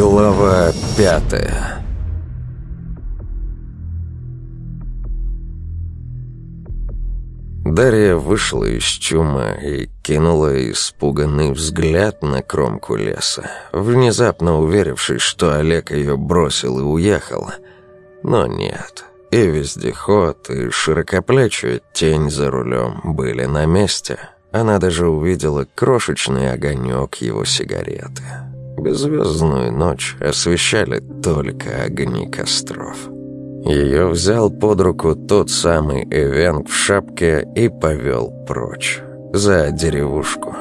Глава пятая Дарья вышла из чума и кинула испуганный взгляд на кромку леса, внезапно уверившись, что Олег ее бросил и уехал. Но нет, и вездеход, и широкоплечая тень за рулем были на месте. Она даже увидела крошечный огонек его сигареты. Беззвездную ночь освещали только огни костров. Ее взял под руку тот самый Эвенг в шапке и повел прочь, за деревушку.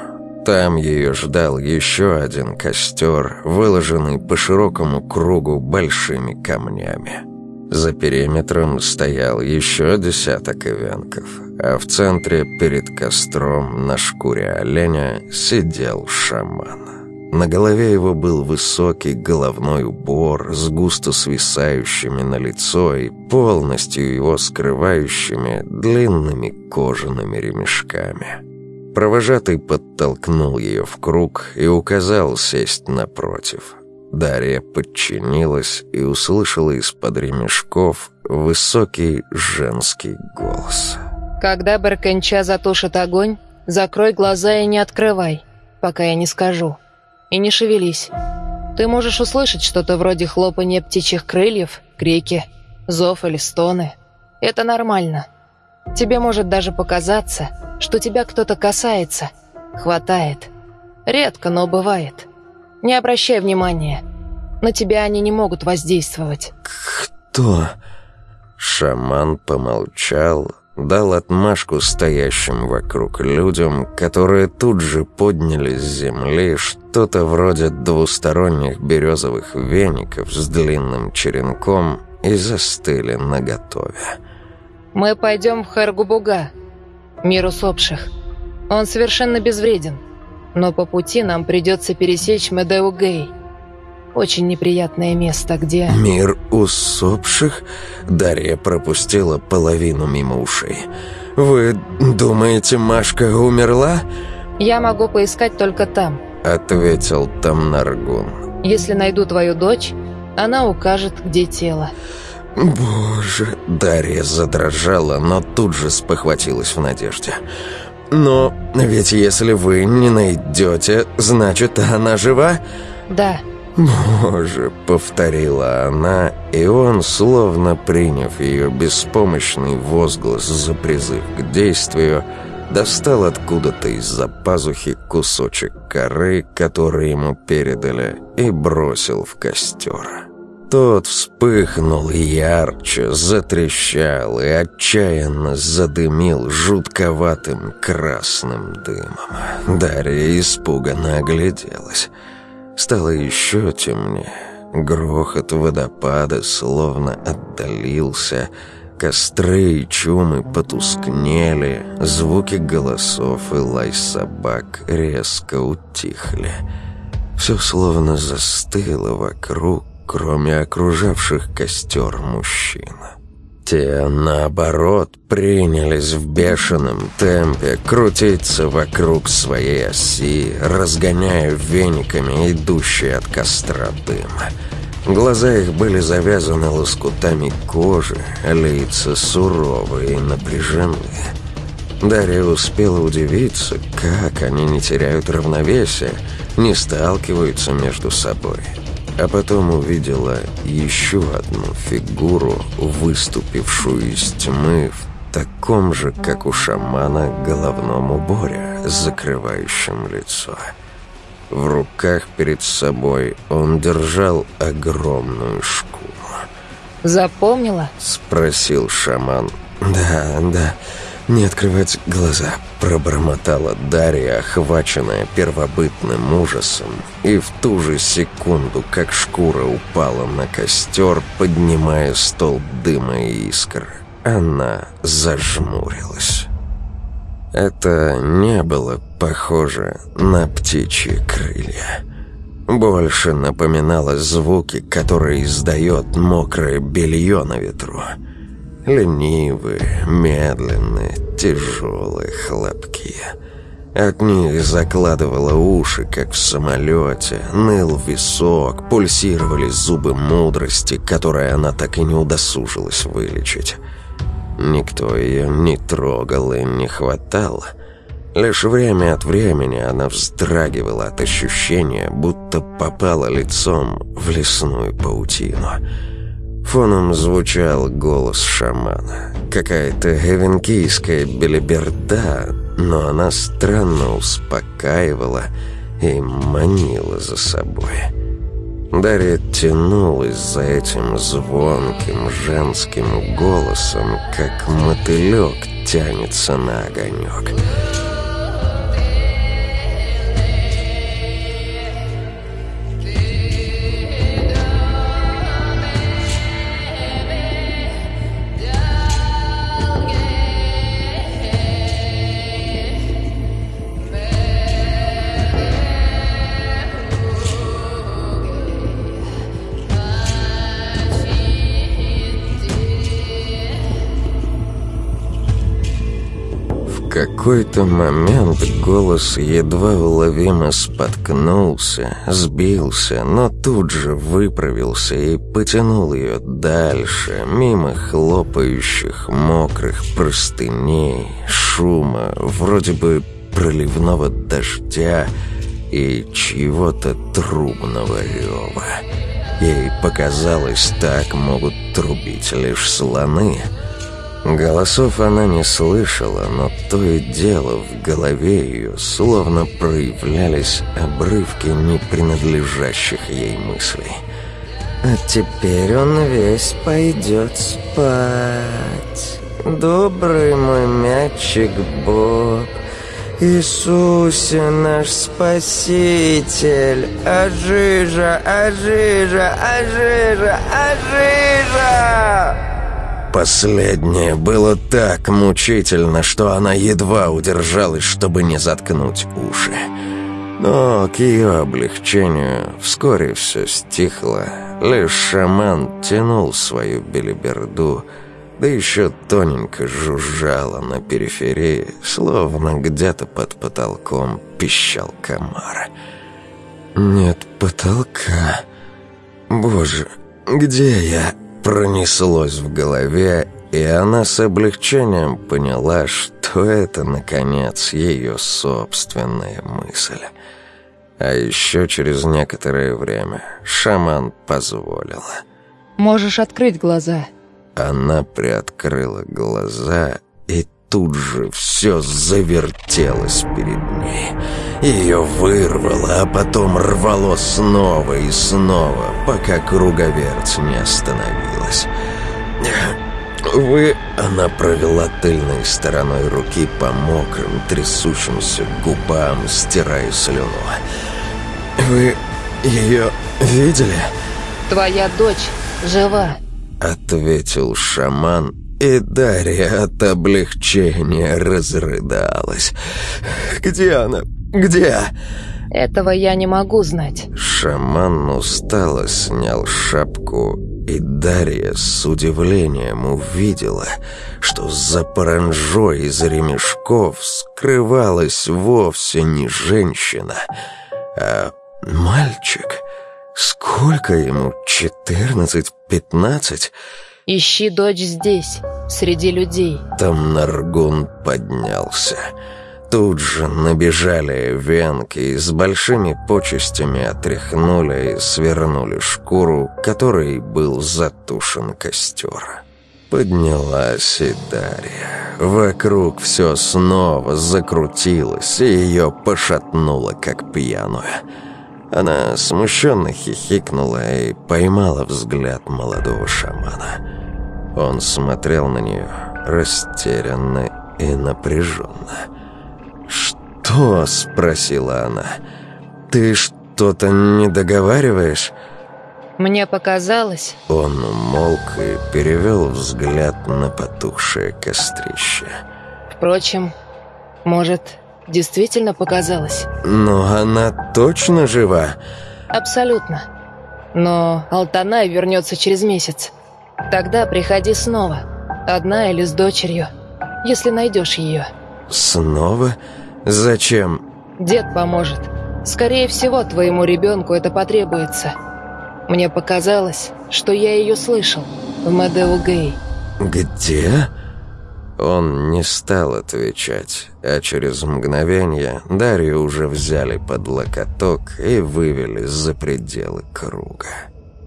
Там ее ждал еще один костер, выложенный по широкому кругу большими камнями. За периметром стоял еще десяток ивенков, а в центре перед костром на шкуре оленя сидел шаман. На голове его был высокий головной убор с густо свисающими на лицо и полностью его скрывающими длинными кожаными ремешками. Провожатый подтолкнул ее в круг и указал сесть напротив. Дарья подчинилась и услышала из-под ремешков высокий женский голос. «Когда Барканча затушит огонь, закрой глаза и не открывай, пока я не скажу». И не шевелись. Ты можешь услышать что-то вроде хлопанья птичьих крыльев, крики, зов или стоны. Это нормально. Тебе может даже показаться, что тебя кто-то касается, хватает. Редко, но бывает. Не обращай внимания. На тебя они не могут воздействовать. «Кто?» Шаман помолчал, дал отмашку стоящим вокруг людям, которые тут же подняли с земли что-то вроде двусторонних березовых веников с длинным черенком и застыли наготове. «Мы пойдем в Харгубуга, мир усопших. Он совершенно безвреден, но по пути нам придется пересечь Медеугей». Очень неприятное место, где... Мир усопших? Дарья пропустила половину мимо ушей. Вы думаете, Машка умерла? Я могу поискать только там. Ответил Тамнаргун. Если найду твою дочь, она укажет, где тело. Боже, Дарья задрожала, но тут же спохватилась в надежде. Но ведь если вы не найдете, значит, она жива? Да. «Боже!» — повторила она, и он, словно приняв ее беспомощный возглас за призыв к действию, достал откуда-то из-за пазухи кусочек коры, который ему передали, и бросил в костер. Тот вспыхнул ярче, затрещал и отчаянно задымил жутковатым красным дымом. Дарья испуганно огляделась. Стало еще темнее. Грохот водопада словно отдалился. Костры и чумы потускнели. Звуки голосов и лай собак резко утихли. Все словно застыло вокруг, кроме окружавших костер мужчин. Те, наоборот, принялись в бешеном темпе крутиться вокруг своей оси, разгоняя вениками идущие от костра дым. Глаза их были завязаны лоскутами кожи, лица суровые и напряженные. Дарья успела удивиться, как они не теряют равновесия, не сталкиваются между собой а потом увидела еще одну фигуру, выступившую из тьмы в таком же, как у шамана, головном уборе, закрывающем лицо. В руках перед собой он держал огромную шкуру. «Запомнила?» — спросил шаман. «Да, да». «Не открывать глаза», — пробормотала Дарья, охваченная первобытным ужасом, и в ту же секунду, как шкура упала на костер, поднимая столб дыма и искр, она зажмурилась. Это не было похоже на птичьи крылья. Больше напоминало звуки, которые издает мокрое белье на ветру — Ленивые, медленные, тяжелые хлопки. От них закладывало уши, как в самолете, ныл висок, пульсировали зубы мудрости, которые она так и не удосужилась вылечить. Никто ее не трогал и не хватал. Лишь время от времени она вздрагивала от ощущения, будто попала лицом в лесную паутину. Фоном звучал голос шамана. Какая-то эвенкийская белиберда, но она странно успокаивала и манила за собой. Дарья тянулась за этим звонким женским голосом, как мотылек тянется на огонек. Какой-то момент голос едва уловимо споткнулся, сбился, но тут же выправился и потянул ее дальше, мимо хлопающих мокрых простыней, шума, вроде бы проливного дождя и чего-то трубного рева. Ей показалось, так могут трубить лишь слоны — Голосов она не слышала, но то и дело в голове ее словно проявлялись обрывки не принадлежащих ей мыслей. «А теперь он весь пойдет спать. Добрый мой мячик Боб, Иисусе наш Спаситель, Ажижа, Ажижа, Ажижа, Ажижа!» Последнее было так мучительно, что она едва удержалась, чтобы не заткнуть уши. Но к ее облегчению вскоре все стихло. Лишь шаман тянул свою белиберду, да еще тоненько жужжала на периферии, словно где-то под потолком пищал комар. «Нет потолка. Боже, где я?» Пронеслось в голове, и она с облегчением поняла, что это, наконец, ее собственная мысль. А еще через некоторое время шаман позволил. «Можешь открыть глаза». Она приоткрыла глаза, тут же все завертелось перед ней. Ее вырвало, а потом рвало снова и снова, пока круговерть не остановилась. «Вы...» — она провела тыльной стороной руки по мокрым, трясущимся губам, стирая слюну. «Вы ее видели?» «Твоя дочь жива», — ответил шаман, и Дарья от облегчения разрыдалась. «Где она? Где?» «Этого я не могу знать». Шаман устало снял шапку, и Дарья с удивлением увидела, что за паранжой из ремешков скрывалась вовсе не женщина, а мальчик. Сколько ему? Четырнадцать-пятнадцать? Ищи дочь здесь, среди людей. Там Наргун поднялся. Тут же набежали венки и с большими почестями отряхнули и свернули шкуру, которой был затушен костер. Поднялась и Дарья. Вокруг все снова закрутилось, и ее пошатнуло, как пьяную. Она смущенно хихикнула и поймала взгляд молодого шамана. Он смотрел на нее растерянно и напряженно. «Что?» — спросила она. «Ты что-то не договариваешь?» «Мне показалось...» Он умолк и перевел взгляд на потухшее кострище. «Впрочем, может, действительно показалось?» «Но она точно жива?» «Абсолютно. Но Алтанай вернется через месяц». Тогда приходи снова, одна или с дочерью, если найдешь ее». «Снова? Зачем? Дед поможет. Скорее всего, твоему ребенку это потребуется. Мне показалось, что я ее слышал в Медеу Гей. Где? Он не стал отвечать, а через мгновение Дарью уже взяли под локоток и вывели за пределы круга.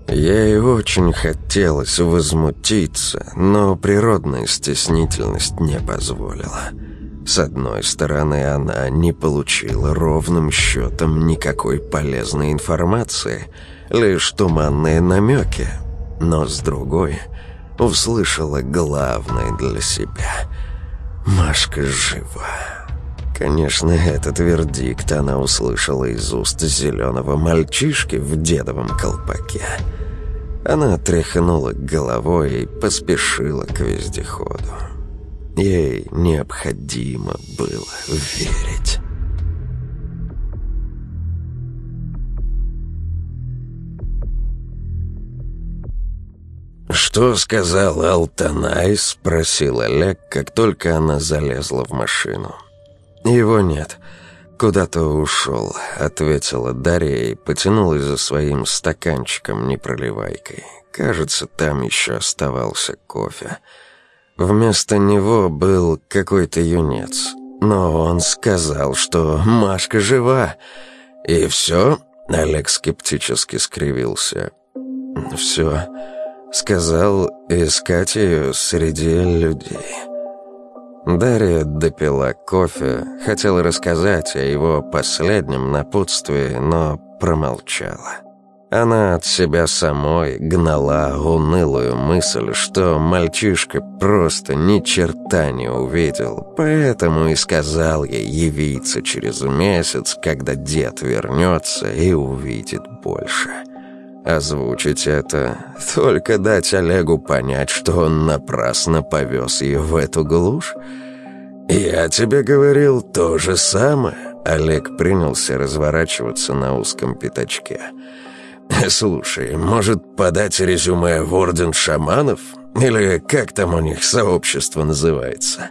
Ей очень хотелось возмутиться, но природная стеснительность не позволила. С одной стороны, она не получила ровным счетом никакой полезной информации, лишь туманные намеки, но с другой услышала главное для себя. Машка жива. Конечно, этот вердикт она услышала из уст зеленого мальчишки в дедовом колпаке. Она тряхнула головой и поспешила к вездеходу. Ей необходимо было верить. «Что сказал Алтанай?» — спросил Олег, как только она залезла в машину. «Его нет. Куда-то ушел», — ответила Дарья и потянулась за своим стаканчиком непроливайкой. Кажется, там еще оставался кофе. Вместо него был какой-то юнец. Но он сказал, что Машка жива. «И все?» — Олег скептически скривился. «Все». Сказал искать ее среди людей. Дарья допила кофе, хотела рассказать о его последнем напутствии, но промолчала. Она от себя самой гнала унылую мысль, что мальчишка просто ни черта не увидел, поэтому и сказал ей явиться через месяц, когда дед вернется и увидит больше. Озвучить это, только дать Олегу понять, что он напрасно повез ее в эту глушь. «Я тебе говорил то же самое», — Олег принялся разворачиваться на узком пятачке. «Слушай, может, подать резюме в Орден Шаманов? Или как там у них сообщество называется?»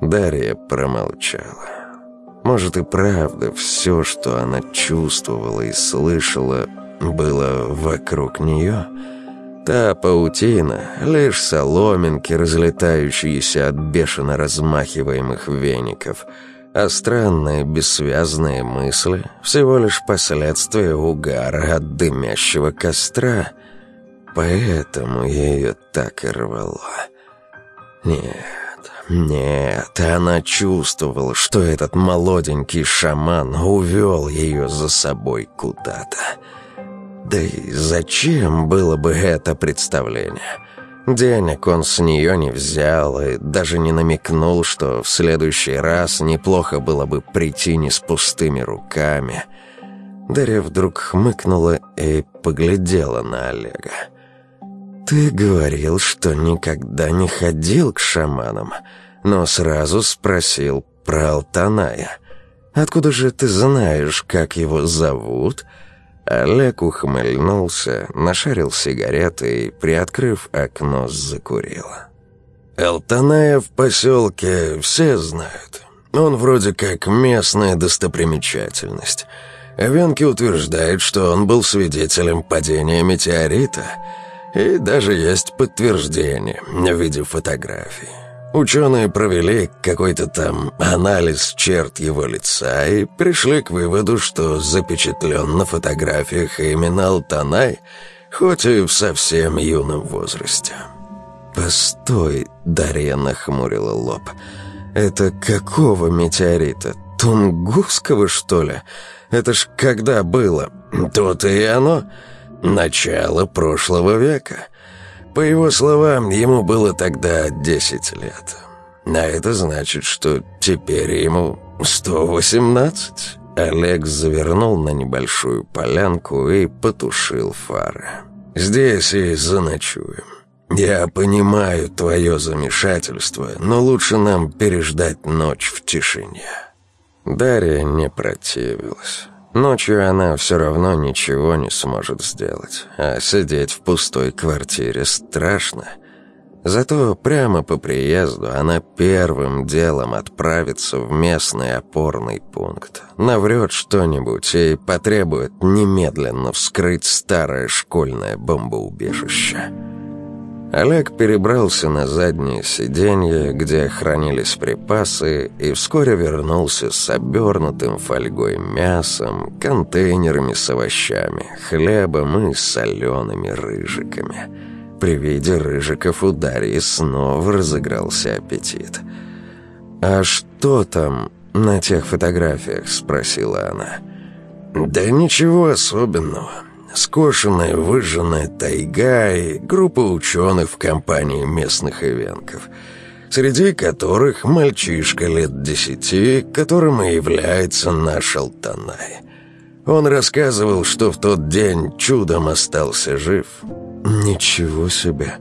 Дарья промолчала. Может и правда все, что она чувствовала и слышала, было вокруг нее. Та паутина — лишь соломинки, разлетающиеся от бешено размахиваемых веников, а странные бессвязные мысли — всего лишь последствия угара от дымящего костра. Поэтому ее так и рвало. Нет, нет, она чувствовала, что этот молоденький шаман увел ее за собой куда-то. Да и зачем было бы это представление? Денег он с нее не взял и даже не намекнул, что в следующий раз неплохо было бы прийти не с пустыми руками. Дарья вдруг хмыкнула и поглядела на Олега. «Ты говорил, что никогда не ходил к шаманам, но сразу спросил про Алтаная. Откуда же ты знаешь, как его зовут?» Олег ухмыльнулся, нашарил сигареты и, приоткрыв окно, закурил. «Элтаная в поселке все знают. Он вроде как местная достопримечательность. Венки утверждает, что он был свидетелем падения метеорита, и даже есть подтверждение в виде фотографий. Ученые провели какой-то там анализ черт его лица и пришли к выводу, что запечатлен на фотографиях именно Алтанай, хоть и в совсем юном возрасте. «Постой», — Дарья нахмурила лоб. «Это какого метеорита? Тунгусского, что ли? Это ж когда было?» «Тут и оно. Начало прошлого века». По его словам, ему было тогда 10 лет. А это значит, что теперь ему 118. Олег завернул на небольшую полянку и потушил фары. «Здесь и заночуем. Я понимаю твое замешательство, но лучше нам переждать ночь в тишине». Дарья не противилась. Ночью она все равно ничего не сможет сделать, а сидеть в пустой квартире страшно. Зато прямо по приезду она первым делом отправится в местный опорный пункт, наврет что-нибудь и потребует немедленно вскрыть старое школьное бомбоубежище. Олег перебрался на заднее сиденье, где хранились припасы, и вскоре вернулся с обернутым фольгой мясом, контейнерами с овощами, хлебом и солеными рыжиками – при виде рыжиков у Дарьи снова разыгрался аппетит. «А что там на тех фотографиях?» — спросила она. «Да ничего особенного. Скошенная, выжженная тайга и группа ученых в компании местных ивенков, среди которых мальчишка лет десяти, которым и является наш Алтанай. Он рассказывал, что в тот день чудом остался жив». «Ничего себе!»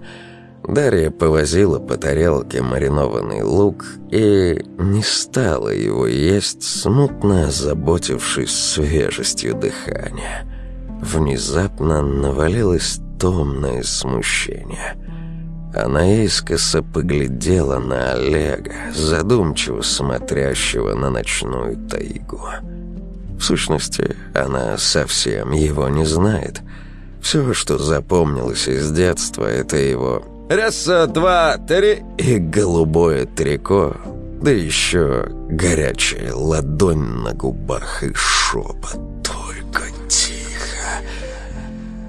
Дарья повозила по тарелке маринованный лук и не стала его есть, смутно озаботившись свежестью дыхания. Внезапно навалилось томное смущение. Она искоса поглядела на Олега, задумчиво смотрящего на ночную тайгу. В сущности, она совсем его не знает — все, что запомнилось из детства, это его «Раз, два, три» и голубое трико, да еще горячая ладонь на губах и шепот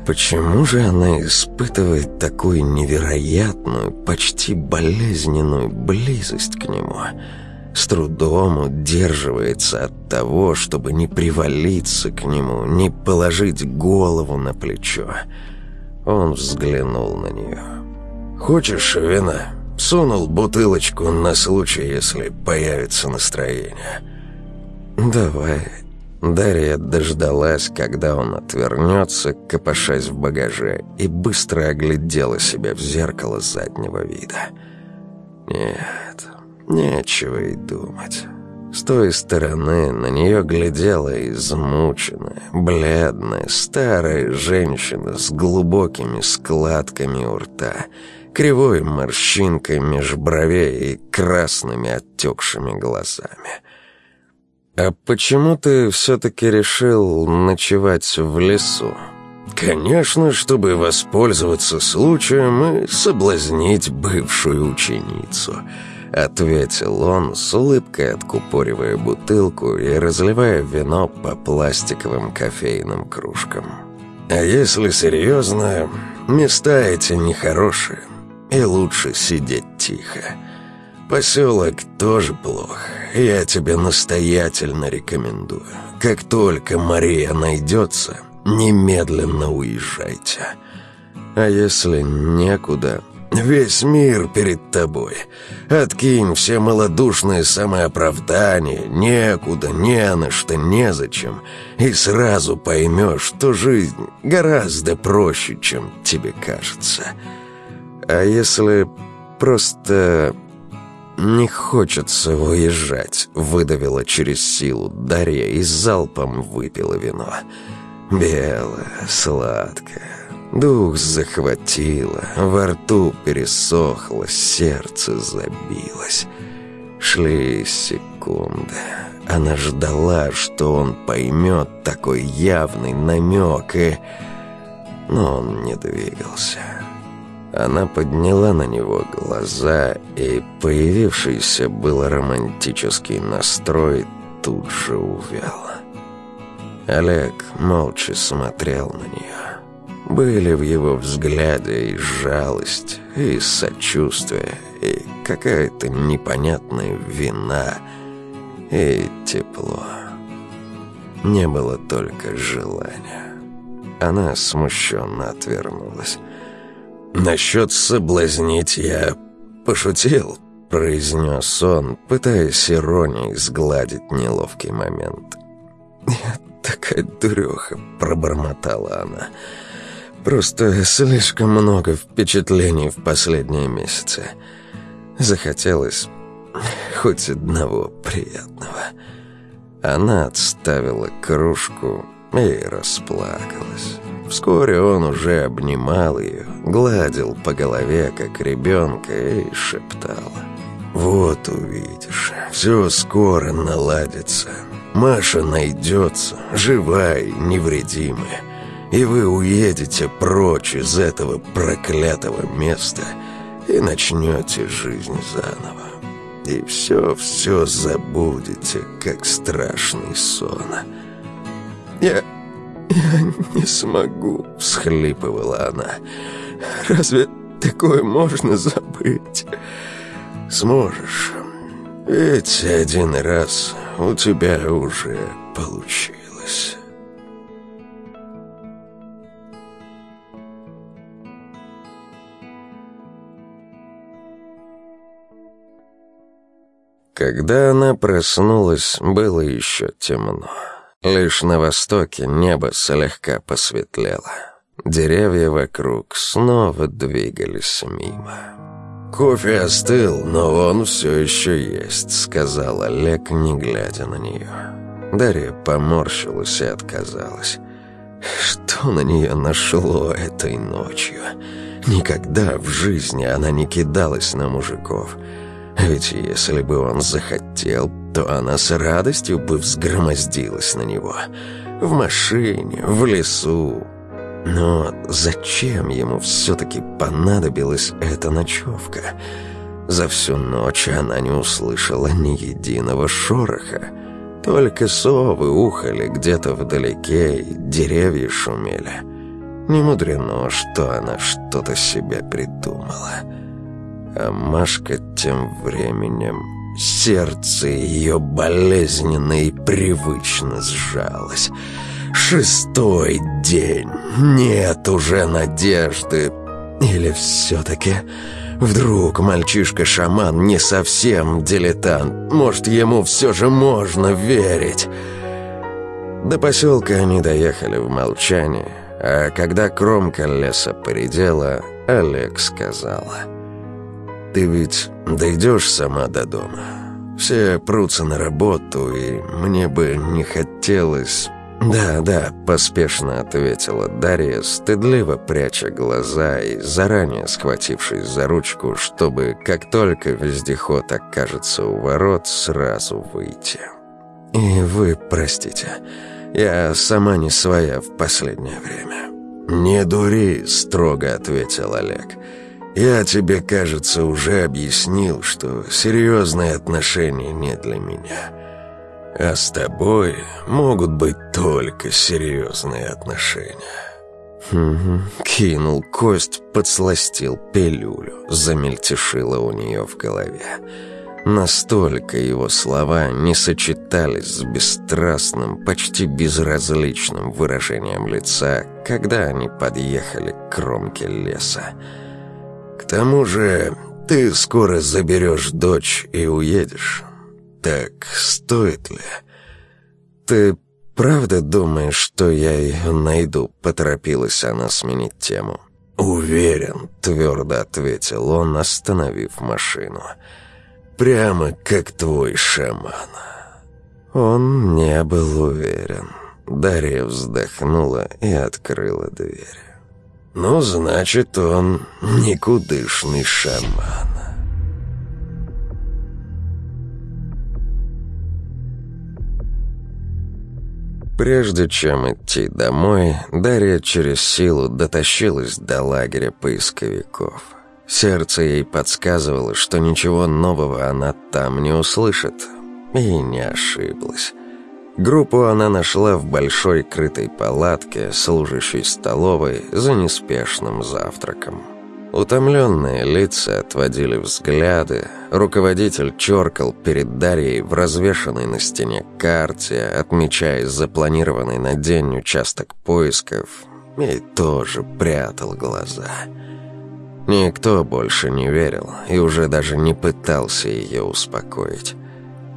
Почему же она испытывает такую невероятную, почти болезненную близость к нему – с трудом удерживается от того, чтобы не привалиться к нему, не положить голову на плечо. Он взглянул на нее. «Хочешь вина?» Сунул бутылочку на случай, если появится настроение. «Давай». Дарья дождалась, когда он отвернется, копошась в багаже, и быстро оглядела себя в зеркало заднего вида. «Нет, Нечего и думать. С той стороны на нее глядела измученная, бледная, старая женщина с глубокими складками у рта, кривой морщинкой меж бровей и красными оттекшими глазами. «А почему ты все-таки решил ночевать в лесу?» «Конечно, чтобы воспользоваться случаем и соблазнить бывшую ученицу». Ответил он, с улыбкой откупоривая бутылку и разливая вино по пластиковым кофейным кружкам. «А если серьезно, места эти нехорошие, и лучше сидеть тихо. Поселок тоже плохо, я тебе настоятельно рекомендую. Как только Мария найдется, немедленно уезжайте. А если некуда...» Весь мир перед тобой. Откинь все малодушные самооправдания, некуда, не на что, незачем, и сразу поймешь, что жизнь гораздо проще, чем тебе кажется. А если просто не хочется уезжать, выдавила через силу Дарья и залпом выпила вино. Белое, сладкое, Дух захватило, во рту пересохло, сердце забилось. Шли секунды. Она ждала, что он поймет такой явный намек, и... Но он не двигался. Она подняла на него глаза, и появившийся был романтический настрой тут же увял. Олег молча смотрел на нее. Были в его взгляде и жалость, и сочувствие, и какая-то непонятная вина, и тепло. Не было только желания. Она смущенно отвернулась. «Насчет соблазнить я пошутил», — произнес он, пытаясь иронией сгладить неловкий момент. «Я такая дуреха», — пробормотала она, — Просто слишком много впечатлений в последние месяцы. Захотелось хоть одного приятного. Она отставила кружку, и расплакалась. Вскоре он уже обнимал ее, гладил по голове, как ребенка, и шептал. «Вот увидишь, все скоро наладится. Маша найдется, живая и невредимая, и вы уедете прочь из этого проклятого места и начнете жизнь заново. И все-все забудете, как страшный сон». «Я... я не смогу», — всхлипывала она. «Разве такое можно забыть?» «Сможешь. Ведь один раз у тебя уже получилось». Когда она проснулась, было еще темно. Лишь на востоке небо слегка посветлело. Деревья вокруг снова двигались мимо. «Кофе остыл, но он все еще есть», — сказал Олег, не глядя на нее. Дарья поморщилась и отказалась. Что на нее нашло этой ночью? Никогда в жизни она не кидалась на мужиков. Ведь если бы он захотел, то она с радостью бы взгромоздилась на него. В машине, в лесу. Но зачем ему все-таки понадобилась эта ночевка? За всю ночь она не услышала ни единого шороха. Только совы ухали где-то вдалеке, и деревья шумели. Не мудрено, что она что-то себе придумала. А Машка тем временем Сердце ее болезненно и привычно сжалось. Шестой день. Нет уже надежды. Или все-таки... Вдруг мальчишка-шаман не совсем дилетант. Может, ему все же можно верить. До поселка они доехали в молчании, а когда кромка леса поредела, Олег сказал... «Ты ведь дойдешь сама до дома? Все прутся на работу, и мне бы не хотелось...» «Да, да», — поспешно ответила Дарья, стыдливо пряча глаза и заранее схватившись за ручку, чтобы, как только вездеход окажется у ворот, сразу выйти. «И вы простите, я сама не своя в последнее время». «Не дури», — строго ответил Олег. Я тебе, кажется, уже объяснил, что серьезные отношения не для меня. А с тобой могут быть только серьезные отношения». Угу. Кинул кость, подсластил пилюлю, замельтешило у нее в голове. Настолько его слова не сочетались с бесстрастным, почти безразличным выражением лица, когда они подъехали к кромке леса. К тому же ты скоро заберешь дочь и уедешь. Так стоит ли? Ты правда думаешь, что я ее найду?» Поторопилась она сменить тему. «Уверен», — твердо ответил он, остановив машину. «Прямо как твой шаман». Он не был уверен. Дарья вздохнула и открыла дверь. Ну, значит, он никудышный шаман. Прежде чем идти домой, Дарья через силу дотащилась до лагеря поисковиков. Сердце ей подсказывало, что ничего нового она там не услышит, и не ошиблась. Группу она нашла в большой крытой палатке, служащей столовой, за неспешным завтраком. Утомленные лица отводили взгляды, руководитель черкал перед Дарьей в развешанной на стене карте, отмечая запланированный на день участок поисков, и тоже прятал глаза. Никто больше не верил и уже даже не пытался ее успокоить.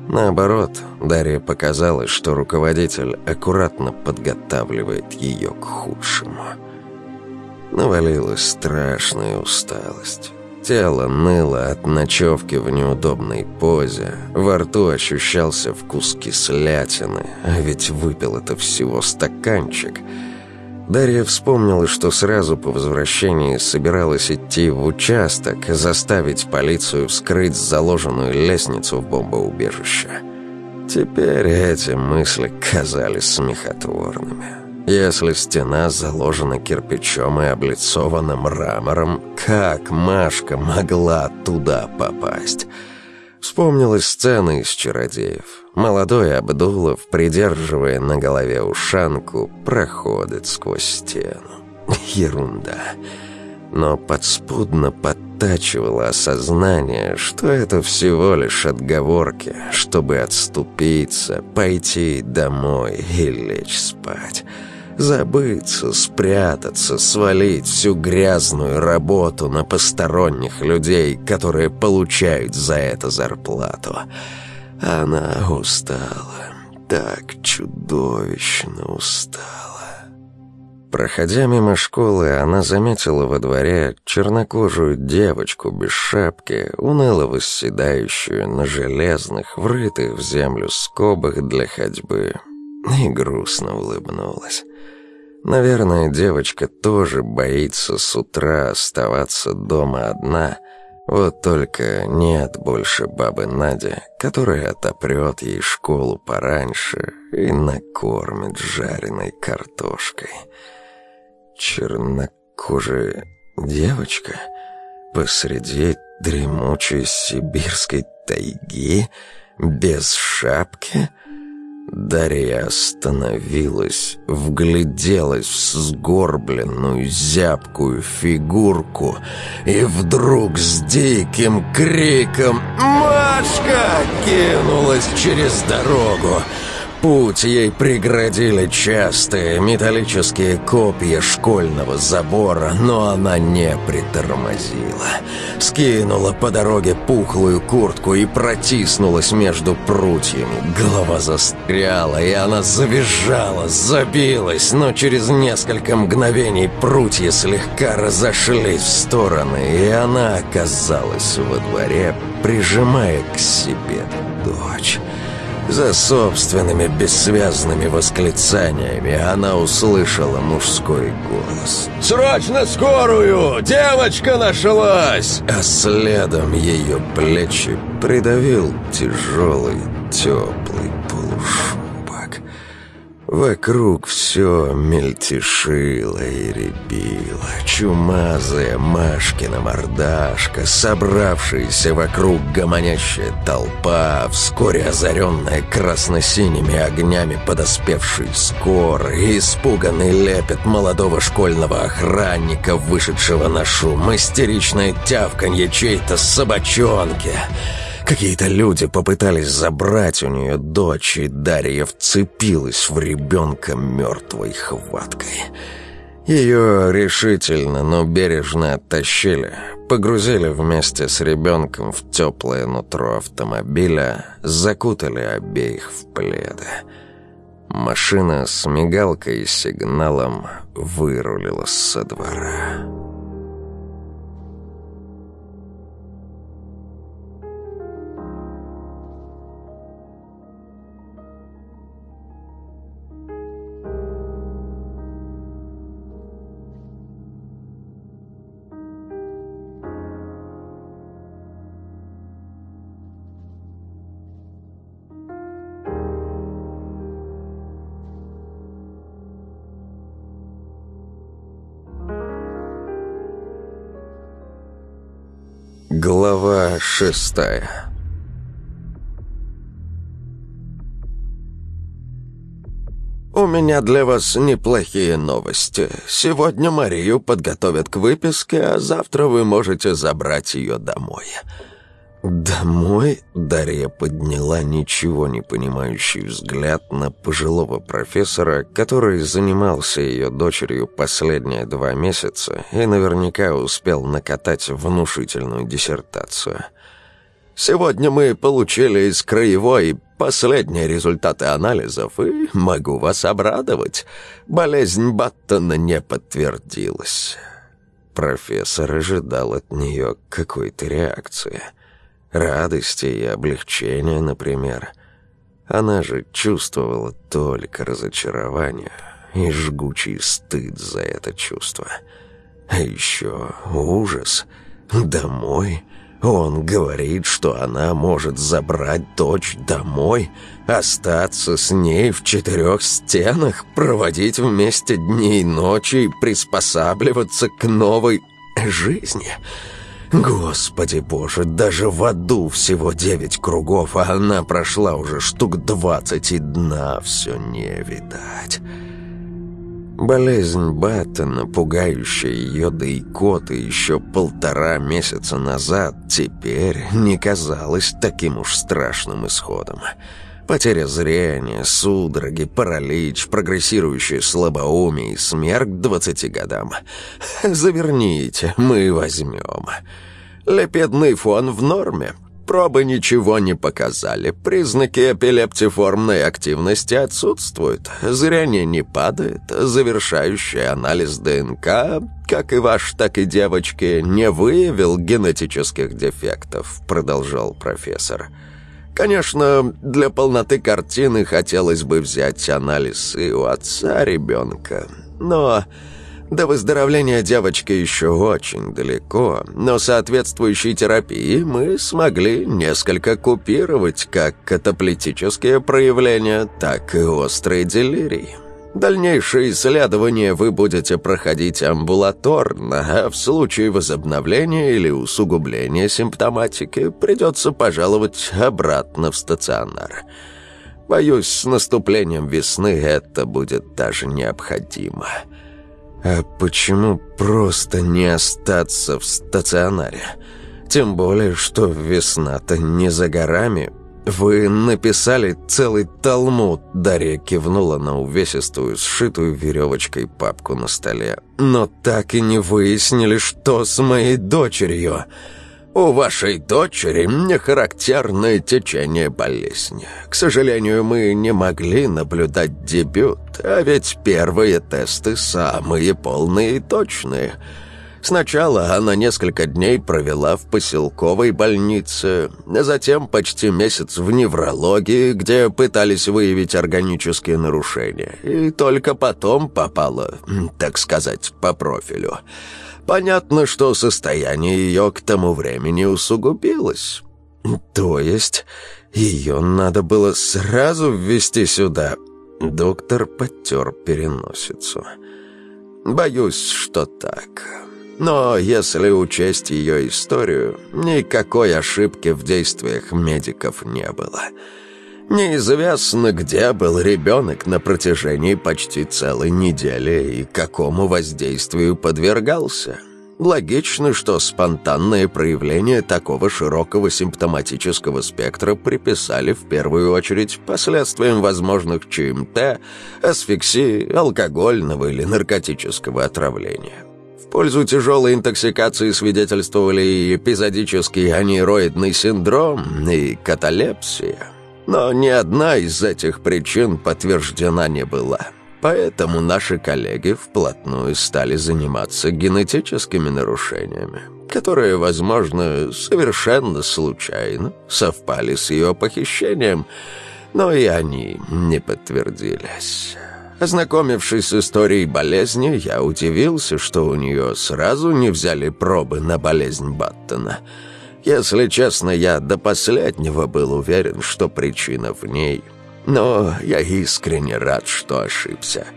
Наоборот, Дарья показалось, что руководитель аккуратно подготавливает ее к худшему. Навалилась страшная усталость. Тело ныло от ночевки в неудобной позе. Во рту ощущался вкус кислятины, а ведь выпил это всего стаканчик. Дарья вспомнила, что сразу по возвращении собиралась идти в участок, заставить полицию вскрыть заложенную лестницу в бомбоубежище. Теперь эти мысли казались смехотворными. Если стена заложена кирпичом и облицована мрамором, как Машка могла туда попасть? Вспомнилась сцена из «Чародеев». Молодой Абдулов, придерживая на голове ушанку, проходит сквозь стену. Ерунда. Но подспудно подтачивало осознание, что это всего лишь отговорки, чтобы отступиться, пойти домой и лечь спать. Забыться, спрятаться, свалить всю грязную работу на посторонних людей, которые получают за это зарплату. Она устала, так чудовищно устала. Проходя мимо школы, она заметила во дворе чернокожую девочку без шапки, уныло восседающую на железных, врытых в землю скобах для ходьбы, и грустно улыбнулась. Наверное, девочка тоже боится с утра оставаться дома одна. Вот только нет больше бабы Нади, которая отопрет ей школу пораньше и накормит жареной картошкой. Чернокожая девочка посреди дремучей сибирской тайги без шапки — Дарья остановилась, вгляделась в сгорбленную, зябкую фигурку и вдруг с диким криком «Машка!» кинулась через дорогу. Путь ей преградили частые металлические копья школьного забора, но она не притормозила. Скинула по дороге пухлую куртку и протиснулась между прутьями. Голова застряла, и она завизжала, забилась, но через несколько мгновений прутья слегка разошлись в стороны, и она оказалась во дворе, прижимая к себе дочь. За собственными бессвязными восклицаниями она услышала мужской голос. «Срочно скорую! Девочка нашлась!» А следом ее плечи придавил тяжелый, теплый полушубок. Вокруг все мельтешило и рябило. Чумазая Машкина мордашка, собравшаяся вокруг гомонящая толпа, вскоре озаренная красно-синими огнями подоспевший скор, и испуганный лепет молодого школьного охранника, вышедшего на шум, истеричное тявканье чьей-то собачонки — Какие-то люди попытались забрать у нее дочь, и Дарья вцепилась в ребенка мертвой хваткой. Ее решительно, но бережно оттащили, погрузили вместе с ребенком в теплое нутро автомобиля, закутали обеих в пледы. Машина с мигалкой и сигналом вырулила со двора. Глава шестая «У меня для вас неплохие новости. Сегодня Марию подготовят к выписке, а завтра вы можете забрать ее домой». «Домой?» — Дарья подняла ничего не понимающий взгляд на пожилого профессора, который занимался ее дочерью последние два месяца и наверняка успел накатать внушительную диссертацию. «Сегодня мы получили из краевой последние результаты анализов, и могу вас обрадовать. Болезнь Баттона не подтвердилась». профессор ожидал от нее какой-то реакции. Радости и облегчения, например. Она же чувствовала только разочарование и жгучий стыд за это чувство. А еще ужас. Домой? Он говорит, что она может забрать дочь домой, остаться с ней в четырех стенах, проводить вместе дни и ночи и приспосабливаться к новой жизни. Господи боже, даже в аду всего девять кругов, а она прошла уже штук двадцать, и дна все не видать». Болезнь Баттона, пугающая ее да и кота еще полтора месяца назад, теперь не казалась таким уж страшным исходом. Потеря зрения, судороги, паралич, прогрессирующее слабоумие и смерть к двадцати годам. Заверните, мы возьмем. Лепедный фон в норме. Пробы ничего не показали. Признаки эпилептиформной активности отсутствуют. Зрение не падает. Завершающий анализ ДНК, как и ваш, так и девочки, не выявил генетических дефектов, продолжал профессор. Конечно, для полноты картины хотелось бы взять анализ и у отца ребенка, но до выздоровления девочки еще очень далеко, но соответствующей терапии мы смогли несколько купировать как катаплетические проявления, так и острые делирии. Дальнейшие исследования вы будете проходить амбулаторно, а в случае возобновления или усугубления симптоматики придется пожаловать обратно в стационар. Боюсь, с наступлением весны это будет даже необходимо». А почему просто не остаться в стационаре? Тем более, что весна-то не за горами. Вы написали целый талмуд, Дарья кивнула на увесистую, сшитую веревочкой папку на столе. Но так и не выяснили, что с моей дочерью. У вашей дочери нехарактерное течение болезни. К сожалению, мы не могли наблюдать дебют, а ведь первые тесты самые полные и точные. Сначала она несколько дней провела в поселковой больнице, а затем почти месяц в неврологии, где пытались выявить органические нарушения, и только потом попала, так сказать, по профилю. Понятно, что состояние ее к тому времени усугубилось. То есть ее надо было сразу ввести сюда. Доктор подтер переносицу. Боюсь, что так. Но если учесть ее историю, никакой ошибки в действиях медиков не было. Неизвестно, где был ребенок на протяжении почти целой недели и какому воздействию подвергался. Логично, что спонтанное проявление такого широкого симптоматического спектра приписали в первую очередь последствиям возможных ЧМТ, асфиксии, алкогольного или наркотического отравления. Пользу тяжелой интоксикации свидетельствовали и эпизодический анейроидный синдром, и каталепсия – но ни одна из этих причин подтверждена не была. Поэтому наши коллеги вплотную стали заниматься генетическими нарушениями, которые, возможно, совершенно случайно совпали с ее похищением, но и они не подтвердились. Ознакомившись с историей болезни, я удивился, что у нее сразу не взяли пробы на болезнь Баттона – если честно, я до последнего был уверен, что причина в ней. Но я искренне рад, что ошибся.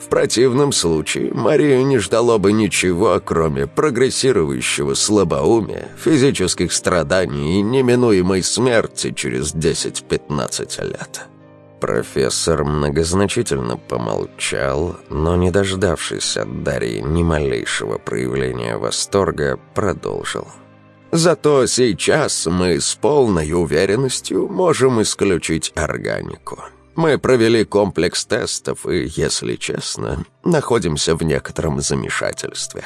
В противном случае Марию не ждало бы ничего, кроме прогрессирующего слабоумия, физических страданий и неминуемой смерти через 10-15 лет. Профессор многозначительно помолчал, но, не дождавшись от Дарьи ни малейшего проявления восторга, продолжил. Зато сейчас мы с полной уверенностью можем исключить органику. Мы провели комплекс тестов и, если честно, находимся в некотором замешательстве.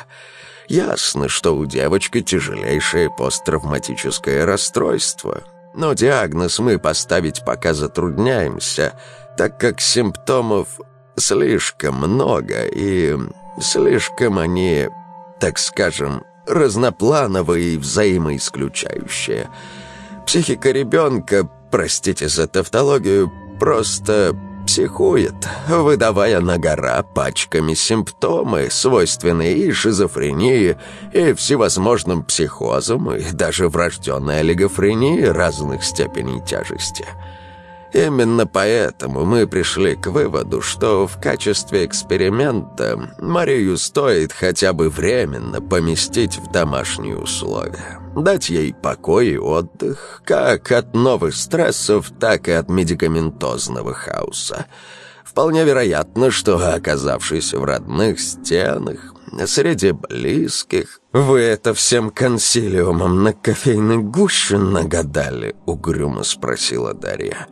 Ясно, что у девочки тяжелейшее посттравматическое расстройство, но диагноз мы поставить пока затрудняемся, так как симптомов слишком много и слишком они так скажем, разноплановое и взаимоисключающее. Психика ребенка, простите за тавтологию, просто психует, выдавая на гора пачками симптомы, свойственные и шизофрении, и всевозможным психозам, и даже врожденной олигофрении разных степеней тяжести. Именно поэтому мы пришли к выводу, что в качестве эксперимента Марию стоит хотя бы временно поместить в домашние условия. Дать ей покой и отдых, как от новых стрессов, так и от медикаментозного хаоса. Вполне вероятно, что, оказавшись в родных стенах, среди близких, вы это всем консилиумом на кофейной гуще нагадали?» — угрюмо спросила Дарья.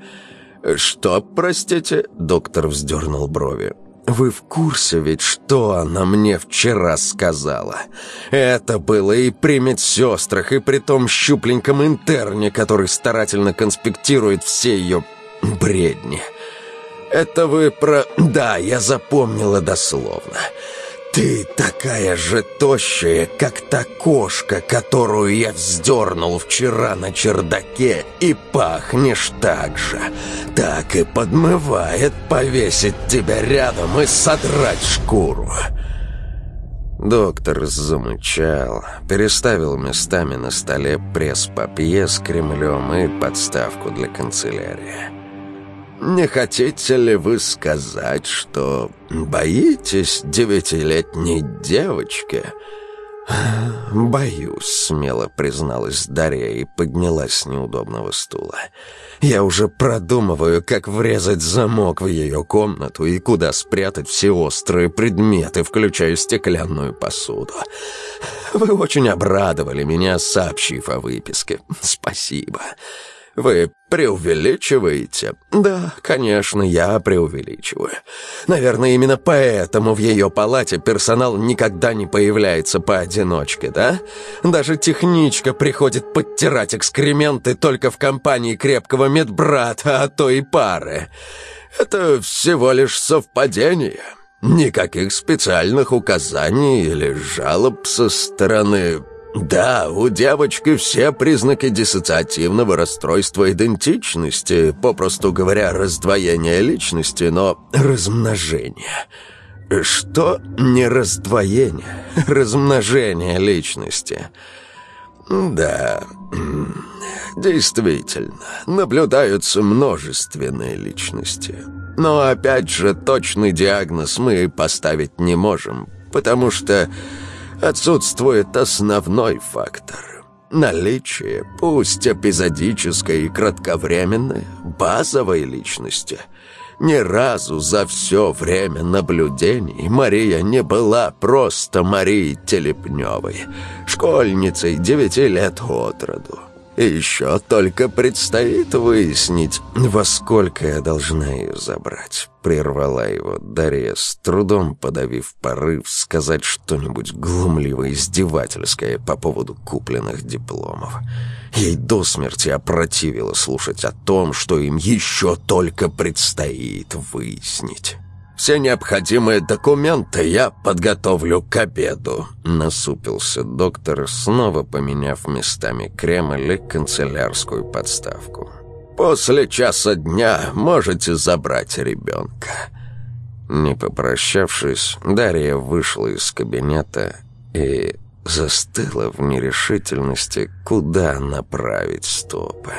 «Что, простите?» — доктор вздернул брови. «Вы в курсе ведь, что она мне вчера сказала? Это было и при медсестрах, и при том щупленьком интерне, который старательно конспектирует все ее бредни. Это вы про... Да, я запомнила дословно. «Ты такая же тощая, как та кошка, которую я вздернул вчера на чердаке, и пахнешь так же. Так и подмывает повесить тебя рядом и содрать шкуру». Доктор замычал, переставил местами на столе пресс-папье с кремлем и подставку для канцелярии. Не хотите ли вы сказать, что боитесь девятилетней девочки?» «Боюсь», — смело призналась Дарья и поднялась с неудобного стула. «Я уже продумываю, как врезать замок в ее комнату и куда спрятать все острые предметы, включая стеклянную посуду. Вы очень обрадовали меня, сообщив о выписке. Спасибо». «Вы преувеличиваете?» «Да, конечно, я преувеличиваю. Наверное, именно поэтому в ее палате персонал никогда не появляется поодиночке, да? Даже техничка приходит подтирать экскременты только в компании крепкого медбрата, а то и пары. Это всего лишь совпадение». Никаких специальных указаний или жалоб со стороны да, у девочки все признаки диссоциативного расстройства идентичности, попросту говоря, раздвоение личности, но размножение. Что не раздвоение, размножение личности. Да, действительно, наблюдаются множественные личности. Но опять же, точный диагноз мы поставить не можем, потому что отсутствует основной фактор. Наличие, пусть эпизодической и кратковременной, базовой личности. Ни разу за все время наблюдений Мария не была просто Марией Телепневой, школьницей девяти лет от роду. И еще только предстоит выяснить, во сколько я должна ее забрать. Прервала его Дарья, с трудом подавив порыв сказать что-нибудь глумливо-издевательское по поводу купленных дипломов. Ей до смерти опротивило слушать о том, что им еще только предстоит выяснить. Все необходимые документы я подготовлю к обеду», — насупился доктор, снова поменяв местами Кремль и канцелярскую подставку. «После часа дня можете забрать ребенка». Не попрощавшись, Дарья вышла из кабинета и застыла в нерешительности, куда направить стопы.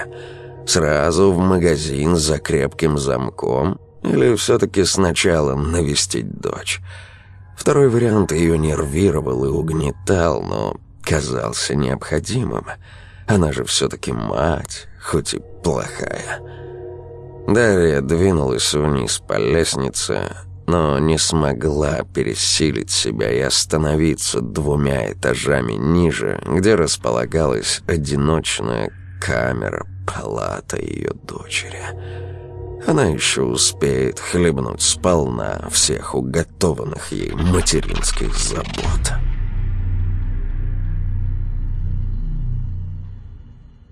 Сразу в магазин за крепким замком — или все-таки сначала навестить дочь? Второй вариант ее нервировал и угнетал, но казался необходимым. Она же все-таки мать, хоть и плохая. Дарья двинулась вниз по лестнице, но не смогла пересилить себя и остановиться двумя этажами ниже, где располагалась одиночная камера, палата ее дочери. Она еще успеет хлебнуть сполна всех уготованных ей материнских забот.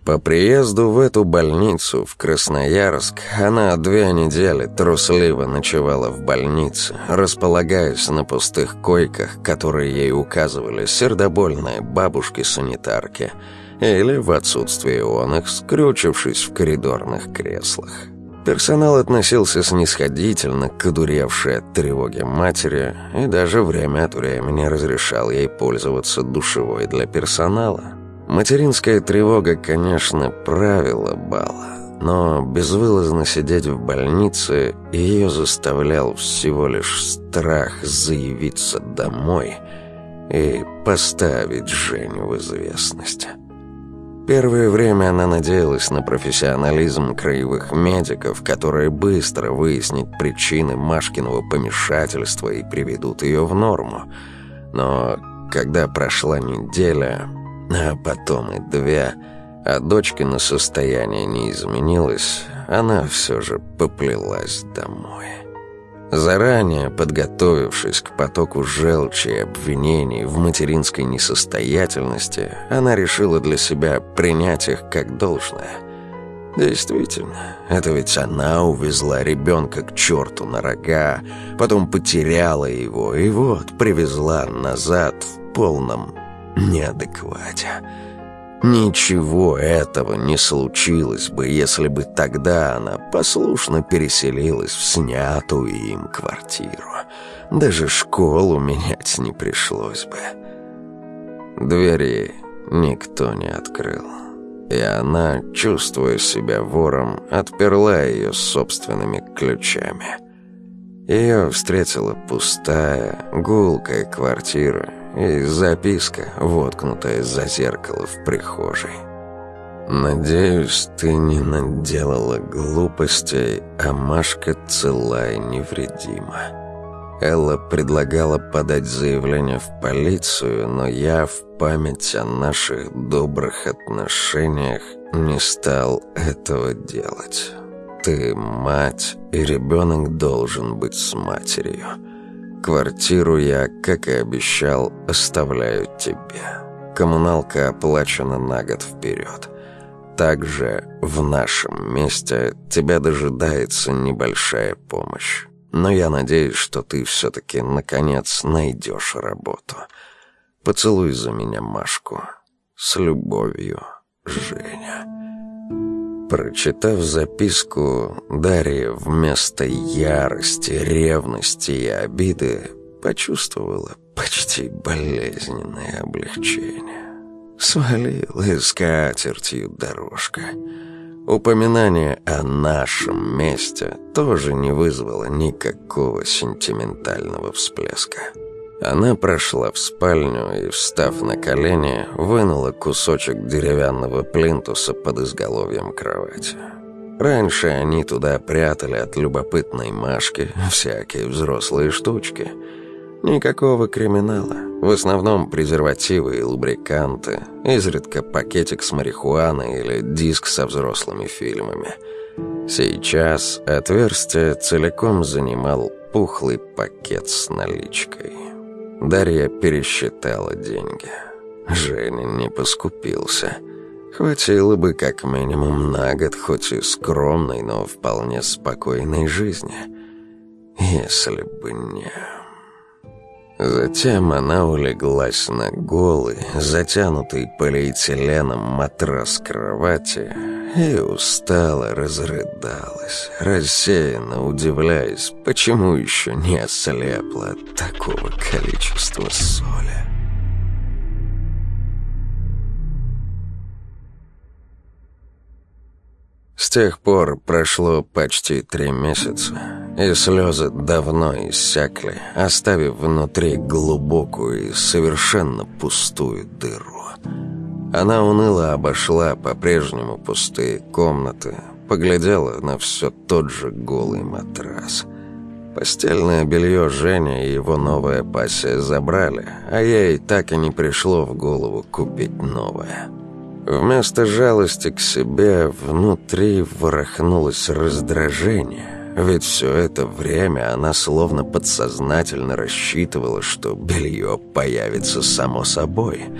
По приезду в эту больницу, в Красноярск, она две недели трусливо ночевала в больнице, располагаясь на пустых койках, которые ей указывали сердобольные бабушки-санитарки, или, в отсутствие он их, скрючившись в коридорных креслах. Персонал относился снисходительно к одуревшей от тревоги матери и даже время от времени разрешал ей пользоваться душевой для персонала. Материнская тревога, конечно, правила бала, но безвылазно сидеть в больнице ее заставлял всего лишь страх заявиться домой и поставить Женю в известность. Первое время она надеялась на профессионализм краевых медиков, которые быстро выяснят причины Машкиного помешательства и приведут ее в норму. Но когда прошла неделя, а потом и две, а дочкино состояние не изменилось, она все же поплелась домой. Заранее подготовившись к потоку желчи и обвинений в материнской несостоятельности, она решила для себя принять их как должное. Действительно, это ведь она увезла ребенка к черту на рога, потом потеряла его и вот привезла назад в полном неадеквате. Ничего этого не случилось бы, если бы тогда она послушно переселилась в снятую им квартиру. Даже школу менять не пришлось бы. Двери никто не открыл. И она, чувствуя себя вором, отперла ее собственными ключами. Ее встретила пустая, гулкая квартира, и записка, воткнутая за зеркало в прихожей. «Надеюсь, ты не наделала глупостей, а Машка цела и невредима». Элла предлагала подать заявление в полицию, но я в память о наших добрых отношениях не стал этого делать. Ты мать, и ребенок должен быть с матерью. Квартиру я, как и обещал, оставляю тебе. Коммуналка оплачена на год вперед. Также в нашем месте тебя дожидается небольшая помощь. Но я надеюсь, что ты все-таки наконец найдешь работу. Поцелуй за меня Машку. С любовью, Женя. Прочитав записку, Дарья вместо ярости, ревности и обиды почувствовала почти болезненное облегчение. Свалила скатертью дорожка. Упоминание о нашем месте тоже не вызвало никакого сентиментального всплеска. Она прошла в спальню и, встав на колени, вынула кусочек деревянного плинтуса под изголовьем кровати. Раньше они туда прятали от любопытной Машки всякие взрослые штучки. Никакого криминала. В основном презервативы и лубриканты, изредка пакетик с марихуаной или диск со взрослыми фильмами. Сейчас отверстие целиком занимал пухлый пакет с наличкой. Дарья пересчитала деньги. Женя не поскупился. Хватило бы как минимум на год, хоть и скромной, но вполне спокойной жизни. Если бы не... Затем она улеглась на голый, затянутый полиэтиленом матрас кровати и устало разрыдалась, рассеянно удивляясь, почему еще не ослепла от такого количества соли. С тех пор прошло почти три месяца, и слезы давно иссякли, оставив внутри глубокую и совершенно пустую дыру. Она уныло обошла по-прежнему пустые комнаты, поглядела на все тот же голый матрас. Постельное белье Женя и его новая пассия забрали, а ей так и не пришло в голову купить новое. Вместо жалости к себе внутри ворохнулось раздражение, ведь все это время она словно подсознательно рассчитывала, что белье появится само собой –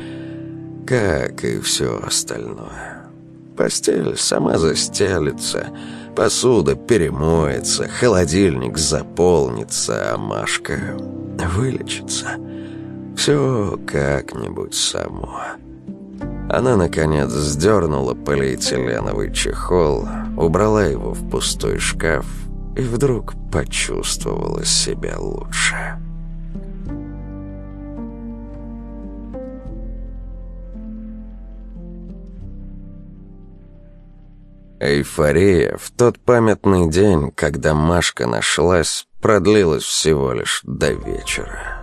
как и все остальное. Постель сама застелится, посуда перемоется, холодильник заполнится, а Машка вылечится. Все как-нибудь само. Она, наконец, сдернула полиэтиленовый чехол, убрала его в пустой шкаф и вдруг почувствовала себя лучше. Эйфория в тот памятный день, когда Машка нашлась, продлилась всего лишь до вечера.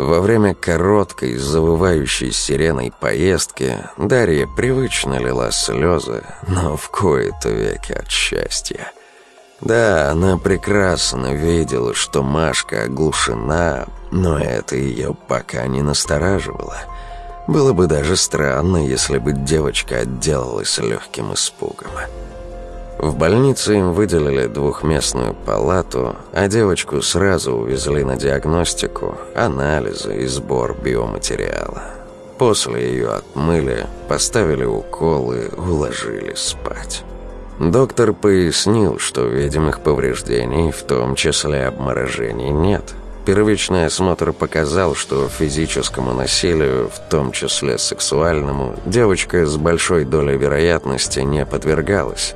Во время короткой, завывающей сиреной поездки Дарья привычно лила слезы, но в кои-то веки от счастья. Да, она прекрасно видела, что Машка оглушена, но это ее пока не настораживало. Было бы даже странно, если бы девочка отделалась легким испугом. В больнице им выделили двухместную палату, а девочку сразу увезли на диагностику, анализы и сбор биоматериала. После ее отмыли, поставили уколы, уложили спать. Доктор пояснил, что видимых повреждений, в том числе обморожений, нет. Первичный осмотр показал, что физическому насилию, в том числе сексуальному, девочка с большой долей вероятности не подвергалась.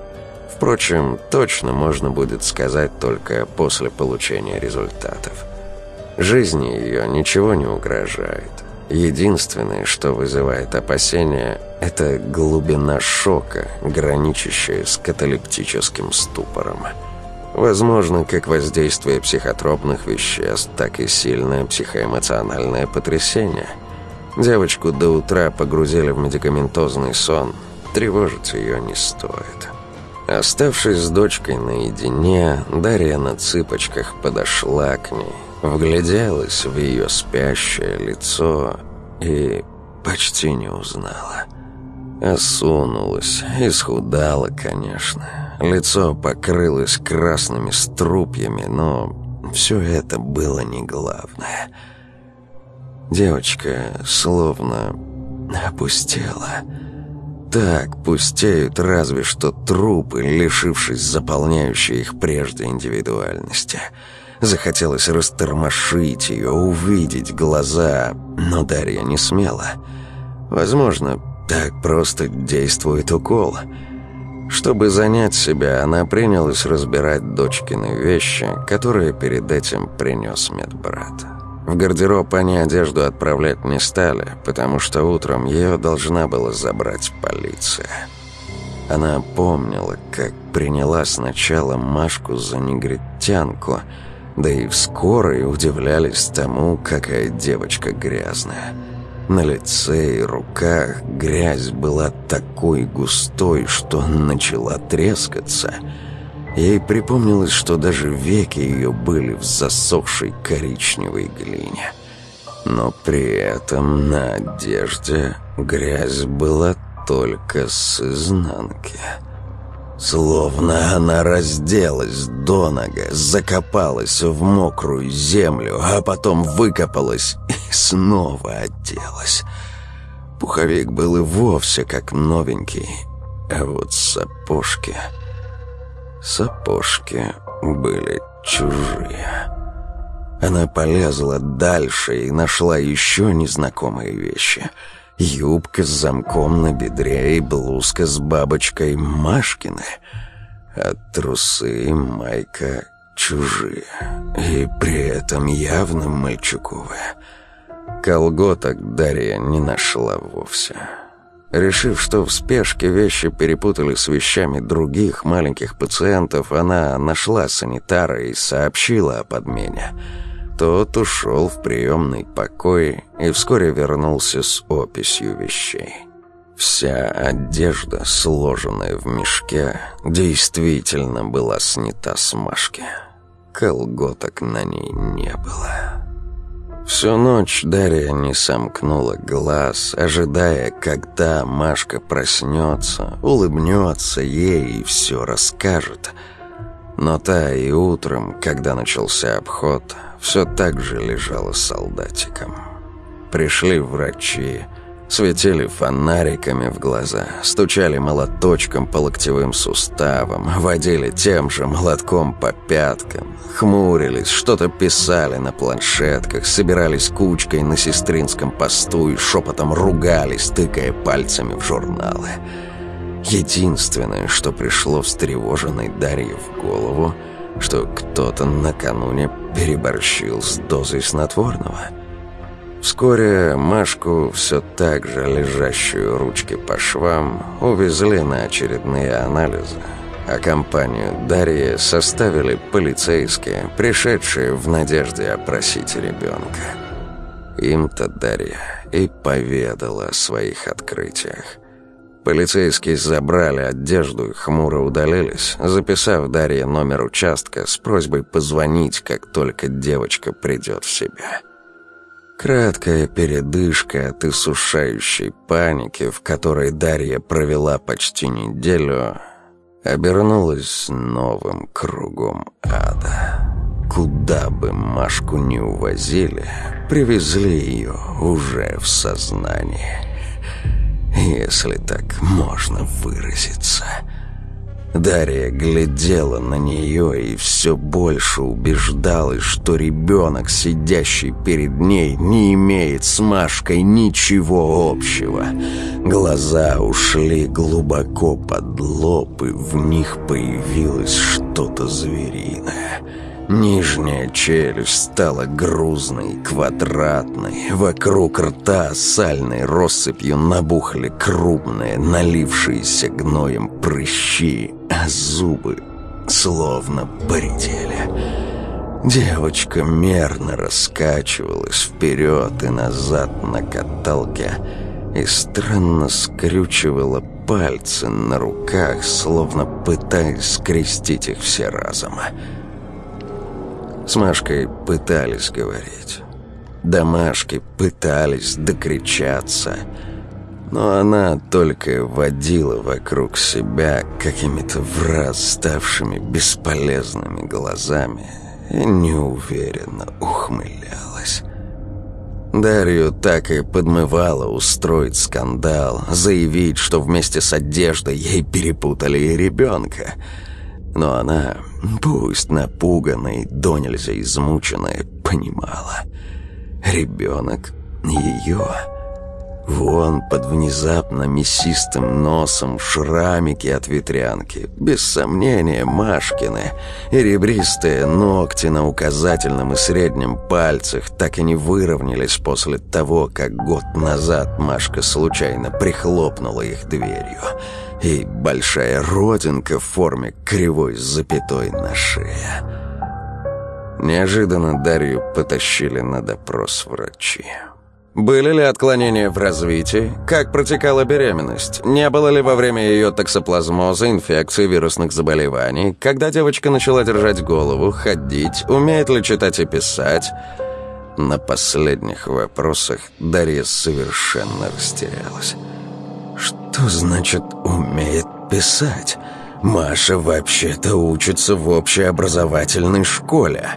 Впрочем, точно можно будет сказать только после получения результатов. Жизни ее ничего не угрожает. Единственное, что вызывает опасения, это глубина шока, граничащая с каталептическим ступором. Возможно, как воздействие психотропных веществ, так и сильное психоэмоциональное потрясение. Девочку до утра погрузили в медикаментозный сон. Тревожить ее не стоит. Оставшись с дочкой наедине, Дарья на цыпочках подошла к ней, вгляделась в ее спящее лицо и почти не узнала. Осунулась, исхудала, конечно. Лицо покрылось красными струпьями, но все это было не главное. Девочка словно опустела – так пустеют разве что трупы, лишившись заполняющей их прежде индивидуальности. Захотелось растормошить ее, увидеть глаза, но Дарья не смела. Возможно, так просто действует укол. Чтобы занять себя, она принялась разбирать дочкины вещи, которые перед этим принес медбрат. В гардероб они одежду отправлять не стали, потому что утром ее должна была забрать полиция. Она помнила, как приняла сначала Машку за негритянку, да и вскоре удивлялись тому, какая девочка грязная. На лице и руках грязь была такой густой, что начала трескаться – Ей припомнилось, что даже веки ее были в засохшей коричневой глине. Но при этом на одежде грязь была только с изнанки. Словно она разделась до нога, закопалась в мокрую землю, а потом выкопалась и снова оделась. Пуховик был и вовсе как новенький, а вот сапожки... Сапожки были чужие. Она полезла дальше и нашла еще незнакомые вещи. Юбка с замком на бедре и блузка с бабочкой Машкины. А трусы и майка чужие. И при этом явно мальчуковые. Колготок Дарья не нашла вовсе. Решив, что в спешке вещи перепутали с вещами других маленьких пациентов, она нашла санитара и сообщила о подмене. Тот ушел в приемный покой и вскоре вернулся с описью вещей. Вся одежда, сложенная в мешке, действительно была снята с Машки. Колготок на ней не было. Всю ночь Дарья не сомкнула глаз, ожидая, когда Машка проснется, улыбнется ей и все расскажет. Но та и утром, когда начался обход, все так же лежала солдатиком. Пришли врачи, Светили фонариками в глаза, стучали молоточком по локтевым суставам, водили тем же молотком по пяткам, хмурились, что-то писали на планшетках, собирались кучкой на сестринском посту и шепотом ругались, тыкая пальцами в журналы. Единственное, что пришло встревоженной Дарье в голову, что кто-то накануне переборщил с дозой снотворного – Вскоре Машку, все так же лежащую ручки по швам, увезли на очередные анализы, а компанию Дарьи составили полицейские, пришедшие в надежде опросить ребенка. Им-то Дарья и поведала о своих открытиях. Полицейские забрали одежду и хмуро удалились, записав Дарье номер участка с просьбой позвонить, как только девочка придет в себя. Краткая передышка от иссушающей паники, в которой Дарья провела почти неделю, обернулась новым кругом ада. Куда бы Машку не увозили, привезли ее уже в сознание. Если так можно выразиться – Дарья глядела на нее и все больше убеждалась, что ребенок, сидящий перед ней, не имеет с Машкой ничего общего. Глаза ушли глубоко под лоб, и в них появилось что-то звериное. Нижняя челюсть стала грузной, квадратной. Вокруг рта сальной россыпью набухли крупные, налившиеся гноем прыщи, а зубы словно поредели. Девочка мерно раскачивалась вперед и назад на каталке и странно скрючивала пальцы на руках, словно пытаясь скрестить их все разом. С Машкой пытались говорить. Домашки пытались докричаться. Но она только водила вокруг себя какими-то враз ставшими бесполезными глазами и неуверенно ухмылялась. Дарью так и подмывало устроить скандал, заявить, что вместе с одеждой ей перепутали и ребенка. Но она Пусть напуганная до нельзя измученная понимала. Ребенок ее. Вон под внезапно мясистым носом шрамики от ветрянки, без сомнения Машкины, и ребристые ногти на указательном и среднем пальцах так и не выровнялись после того, как год назад Машка случайно прихлопнула их дверью и большая родинка в форме кривой запятой на шее. Неожиданно Дарью потащили на допрос врачи. Были ли отклонения в развитии? Как протекала беременность? Не было ли во время ее токсоплазмоза, инфекции, вирусных заболеваний? Когда девочка начала держать голову, ходить, умеет ли читать и писать? На последних вопросах Дарья совершенно растерялась. Что значит «умеет писать»? Маша вообще-то учится в общеобразовательной школе.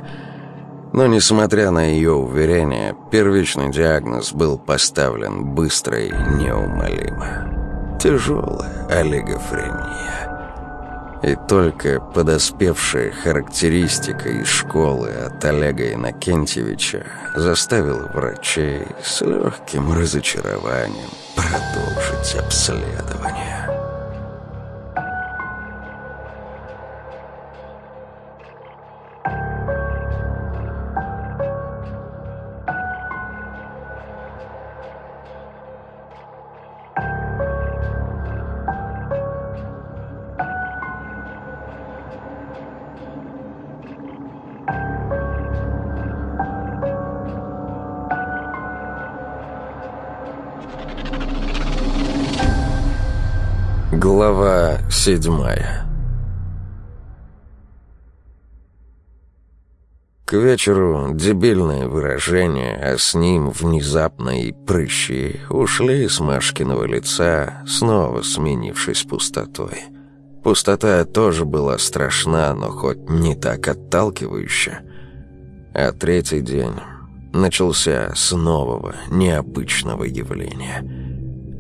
Но, несмотря на ее уверение, первичный диагноз был поставлен быстро и неумолимо. Тяжелая олигофрения. И только подоспевшая характеристика из школы от Олега Иннокентьевича заставила врачей с легким разочарованием продолжить обследование. Седьмая К вечеру дебильное выражение, а с ним внезапно и прыщи, ушли с Машкиного лица, снова сменившись пустотой. Пустота тоже была страшна, но хоть не так отталкивающая. А третий день начался с нового, необычного явления —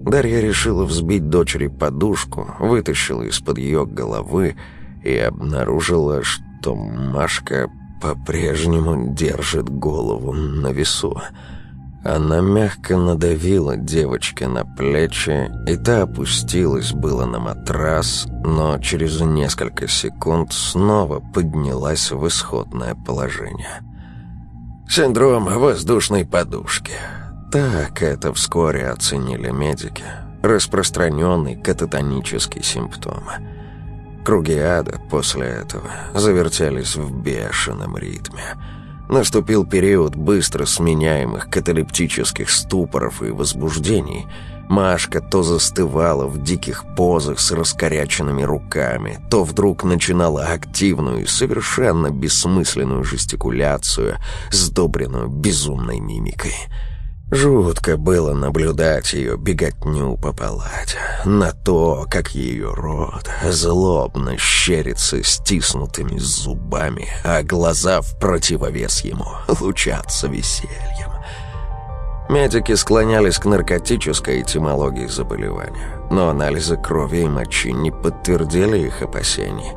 Дарья решила взбить дочери подушку, вытащила из-под ее головы и обнаружила, что Машка по-прежнему держит голову на весу. Она мягко надавила девочке на плечи, и та опустилась было на матрас, но через несколько секунд снова поднялась в исходное положение. «Синдром воздушной подушки». Так это вскоре оценили медики. Распространенный кататонический симптом. Круги ада после этого завертелись в бешеном ритме – Наступил период быстро сменяемых каталептических ступоров и возбуждений. Машка то застывала в диких позах с раскоряченными руками, то вдруг начинала активную, совершенно бессмысленную жестикуляцию, сдобренную безумной мимикой. Жутко было наблюдать ее беготню по палате, на то, как ее рот злобно щерится стиснутыми зубами, а глаза в противовес ему лучатся весельем. Медики склонялись к наркотической этимологии заболевания, но анализы крови и мочи не подтвердили их опасений.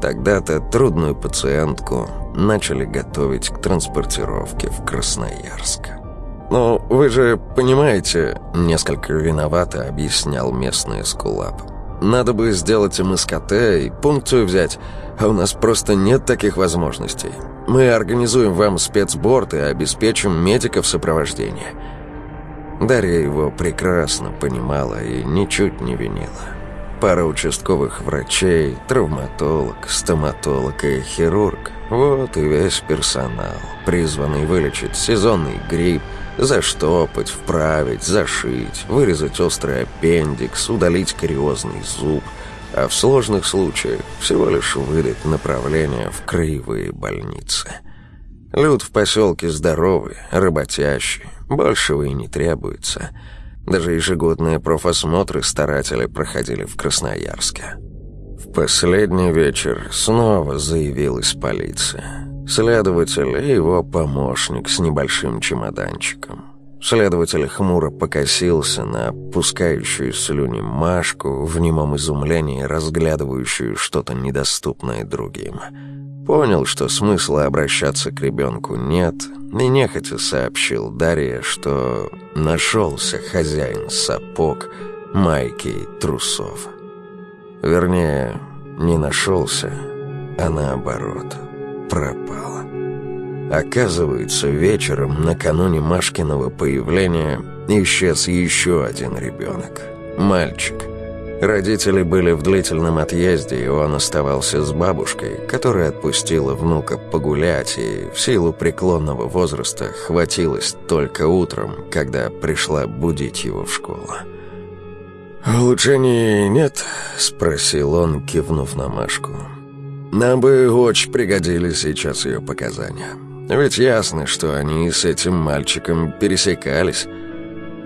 Тогда-то трудную пациентку начали готовить к транспортировке в Красноярск. «Ну, вы же понимаете...» — несколько виновато объяснял местный эскулап. «Надо бы сделать МСКТ и пункцию взять, а у нас просто нет таких возможностей. Мы организуем вам спецборд и обеспечим медиков сопровождения». Дарья его прекрасно понимала и ничуть не винила. Пара участковых врачей, травматолог, стоматолог и хирург – вот и весь персонал, призванный вылечить сезонный грипп, Заштопать, вправить, зашить, вырезать острый аппендикс, удалить кариозный зуб, а в сложных случаях всего лишь выдать направление в краевые больницы. Люд в поселке здоровый, работящий, большего и не требуется. Даже ежегодные профосмотры старатели проходили в Красноярске. В последний вечер снова заявилась полиция. Следователь и его помощник с небольшим чемоданчиком. Следователь хмуро покосился на пускающую слюни Машку, в немом изумлении разглядывающую что-то недоступное другим. Понял, что смысла обращаться к ребенку нет, и нехотя сообщил Дарье, что нашелся хозяин сапог, майки и трусов. Вернее, не нашелся, а наоборот — пропала. Оказывается, вечером, накануне Машкиного появления, исчез еще один ребенок. Мальчик. Родители были в длительном отъезде, и он оставался с бабушкой, которая отпустила внука погулять, и в силу преклонного возраста хватилось только утром, когда пришла будить его в школу. «Улучшений нет?» — спросил он, кивнув на Машку. Нам бы очень пригодились сейчас ее показания. Ведь ясно, что они с этим мальчиком пересекались.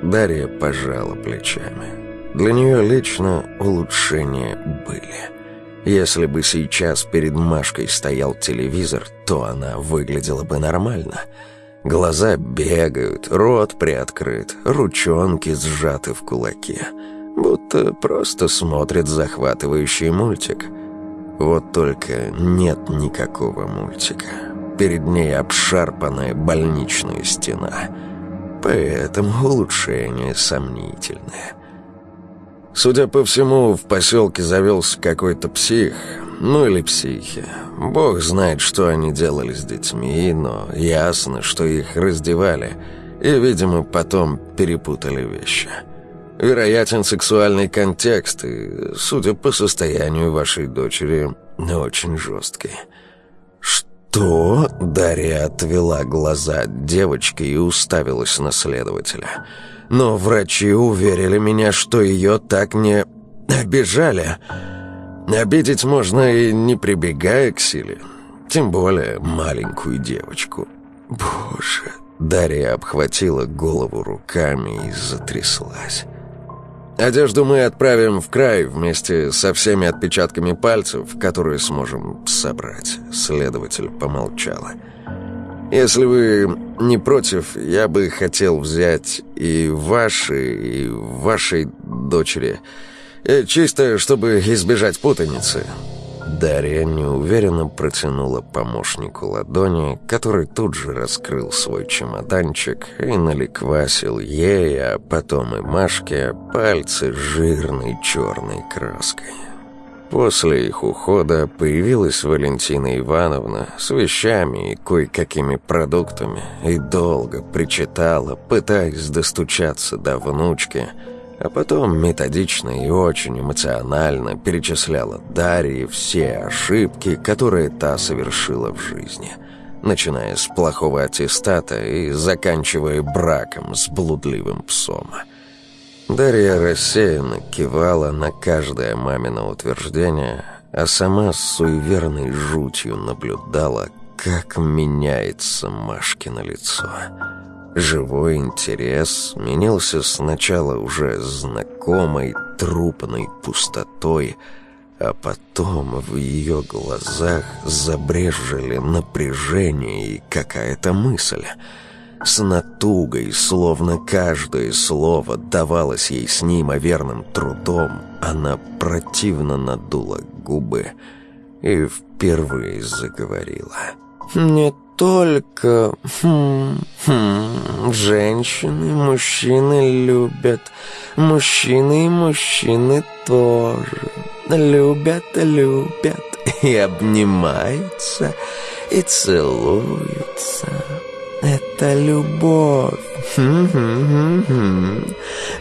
Дарья пожала плечами. Для нее лично улучшения были. Если бы сейчас перед Машкой стоял телевизор, то она выглядела бы нормально. Глаза бегают, рот приоткрыт, ручонки сжаты в кулаке. Будто просто смотрит захватывающий мультик – вот только нет никакого мультика. Перед ней обшарпанная больничная стена. Поэтому улучшение сомнительное. Судя по всему, в поселке завелся какой-то псих, ну или психи. Бог знает, что они делали с детьми, но ясно, что их раздевали и, видимо, потом перепутали вещи. Вероятен сексуальный контекст, и, судя по состоянию вашей дочери, очень жесткий. «Что?» — Дарья отвела глаза от девочки и уставилась на следователя. «Но врачи уверили меня, что ее так не обижали. Обидеть можно и не прибегая к силе, тем более маленькую девочку. Боже!» Дарья обхватила голову руками и затряслась. Одежду мы отправим в край вместе со всеми отпечатками пальцев, которые сможем собрать. Следователь помолчала. Если вы не против, я бы хотел взять и ваши, и вашей дочери. Э, чисто, чтобы избежать путаницы». Дарья неуверенно протянула помощнику ладони, который тут же раскрыл свой чемоданчик и наликвасил ей, а потом и Машке пальцы жирной черной краской. После их ухода появилась Валентина Ивановна с вещами и кое-какими продуктами и долго причитала, пытаясь достучаться до внучки – а потом методично и очень эмоционально перечисляла Дарье все ошибки, которые та совершила в жизни, начиная с плохого аттестата и заканчивая браком с блудливым псом. Дарья рассеянно кивала на каждое мамино утверждение, а сама с суеверной жутью наблюдала, как меняется Машкино лицо. Живой интерес менялся сначала уже знакомой трупной пустотой, а потом в ее глазах забрежжили напряжение и какая-то мысль. С натугой, словно каждое слово давалось ей с неимоверным трудом, она противно надула губы и впервые заговорила. «Не только хм, хм, женщины, мужчины любят, мужчины и мужчины тоже любят, любят и обнимаются и целуются. Это любовь.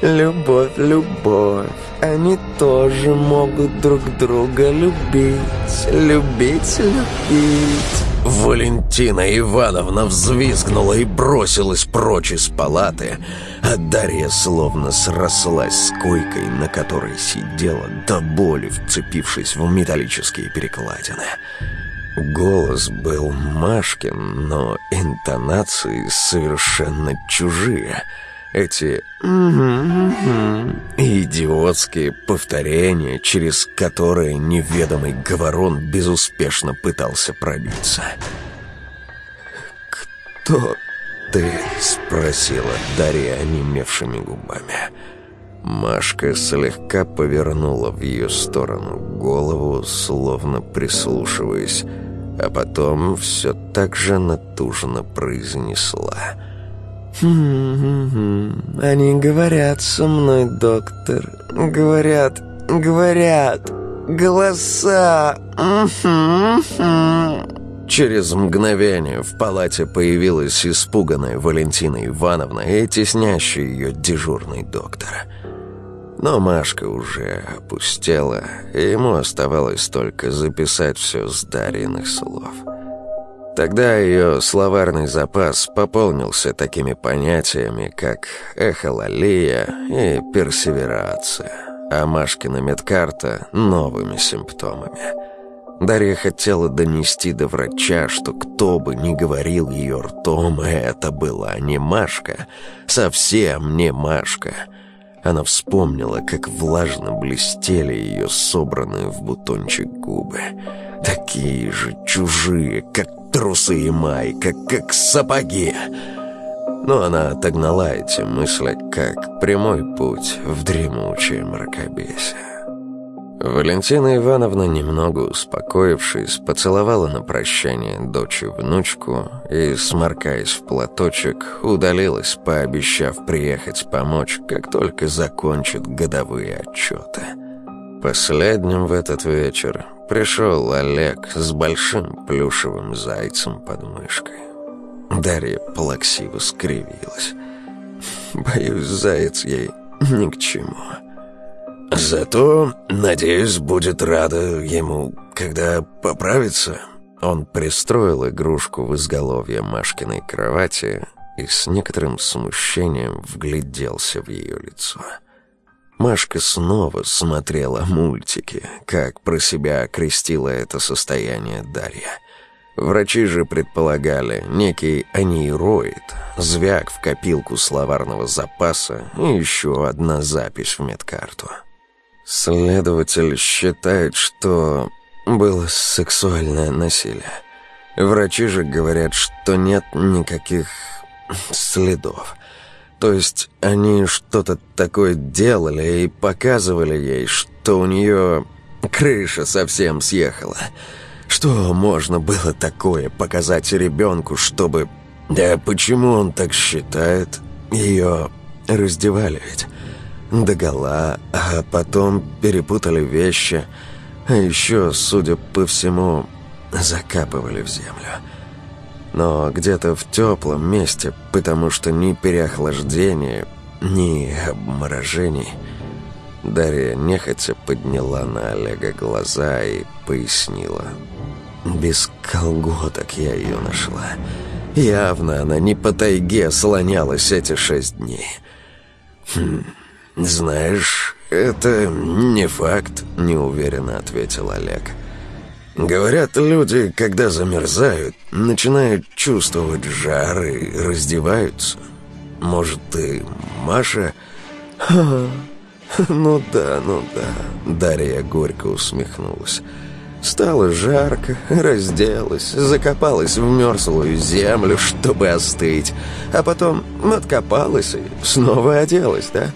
Любовь, любовь. Они тоже могут друг друга любить, любить, любить. Валентина Ивановна взвизгнула и бросилась прочь из палаты, а Дарья словно срослась с койкой, на которой сидела, до боли вцепившись в металлические перекладины. Голос был Машкин, но интонации совершенно чужие — эти идиотские повторения, через которые неведомый говорон безуспешно пытался пробиться. «Кто ты?» — спросила Дарья онемевшими губами. Машка слегка повернула в ее сторону голову, словно прислушиваясь, а потом все так же натужно произнесла — они говорят со мной, доктор. Говорят, говорят. Голоса. Через мгновение в палате появилась испуганная Валентина Ивановна и теснящий ее дежурный доктор. Но Машка уже опустела, и ему оставалось только записать все с Дарьиных слов. Тогда ее словарный запас пополнился такими понятиями, как эхололия и персеверация, а Машкина медкарта — новыми симптомами. Дарья хотела донести до врача, что кто бы ни говорил ее ртом, это была не Машка, совсем не Машка. Она вспомнила, как влажно блестели ее собранные в бутончик губы. Такие же чужие, как трусы и майка, как сапоги. Но она отогнала эти мысли, как прямой путь в дремучее мракобесие. Валентина Ивановна, немного успокоившись, поцеловала на прощание дочь и внучку и, сморкаясь в платочек, удалилась, пообещав приехать помочь, как только закончит годовые отчеты. Последним в этот вечер пришел Олег с большим плюшевым зайцем под мышкой. Дарья плаксиво скривилась. Боюсь, заяц ей ни к чему. Зато, надеюсь, будет рада ему, когда поправится. Он пристроил игрушку в изголовье Машкиной кровати и с некоторым смущением вгляделся в ее лицо. Машка снова смотрела мультики, как про себя окрестила это состояние Дарья. Врачи же предполагали некий анейроид, звяк в копилку словарного запаса и еще одна запись в медкарту. Следователь считает, что было сексуальное насилие. Врачи же говорят, что нет никаких следов. То есть они что-то такое делали и показывали ей, что у нее крыша совсем съехала. Что можно было такое показать ребенку, чтобы... Да почему он так считает? Ее раздевали ведь догола, а потом перепутали вещи, а еще, судя по всему, закапывали в землю. Но где-то в теплом месте, потому что ни переохлаждения, ни обморожений. Дарья нехотя подняла на Олега глаза и пояснила. «Без колготок я ее нашла. Явно она не по тайге слонялась эти шесть дней». «Хм, знаешь, это не факт», — неуверенно ответил Олег. Говорят, люди, когда замерзают, начинают чувствовать жар и раздеваются. Может, ты Маша? Ха, ну да, ну да. Дарья горько усмехнулась. Стало жарко, разделась, закопалась в мерзлую землю, чтобы остыть, а потом откопалась и снова оделась, да?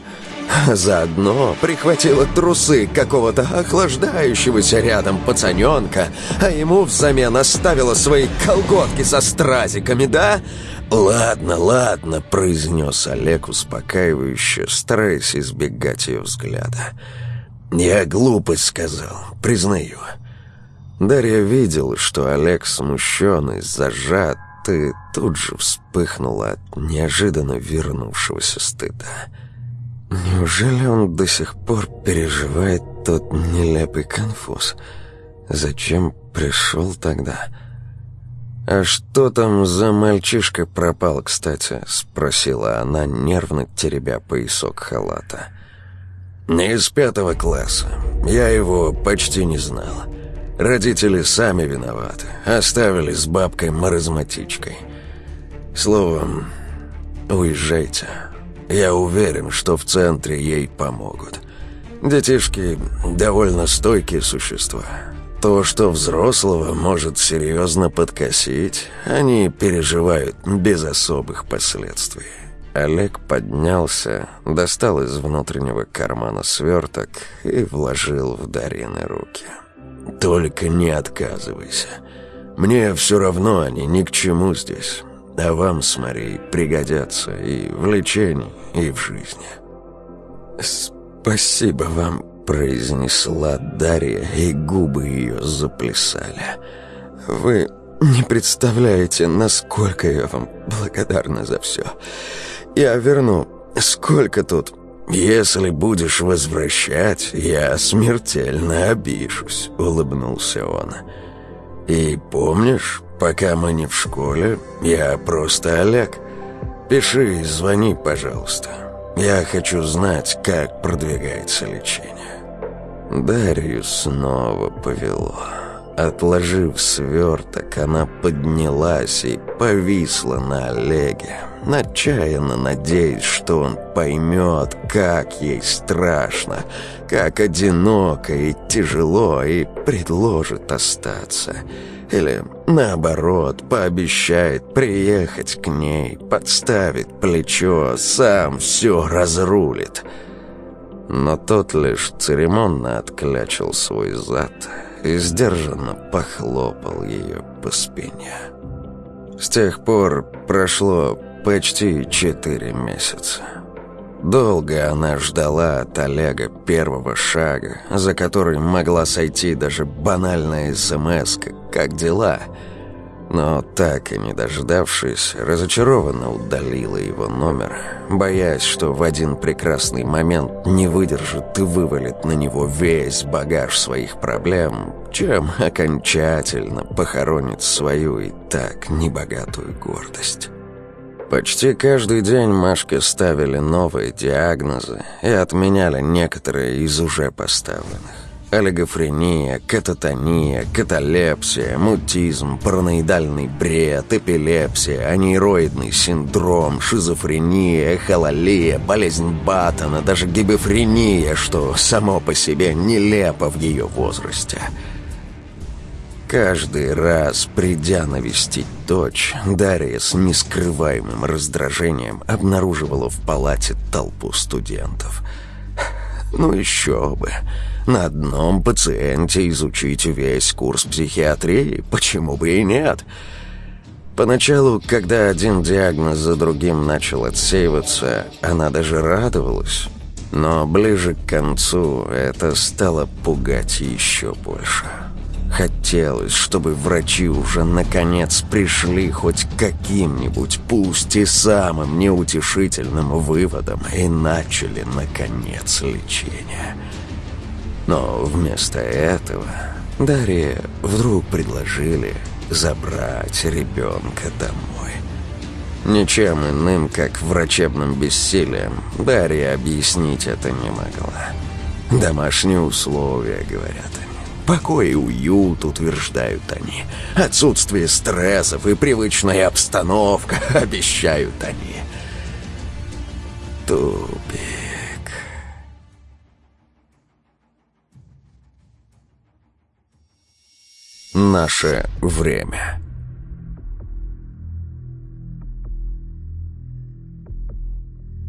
Заодно прихватила трусы какого-то охлаждающегося рядом пацаненка, а ему взамен оставила свои колготки со стразиками, да? «Ладно, ладно», — произнес Олег успокаивающе, стараясь избегать ее взгляда. «Я глупость сказал, признаю». Дарья видела, что Олег смущен и зажат, и тут же вспыхнула от неожиданно вернувшегося стыда. Неужели он до сих пор переживает тот нелепый конфуз? Зачем пришел тогда? «А что там за мальчишка пропал, кстати?» — спросила она, нервно теребя поясок халата. «Не из пятого класса. Я его почти не знал. Родители сами виноваты. Оставили с бабкой-маразматичкой. Словом, уезжайте». Я уверен, что в центре ей помогут. Детишки довольно стойкие существа. То, что взрослого может серьезно подкосить, они переживают без особых последствий. Олег поднялся, достал из внутреннего кармана сверток и вложил в Дарины руки. «Только не отказывайся. Мне все равно они ни к чему здесь. А вам с Марией пригодятся и в лечении, и в жизни». «Спасибо вам», — произнесла Дарья, и губы ее заплясали. «Вы не представляете, насколько я вам благодарна за все. Я верну. Сколько тут?» «Если будешь возвращать, я смертельно обижусь», — улыбнулся он. «И помнишь, Пока мы не в школе, я просто Олег. Пиши и звони, пожалуйста. Я хочу знать, как продвигается лечение». Дарью снова повело. Отложив сверток, она поднялась и повисла на Олеге, отчаянно надеясь, что он поймет, как ей страшно, как одиноко и тяжело, и предложит остаться. Или, наоборот, пообещает приехать к ней, подставит плечо, сам все разрулит. Но тот лишь церемонно отклячил свой зад и сдержанно похлопал ее по спине. С тех пор прошло почти четыре месяца. Долго она ждала от Олега первого шага, за который могла сойти даже банальная смс «Как дела?». Но так и не дождавшись, разочарованно удалила его номер, боясь, что в один прекрасный момент не выдержит и вывалит на него весь багаж своих проблем, чем окончательно похоронит свою и так небогатую гордость. Почти каждый день Машке ставили новые диагнозы и отменяли некоторые из уже поставленных. Олигофрения, кататония, каталепсия, мутизм, параноидальный бред, эпилепсия, анейроидный синдром, шизофрения, эхололия, болезнь Баттона, даже гибефрения, что само по себе нелепо в ее возрасте – Каждый раз, придя навестить дочь, Дарья с нескрываемым раздражением обнаруживала в палате толпу студентов. Ну еще бы. На одном пациенте изучить весь курс психиатрии, почему бы и нет? Поначалу, когда один диагноз за другим начал отсеиваться, она даже радовалась. Но ближе к концу это стало пугать еще больше. Хотелось, чтобы врачи уже наконец пришли хоть каким-нибудь, пусть и самым неутешительным выводом и начали, наконец, лечение. Но вместо этого Дарье вдруг предложили забрать ребенка домой. Ничем иным, как врачебным бессилием, Дарья объяснить это не могла. Домашние условия, говорят. Покой и уют, утверждают они. Отсутствие стрессов и привычная обстановка, обещают они. Тупик. Наше время.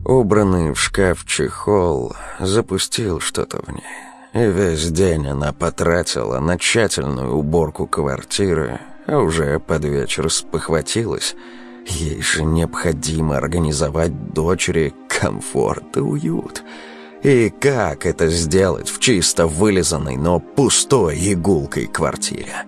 Убранный в шкаф чехол запустил что-то в ней. И весь день она потратила на тщательную уборку квартиры, а уже под вечер спохватилась. Ей же необходимо организовать дочери комфорт и уют. И как это сделать в чисто вылизанной, но пустой игулкой квартире?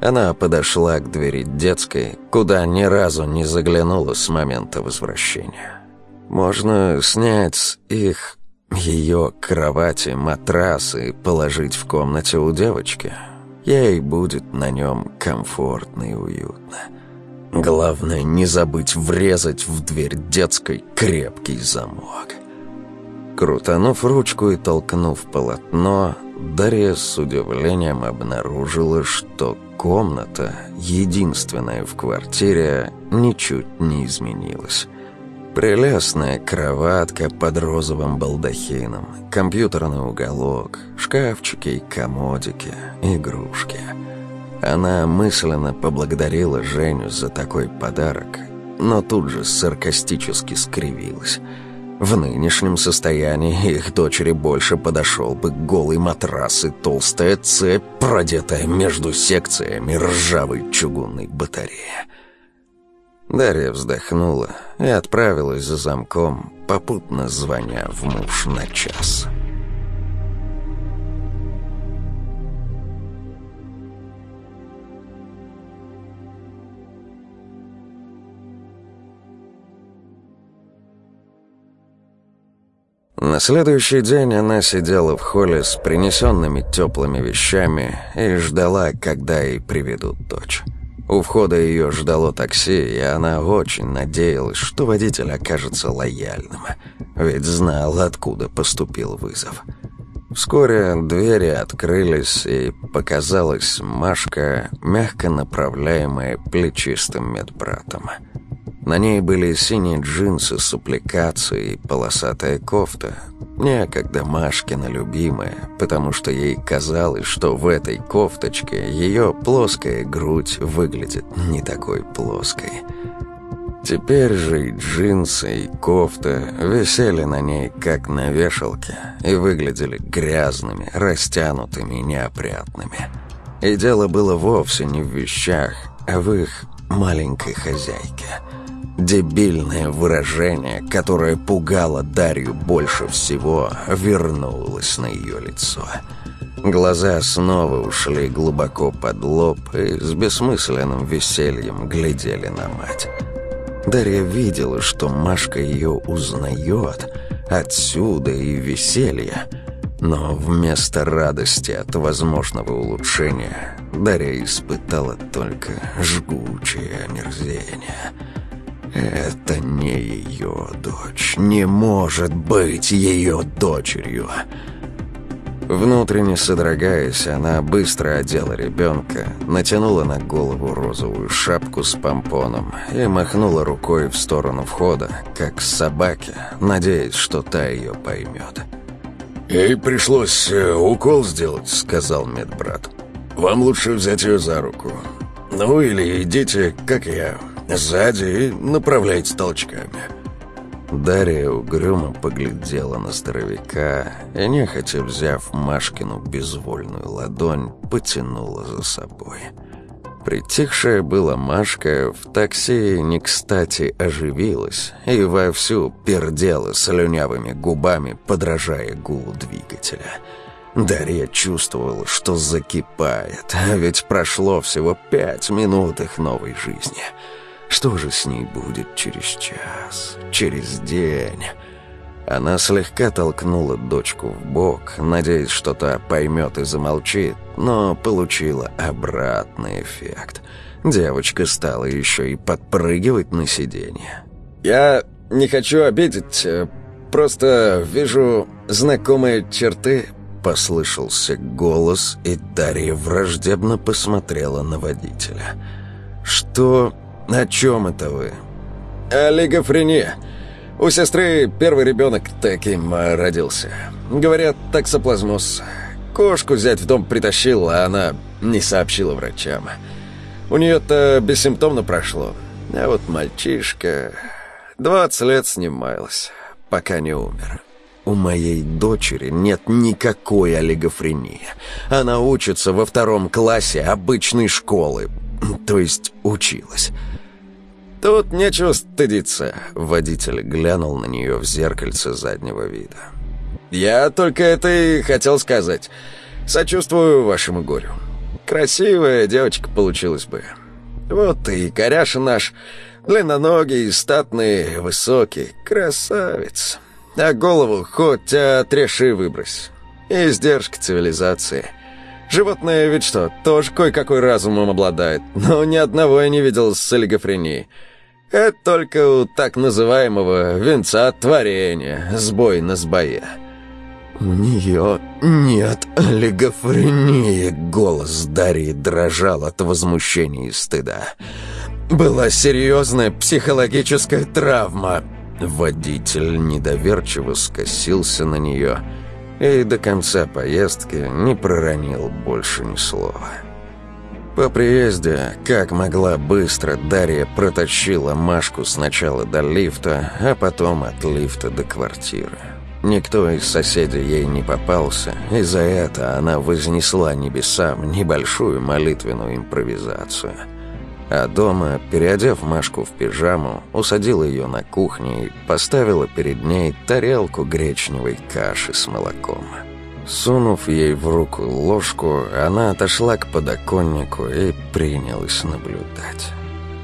Она подошла к двери детской, куда ни разу не заглянула с момента возвращения. Можно снять их ее кровати, матрас и положить в комнате у девочки. Ей будет на нем комфортно и уютно. Главное, не забыть врезать в дверь детской крепкий замок. Крутанув ручку и толкнув полотно, Дарья с удивлением обнаружила, что комната, единственная в квартире, ничуть не изменилась. Прелестная кроватка под розовым балдахином, компьютерный уголок, шкафчики и комодики, игрушки. Она мысленно поблагодарила Женю за такой подарок, но тут же саркастически скривилась. В нынешнем состоянии их дочери больше подошел бы голый матрас и толстая цепь, продетая между секциями ржавой чугунной батареи. Дарья вздохнула и отправилась за замком, попутно звоня в муж на час. На следующий день она сидела в холле с принесенными теплыми вещами и ждала, когда ей приведут дочь. У входа ее ждало такси, и она очень надеялась, что водитель окажется лояльным, ведь знал, откуда поступил вызов. Вскоре двери открылись, и показалась Машка, мягко направляемая плечистым медбратом. На ней были синие джинсы с аппликацией и полосатая кофта. Некогда Машкина любимая, потому что ей казалось, что в этой кофточке ее плоская грудь выглядит не такой плоской. Теперь же и джинсы, и кофта висели на ней, как на вешалке, и выглядели грязными, растянутыми и неопрятными. И дело было вовсе не в вещах, а в их маленькой хозяйке – Дебильное выражение, которое пугало Дарью больше всего, вернулось на ее лицо. Глаза снова ушли глубоко под лоб и с бессмысленным весельем глядели на мать. Дарья видела, что Машка ее узнает, отсюда и веселье, но вместо радости от возможного улучшения Дарья испытала только жгучее омерзение – это не ее дочь. Не может быть ее дочерью. Внутренне содрогаясь, она быстро одела ребенка, натянула на голову розовую шапку с помпоном и махнула рукой в сторону входа, как собаке, надеясь, что та ее поймет. «Ей пришлось э, укол сделать», — сказал медбрат. вам лучше взять ее за руку. Ну или идите, как я, сзади и направляйте толчками». Дарья угрюмо поглядела на здоровяка и, нехотя взяв Машкину безвольную ладонь, потянула за собой. Притихшая была Машка в такси не кстати оживилась и вовсю пердела слюнявыми губами, подражая гулу двигателя. Дарья чувствовала, что закипает, а ведь прошло всего пять минут их новой жизни — что же с ней будет через час, через день? Она слегка толкнула дочку в бок, надеясь, что та поймет и замолчит, но получила обратный эффект. Девочка стала еще и подпрыгивать на сиденье. «Я не хочу обидеть, э, просто вижу знакомые черты», — послышался голос, и Дарья враждебно посмотрела на водителя. «Что «О чем это вы?» «Олигофрения. У сестры первый ребенок таким а, родился. Говорят, таксоплазмоз. Кошку взять в дом притащил, а она не сообщила врачам. У нее-то бессимптомно прошло. А вот мальчишка... 20 лет с ним маялась, пока не умер». У моей дочери нет никакой олигофрении. Она учится во втором классе обычной школы. То есть училась. «Тут нечего стыдиться», — водитель глянул на нее в зеркальце заднего вида. «Я только это и хотел сказать. Сочувствую вашему горю. Красивая девочка получилась бы. Вот и коряша наш, длинноногий, статный, высокий, красавец. А голову хоть отреши выбрось. Издержка цивилизации». Животное ведь что, тоже кое-какой разумом обладает, но ни одного я не видел с олигофренией. Это только у так называемого венца творения, сбой на сбое. «У нее нет олигофрении», — голос Дарьи дрожал от возмущения и стыда. «Была серьезная психологическая травма». Водитель недоверчиво скосился на нее и до конца поездки не проронил больше ни слова. По приезде, как могла быстро, Дарья протащила Машку сначала до лифта, а потом от лифта до квартиры. Никто из соседей ей не попался, и за это она вознесла небесам небольшую молитвенную импровизацию. А дома, переодев Машку в пижаму, усадила ее на кухне и поставила перед ней тарелку гречневой каши с молоком. Сунув ей в руку ложку, она отошла к подоконнику и принялась наблюдать.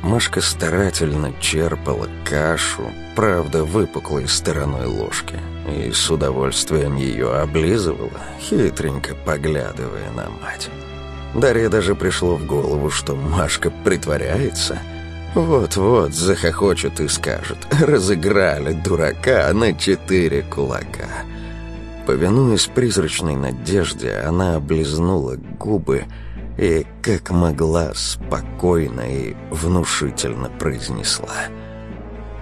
Машка старательно черпала кашу, правда, выпуклой стороной ложки, и с удовольствием ее облизывала, хитренько поглядывая на мать. Дарья даже пришло в голову, что Машка притворяется. Вот-вот захохочет и скажет «разыграли дурака на четыре кулака». Повинуясь призрачной надежде, она облизнула губы и, как могла, спокойно и внушительно произнесла.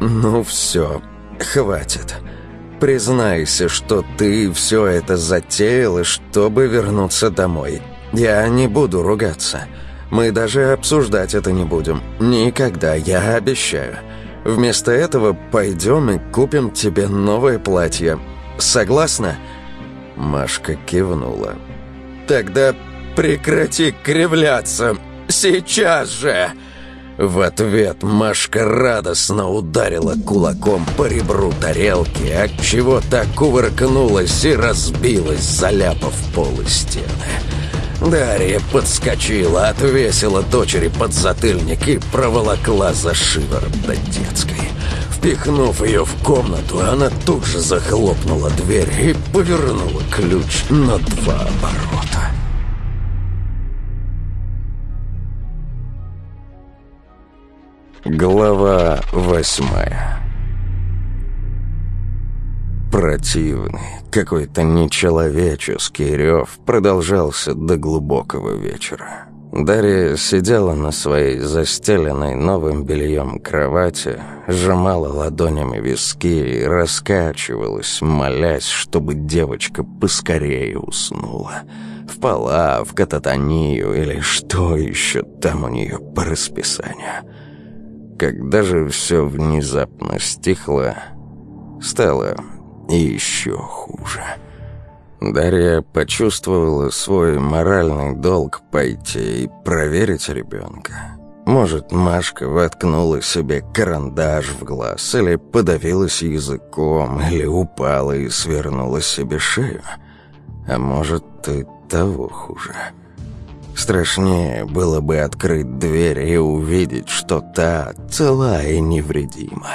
«Ну все, хватит. Признайся, что ты все это затеяла, чтобы вернуться домой. Я не буду ругаться. Мы даже обсуждать это не будем. Никогда, я обещаю. Вместо этого пойдем и купим тебе новое платье. Согласна?» Машка кивнула. «Тогда прекрати кривляться! Сейчас же!» В ответ Машка радостно ударила кулаком по ребру тарелки, отчего так кувыркнулась и разбилась, заляпав пол и стены. Дарья подскочила, отвесила дочери под затыльник и проволокла за шиворот до детской. Впихнув ее в комнату, она тут же захлопнула дверь и повернула ключ на два оборота. Глава восьмая Противный, какой-то нечеловеческий рев продолжался до глубокого вечера. Дарья сидела на своей застеленной новым бельем кровати, сжимала ладонями виски и раскачивалась, молясь, чтобы девочка поскорее уснула. Впала в кататонию или что еще там у нее по расписанию. Когда же все внезапно стихло, стало еще хуже. Дарья почувствовала свой моральный долг пойти и проверить ребенка. Может, Машка воткнула себе карандаш в глаз, или подавилась языком, или упала и свернула себе шею. А может, и того хуже. Страшнее было бы открыть дверь и увидеть, что та цела и невредима.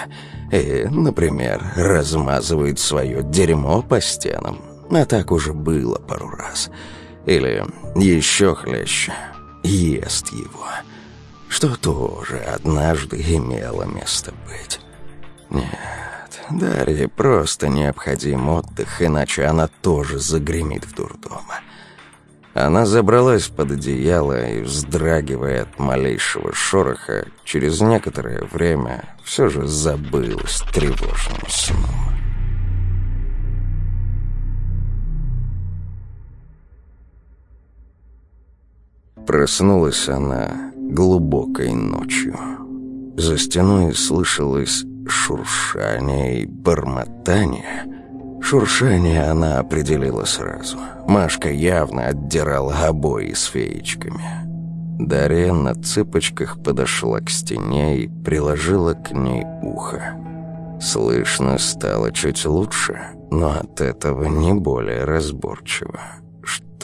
И, например, размазывает свое дерьмо по стенам, а так уже было пару раз. Или еще хлеще, ест его. Что тоже однажды имело место быть. Нет, Дарье просто необходим отдых, иначе она тоже загремит в дурдом. Она забралась под одеяло и, вздрагивая от малейшего шороха, через некоторое время все же забылась тревожным сном. Проснулась она глубокой ночью. За стеной слышалось шуршание и бормотание. Шуршание она определила сразу. Машка явно отдирала обои с феечками. Дарья на цыпочках подошла к стене и приложила к ней ухо. Слышно стало чуть лучше, но от этого не более разборчиво.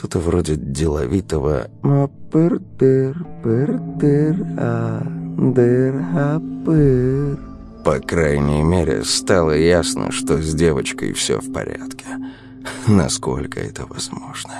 Что-то вроде деловитого «Мапыр-дыр-пыр-дыр-а-дыр-а-пыр». По крайней мере, стало ясно, что с девочкой все в порядке. Насколько это возможно.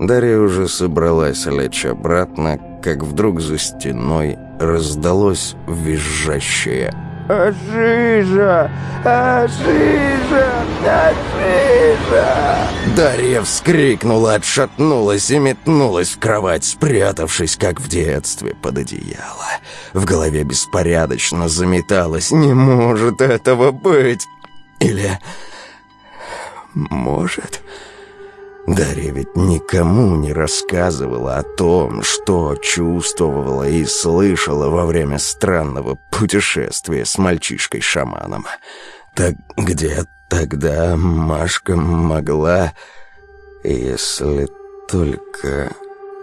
Дарья уже собралась лечь обратно, как вдруг за стеной раздалось визжащее «Ажижа! Ажижа! Ажижа!» Дарья вскрикнула, отшатнулась и метнулась в кровать, спрятавшись, как в детстве, под одеяло. В голове беспорядочно заметалось «Не может этого быть!» Или «Может...» Дарья ведь никому не рассказывала о том, что чувствовала и слышала во время странного путешествия с мальчишкой-шаманом. Так где тогда Машка могла, если только...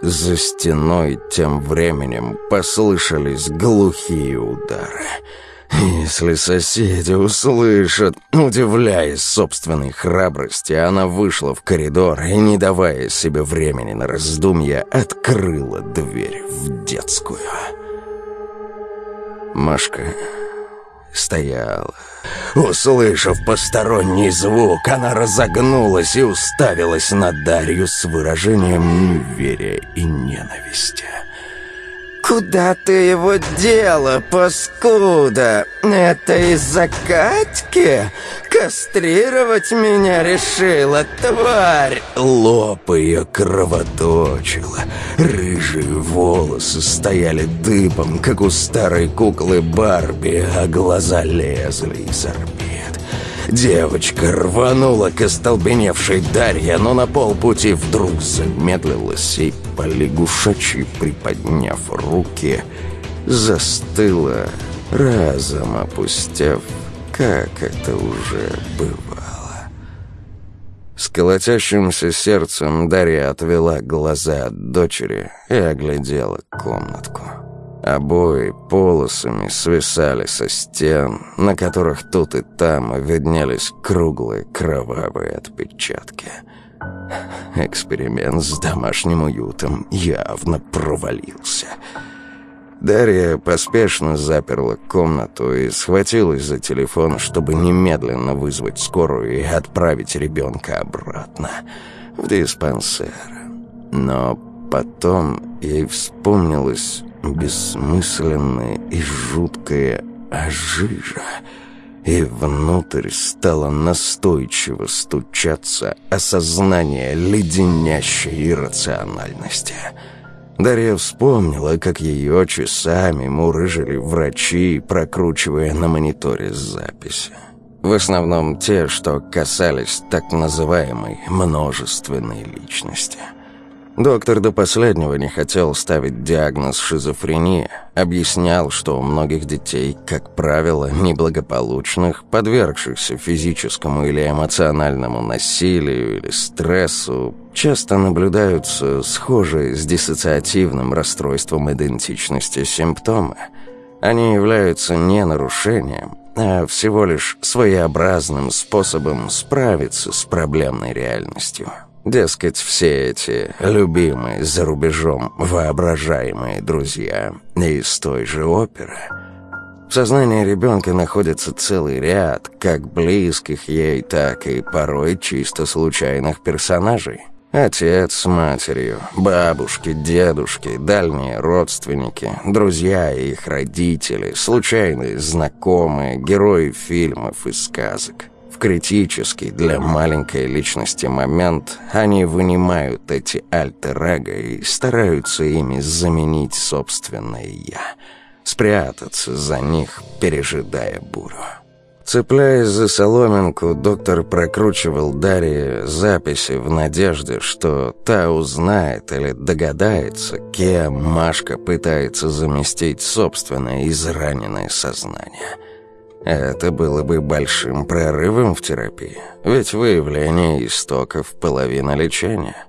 За стеной тем временем послышались глухие удары — если соседи услышат, удивляясь собственной храбрости, она вышла в коридор и, не давая себе времени на раздумья, открыла дверь в детскую. Машка стояла. Услышав посторонний звук, она разогнулась и уставилась на Дарью с выражением неверия и ненависти. «Куда ты его дела, паскуда? Это из-за Катьки? Кастрировать меня решила, тварь!» Лоб ее кровоточило. Рыжие волосы стояли дыбом, как у старой куклы Барби, а глаза лезли из орбит. Девочка рванула к остолбеневшей Дарье, но на полпути вдруг замедлилась и, полягушачьи приподняв руки, застыла, разом опустев, как это уже бывало. С колотящимся сердцем Дарья отвела глаза от дочери и оглядела комнатку. Обои полосами свисали со стен, на которых тут и там виднелись круглые кровавые отпечатки. Эксперимент с домашним уютом явно провалился. Дарья поспешно заперла комнату и схватилась за телефон, чтобы немедленно вызвать скорую и отправить ребенка обратно в диспансер. Но потом ей вспомнилось бессмысленное и жуткое ожижа, и внутрь стало настойчиво стучаться осознание леденящей иррациональности. Дарья вспомнила, как ее часами мурыжили врачи, прокручивая на мониторе записи. В основном те, что касались так называемой множественной личности – Доктор до последнего не хотел ставить диагноз шизофрения. Объяснял, что у многих детей, как правило, неблагополучных, подвергшихся физическому или эмоциональному насилию или стрессу, часто наблюдаются схожие с диссоциативным расстройством идентичности симптомы. Они являются не нарушением, а всего лишь своеобразным способом справиться с проблемной реальностью. Дескать, все эти любимые за рубежом воображаемые друзья из той же оперы. В сознании ребенка находится целый ряд как близких ей, так и порой чисто случайных персонажей. Отец с матерью, бабушки, дедушки, дальние родственники, друзья и их родители, случайные знакомые, герои фильмов и сказок – в критический для маленькой личности момент они вынимают эти альтер-эго и стараются ими заменить собственное «я», спрятаться за них, пережидая бурю. Цепляясь за соломинку, доктор прокручивал Дарье записи в надежде, что та узнает или догадается, кем Машка пытается заместить собственное израненное сознание – это было бы большим прорывом в терапии, ведь выявление истоков – половина лечения.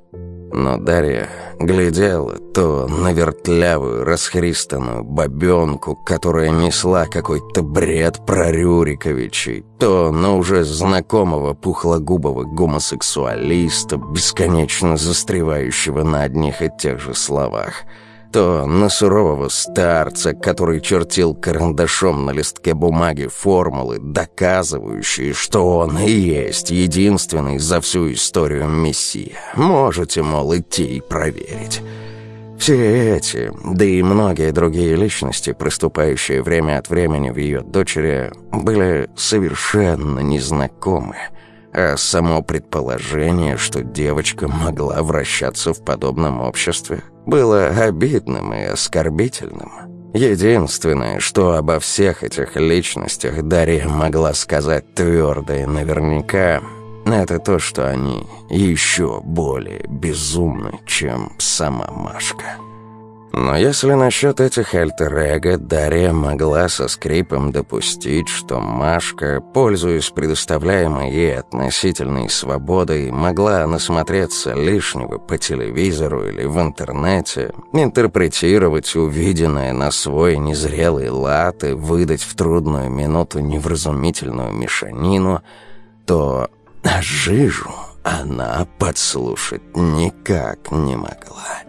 Но Дарья глядела то на вертлявую, расхристанную бабенку, которая несла какой-то бред про Рюриковичей, то на уже знакомого пухлогубого гомосексуалиста, бесконечно застревающего на одних и тех же словах – то на сурового старца, который чертил карандашом на листке бумаги формулы, доказывающие, что он и есть единственный за всю историю Мессия. Можете, мол, идти и проверить. Все эти, да и многие другие личности, проступающие время от времени в ее дочери, были совершенно незнакомы а само предположение, что девочка могла вращаться в подобном обществе, было обидным и оскорбительным. Единственное, что обо всех этих личностях Дарья могла сказать твердо и наверняка, это то, что они еще более безумны, чем сама Машка. Но если насчет этих альтер-эго, Дарья могла со скрипом допустить, что Машка, пользуясь предоставляемой ей относительной свободой, могла насмотреться лишнего по телевизору или в интернете, интерпретировать увиденное на свой незрелый лад и выдать в трудную минуту невразумительную мешанину, то жижу она подслушать никак не могла.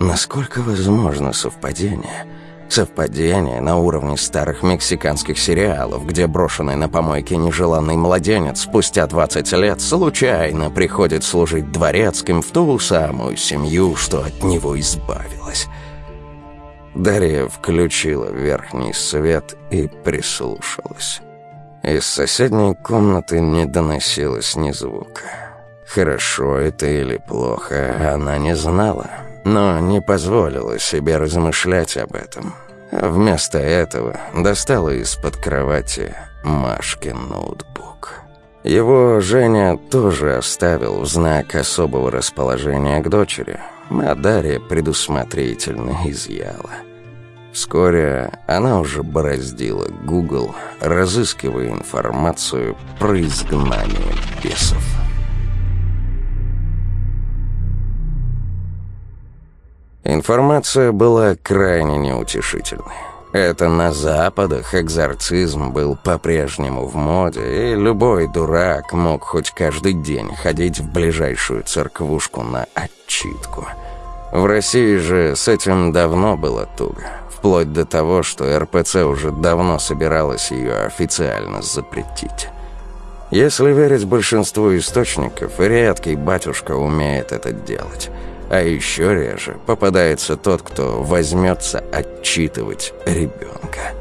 Насколько возможно совпадение? Совпадение на уровне старых мексиканских сериалов, где брошенный на помойке нежеланный младенец спустя 20 лет случайно приходит служить дворецким в ту самую семью, что от него избавилась. Дарья включила верхний свет и прислушалась. Из соседней комнаты не доносилось ни звука. Хорошо это или плохо, она не знала но не позволила себе размышлять об этом. вместо этого достала из-под кровати Машкин ноутбук. Его Женя тоже оставил в знак особого расположения к дочери, а Дарья предусмотрительно изъяла. Вскоре она уже бороздила Google, разыскивая информацию про изгнание бесов. Информация была крайне неутешительной. Это на Западах экзорцизм был по-прежнему в моде, и любой дурак мог хоть каждый день ходить в ближайшую церквушку на отчитку. В России же с этим давно было туго, вплоть до того, что РПЦ уже давно собиралась ее официально запретить. Если верить большинству источников, редкий батюшка умеет это делать – а еще реже попадается тот, кто возьмется отчитывать ребенка.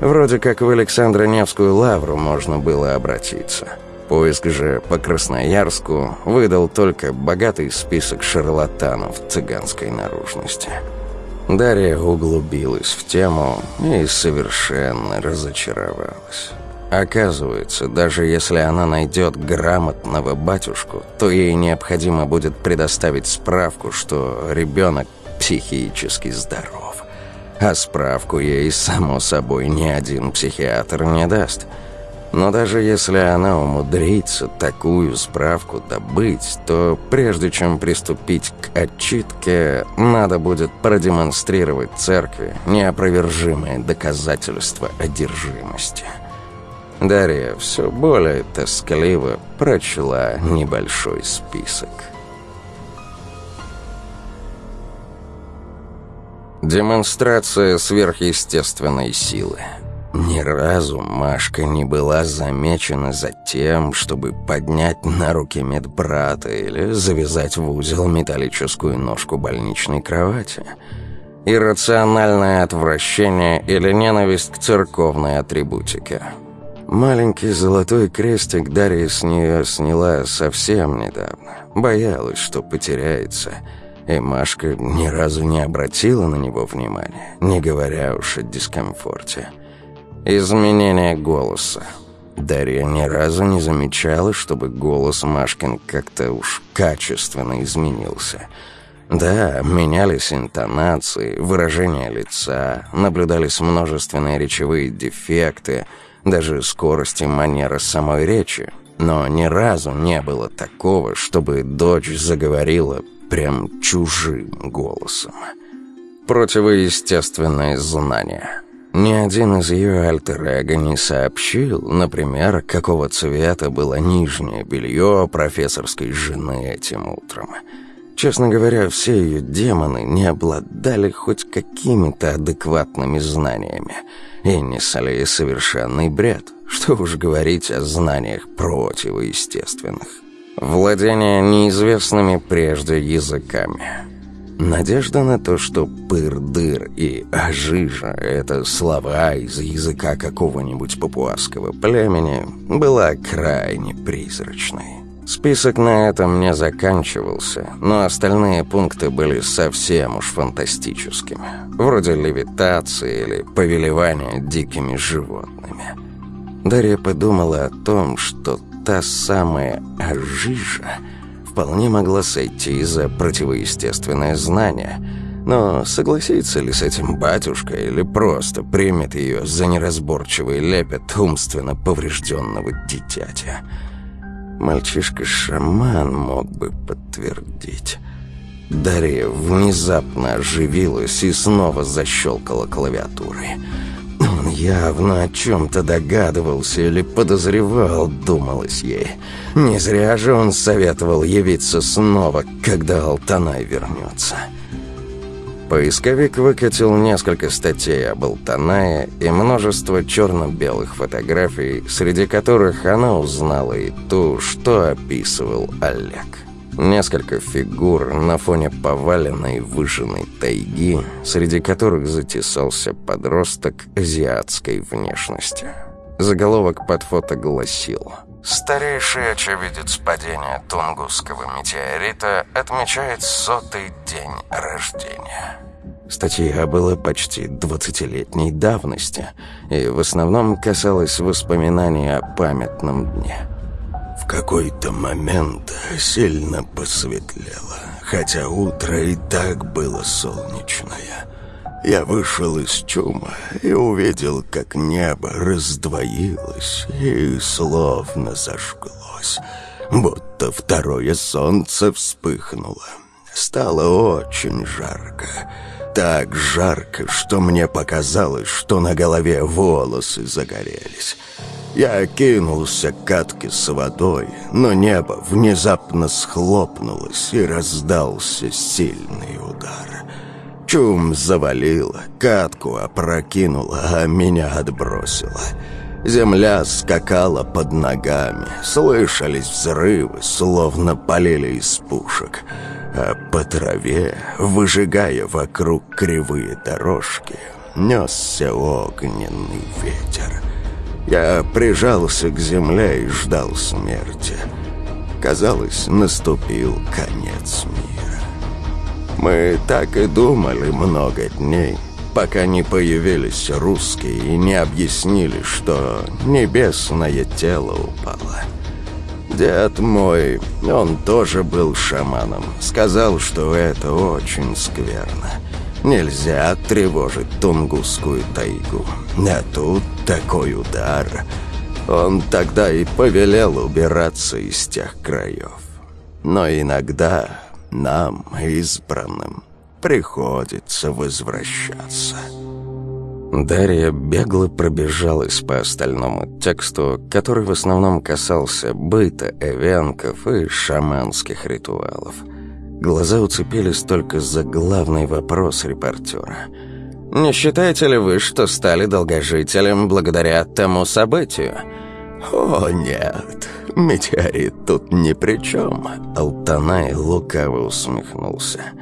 Вроде как в Александро-Невскую лавру можно было обратиться. Поиск же по Красноярску выдал только богатый список шарлатанов цыганской наружности. Дарья углубилась в тему и совершенно разочаровалась. Оказывается, даже если она найдет грамотного батюшку, то ей необходимо будет предоставить справку, что ребенок психически здоров. А справку ей, само собой, ни один психиатр не даст – но даже если она умудрится такую справку добыть, то прежде чем приступить к отчитке, надо будет продемонстрировать церкви неопровержимое доказательство одержимости. Дарья все более тоскливо прочла небольшой список. Демонстрация сверхъестественной силы – ни разу Машка не была замечена за тем, чтобы поднять на руки медбрата или завязать в узел металлическую ножку больничной кровати. Иррациональное отвращение или ненависть к церковной атрибутике. Маленький золотой крестик Дарья с нее сняла совсем недавно. Боялась, что потеряется. И Машка ни разу не обратила на него внимания, не говоря уж о дискомфорте. Изменение голоса. Дарья ни разу не замечала, чтобы голос Машкин как-то уж качественно изменился. Да, менялись интонации, выражение лица, наблюдались множественные речевые дефекты, даже скорость и манера самой речи. Но ни разу не было такого, чтобы дочь заговорила прям чужим голосом. Противоестественное знание – ни один из ее альтер-эго не сообщил, например, какого цвета было нижнее белье профессорской жены этим утром. Честно говоря, все ее демоны не обладали хоть какими-то адекватными знаниями и несли совершенный бред, что уж говорить о знаниях противоестественных. Владение неизвестными прежде языками – Надежда на то, что пыр-дыр и ажижа — это слова из языка какого-нибудь папуасского племени, была крайне призрачной. Список на этом не заканчивался, но остальные пункты были совсем уж фантастическими, вроде левитации или повелевания дикими животными. Дарья подумала о том, что та самая ажижа — вполне могла сойти за противоестественное знание. Но согласится ли с этим батюшка или просто примет ее за неразборчивый лепет умственно поврежденного дитятя? Мальчишка-шаман мог бы подтвердить. Дарья внезапно оживилась и снова защелкала клавиатурой. Он явно о чем-то догадывался или подозревал, думалось ей. Не зря же он советовал явиться снова, когда Алтанай вернется. Поисковик выкатил несколько статей об Алтанае и множество черно-белых фотографий, среди которых она узнала и ту, что описывал Олег. Несколько фигур на фоне поваленной выжженной тайги, среди которых затесался подросток азиатской внешности. Заголовок под фото гласил «Старейший очевидец падения Тунгусского метеорита отмечает сотый день рождения». Статья была почти двадцатилетней давности и в основном касалась воспоминаний о памятном дне – в какой-то момент сильно посветлело, хотя утро и так было солнечное. Я вышел из чума и увидел, как небо раздвоилось и словно зажглось, будто второе солнце вспыхнуло. Стало очень жарко, так жарко, что мне показалось, что на голове волосы загорелись. Я кинулся к катке с водой, но небо внезапно схлопнулось и раздался сильный. Чум завалило, катку опрокинуло, а меня отбросило. Земля скакала под ногами, слышались взрывы, словно полили из пушек. А по траве, выжигая вокруг кривые дорожки, несся огненный ветер. Я прижался к земле и ждал смерти. Казалось, наступил конец мира. Мы так и думали много дней, пока не появились русские и не объяснили, что небесное тело упало. Дед мой, он тоже был шаманом, сказал, что это очень скверно. Нельзя тревожить Тунгусскую тайгу. А тут такой удар. Он тогда и повелел убираться из тех краев. Но иногда нам, избранным, приходится возвращаться. Дарья бегло пробежалась по остальному тексту, который в основном касался быта эвенков и шаманских ритуалов. Глаза уцепились только за главный вопрос репортера. «Не считаете ли вы, что стали долгожителем благодаря тому событию?» «О, нет, метеорит тут ни при чем», — Алтанай лукаво усмехнулся.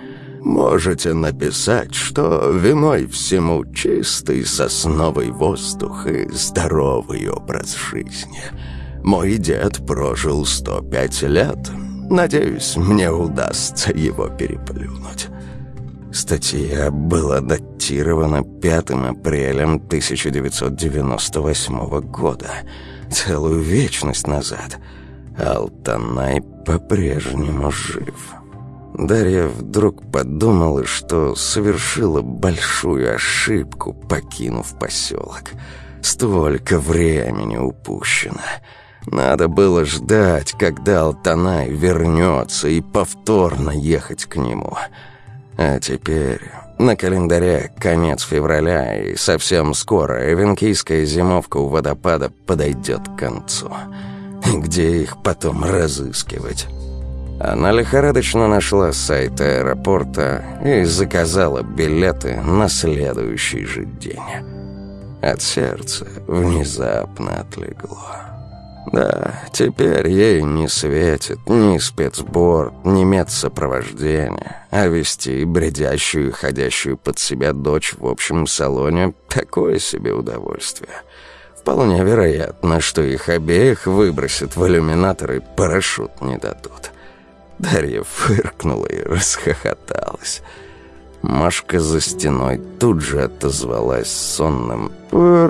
Можете написать, что виной всему чистый сосновый воздух и здоровый образ жизни. Мой дед прожил 105 лет. Надеюсь, мне удастся его переплюнуть. Статья была датирована 5 апреля 1998 года, целую вечность назад. Алтанай по-прежнему жив. Дарья вдруг подумала, что совершила большую ошибку, покинув поселок. Столько времени упущено. Надо было ждать, когда Алтанай вернется и повторно ехать к нему. А теперь на календаре конец февраля, и совсем скоро эвенкийская зимовка у водопада подойдет к концу. Где их потом разыскивать? Она лихорадочно нашла сайт аэропорта и заказала билеты на следующий же день. От сердца внезапно отлегло. Да, теперь ей не светит ни спецборд, ни медсопровождение, а вести бредящую и ходящую под себя дочь в общем салоне – такое себе удовольствие. Вполне вероятно, что их обеих выбросят в иллюминатор и парашют не дадут. Дарья фыркнула и расхохоталась. Машка за стеной тут же отозвалась сонным «Пардера».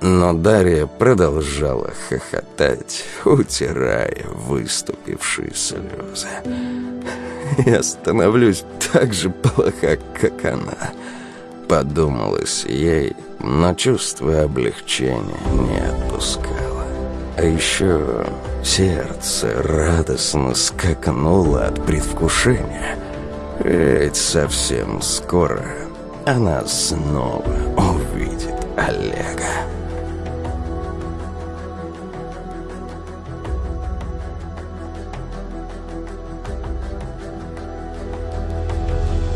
Но Дарья продолжала хохотать, утирая выступившие слезы. «Я становлюсь так же плоха, как она», — подумалось ей, но чувство облегчения не отпускало. А еще сердце радостно скакнуло от предвкушения. Ведь совсем скоро она снова увидит Олега.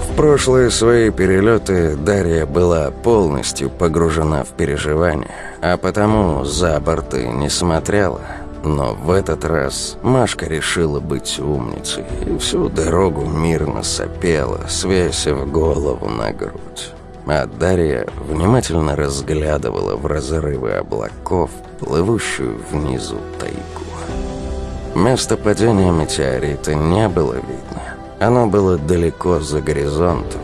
В прошлые свои перелеты Дарья была полностью погружена в переживания, а потому за борты не смотрела. Но в этот раз Машка решила быть умницей и всю дорогу мирно сопела, свесив голову на грудь. А Дарья внимательно разглядывала в разрывы облаков плывущую внизу тайгу. Место падения метеорита не было видно. Оно было далеко за горизонтом,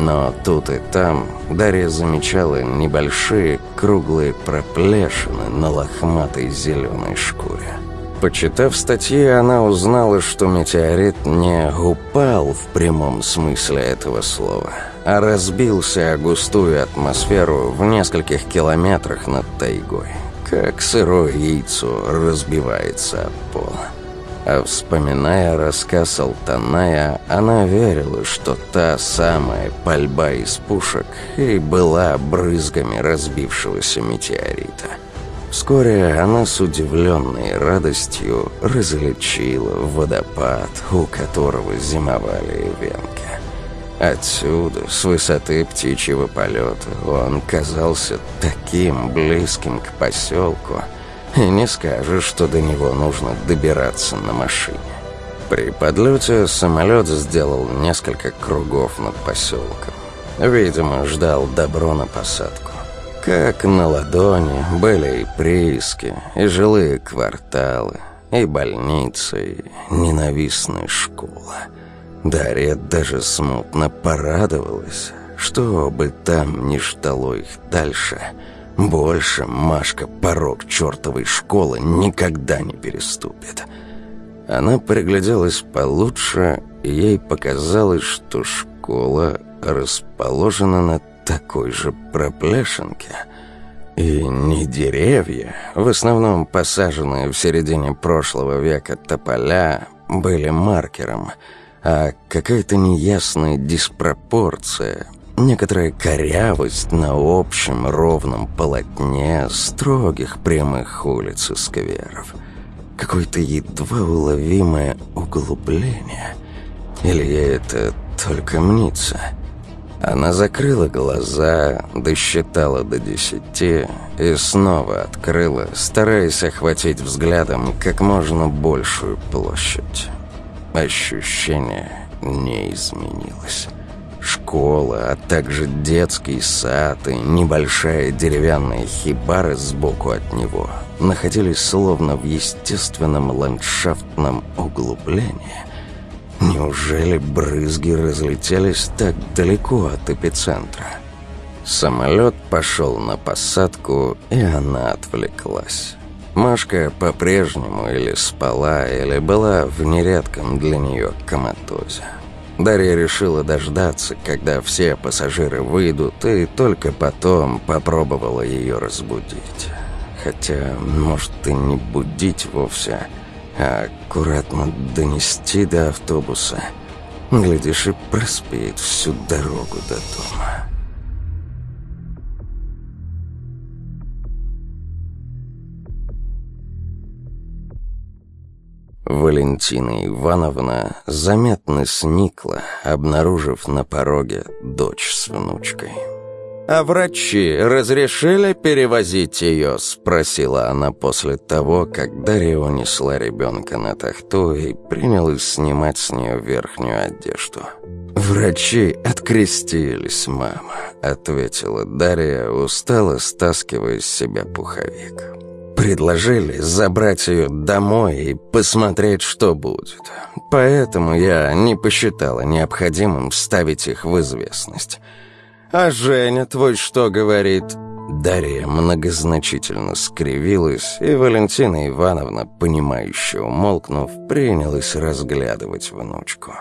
но тут и там Дарья замечала небольшие круглые проплешины на лохматой зеленой шкуре. Почитав статьи, она узнала, что метеорит не упал в прямом смысле этого слова, а разбился о густую атмосферу в нескольких километрах над тайгой, как сырое яйцо разбивается об пол. А вспоминая рассказ Алтаная, она верила, что та самая пальба из пушек и была брызгами разбившегося метеорита. Вскоре она с удивленной радостью различила водопад, у которого зимовали венки. Отсюда, с высоты птичьего полета, он казался таким близким к поселку – и не скажешь, что до него нужно добираться на машине. При подлете самолет сделал несколько кругов над поселком. Видимо, ждал добро на посадку. Как на ладони были и прииски, и жилые кварталы, и больницы, и ненавистная школа. Дарья даже смутно порадовалась, что бы там ни ждало их дальше. Больше Машка порог чертовой школы никогда не переступит. Она пригляделась получше, и ей показалось, что школа расположена на такой же проплешинке. И не деревья, в основном посаженные в середине прошлого века тополя, были маркером, а какая-то неясная диспропорция, некоторая корявость на общем ровном полотне строгих прямых улиц и скверов. Какое-то едва уловимое углубление. Или это только мнится – она закрыла глаза, досчитала до десяти и снова открыла, стараясь охватить взглядом как можно большую площадь. Ощущение не изменилось. Школа, а также детский сад и небольшая деревянная хибара сбоку от него находились словно в естественном ландшафтном углублении, Неужели брызги разлетелись так далеко от эпицентра? Самолет пошел на посадку, и она отвлеклась. Машка по-прежнему или спала, или была в нередком для нее коматозе. Дарья решила дождаться, когда все пассажиры выйдут, и только потом попробовала ее разбудить. Хотя, может, и не будить вовсе, а аккуратно донести до автобуса. Глядишь, и проспеет всю дорогу до дома. Валентина Ивановна заметно сникла, обнаружив на пороге дочь с внучкой. «А врачи разрешили перевозить ее?» – спросила она после того, как Дарья унесла ребенка на тахту и принялась снимать с нее верхнюю одежду. «Врачи открестились, мама», – ответила Дарья, устало стаскивая с себя пуховик. Предложили забрать ее домой и посмотреть, что будет. Поэтому я не посчитала необходимым ставить их в известность. «А Женя твой что говорит?» Дарья многозначительно скривилась, и Валентина Ивановна, понимающе умолкнув, принялась разглядывать внучку.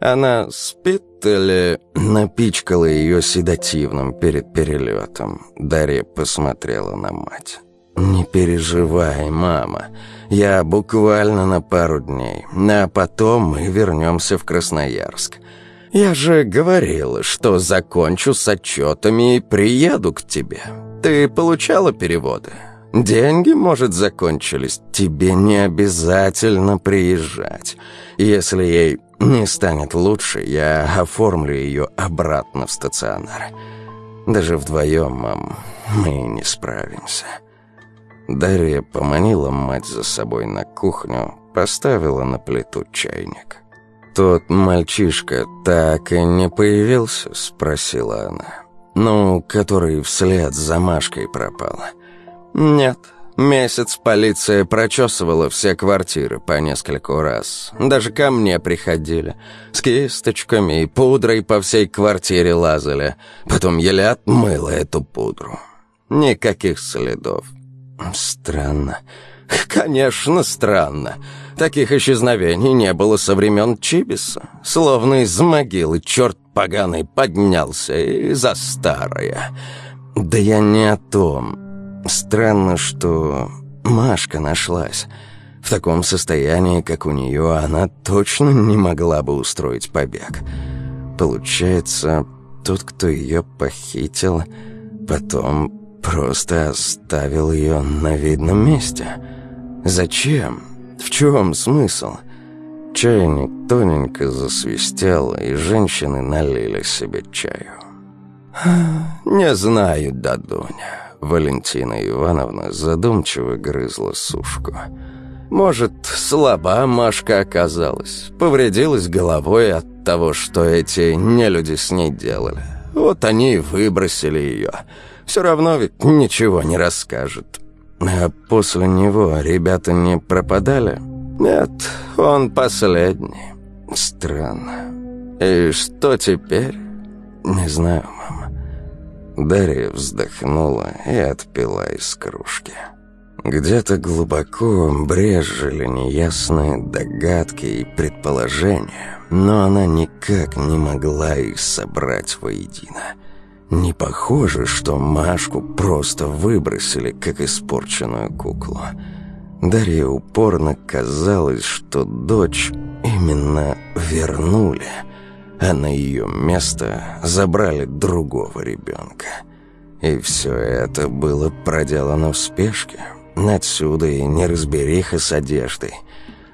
Она спит или напичкала ее седативным перед перелетом? Дарья посмотрела на мать. «Не переживай, мама. Я буквально на пару дней, а потом мы вернемся в Красноярск. «Я же говорила, что закончу с отчетами и приеду к тебе. Ты получала переводы? Деньги, может, закончились? Тебе не обязательно приезжать. Если ей не станет лучше, я оформлю ее обратно в стационар. Даже вдвоем, мам, мы не справимся». Дарья поманила мать за собой на кухню, поставила на плиту чайник. «Тот мальчишка так и не появился?» — спросила она. «Ну, который вслед за Машкой пропал». «Нет». Месяц полиция прочесывала все квартиры по нескольку раз. Даже ко мне приходили. С кисточками и пудрой по всей квартире лазали. Потом еле отмыла эту пудру. Никаких следов. Странно. Конечно, странно. Таких исчезновений не было со времен Чибиса. Словно из могилы черт поганый поднялся и за старое. Да я не о том. Странно, что Машка нашлась. В таком состоянии, как у нее, она точно не могла бы устроить побег. Получается, тот, кто ее похитил, потом просто оставил ее на видном месте. Зачем? В чем смысл? Чайник тоненько засвистел, и женщины налили себе чаю. «Не знаю, Дадуня», — Валентина Ивановна задумчиво грызла сушку. «Может, слаба Машка оказалась, повредилась головой от того, что эти нелюди с ней делали. Вот они и выбросили ее. Все равно ведь ничего не расскажет. А после него ребята не пропадали? Нет, он последний. Странно. И что теперь? Не знаю, мама. Дарья вздохнула и отпила из кружки. Где-то глубоко брежели неясные догадки и предположения, но она никак не могла их собрать воедино. Не похоже, что Машку просто выбросили, как испорченную куклу. Дарье упорно казалось, что дочь именно вернули, а на ее место забрали другого ребенка. И все это было проделано в спешке. Отсюда и неразбериха с одеждой.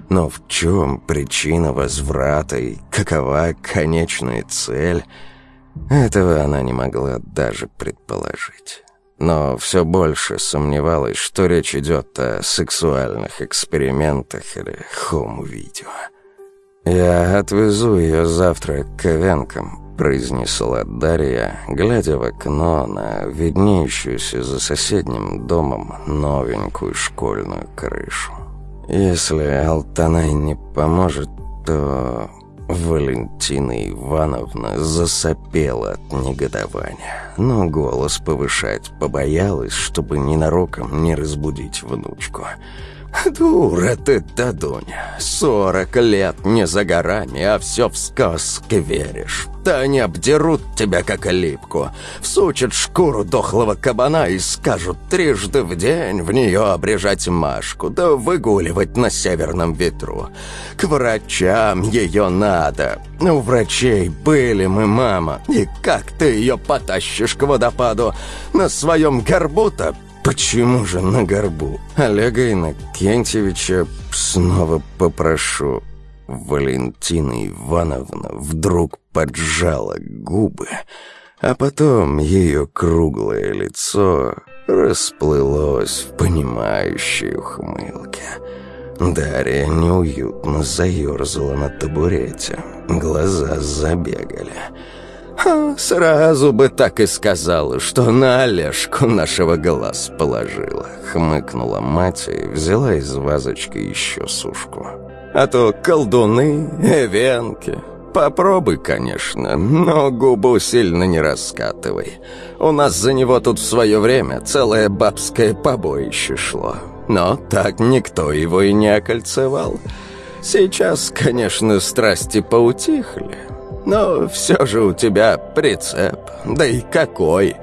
Но в чем причина возврата и какова конечная цель, этого она не могла даже предположить. Но все больше сомневалась, что речь идет о сексуальных экспериментах или хоум-видео. «Я отвезу ее завтра к Ковенкам», произнесла Дарья, глядя в окно на виднеющуюся за соседним домом новенькую школьную крышу. «Если Алтанай не поможет, то...» Валентина Ивановна засопела от негодования, но голос повышать побоялась, чтобы ненароком не разбудить внучку. «Дура ты, Дадуня, сорок лет не за горами, а все в сказки веришь. Да они обдерут тебя, как липку, всучат шкуру дохлого кабана и скажут трижды в день в нее обрежать Машку, да выгуливать на северном ветру. К врачам ее надо. У врачей были мы, мама, и как ты ее потащишь к водопаду? На своем горбу-то Почему же на горбу? Олега Иннокентьевича снова попрошу. Валентина Ивановна вдруг поджала губы, а потом ее круглое лицо расплылось в понимающей ухмылке. Дарья неуютно заерзала на табурете, глаза забегали — «Сразу бы так и сказала, что на Олежку нашего глаз положила», — хмыкнула мать и взяла из вазочки еще сушку. «А то колдуны, эвенки. Попробуй, конечно, но губу сильно не раскатывай. У нас за него тут в свое время целое бабское побоище шло. Но так никто его и не окольцевал. Сейчас, конечно, страсти поутихли». Но все же у тебя прицеп. Да и какой!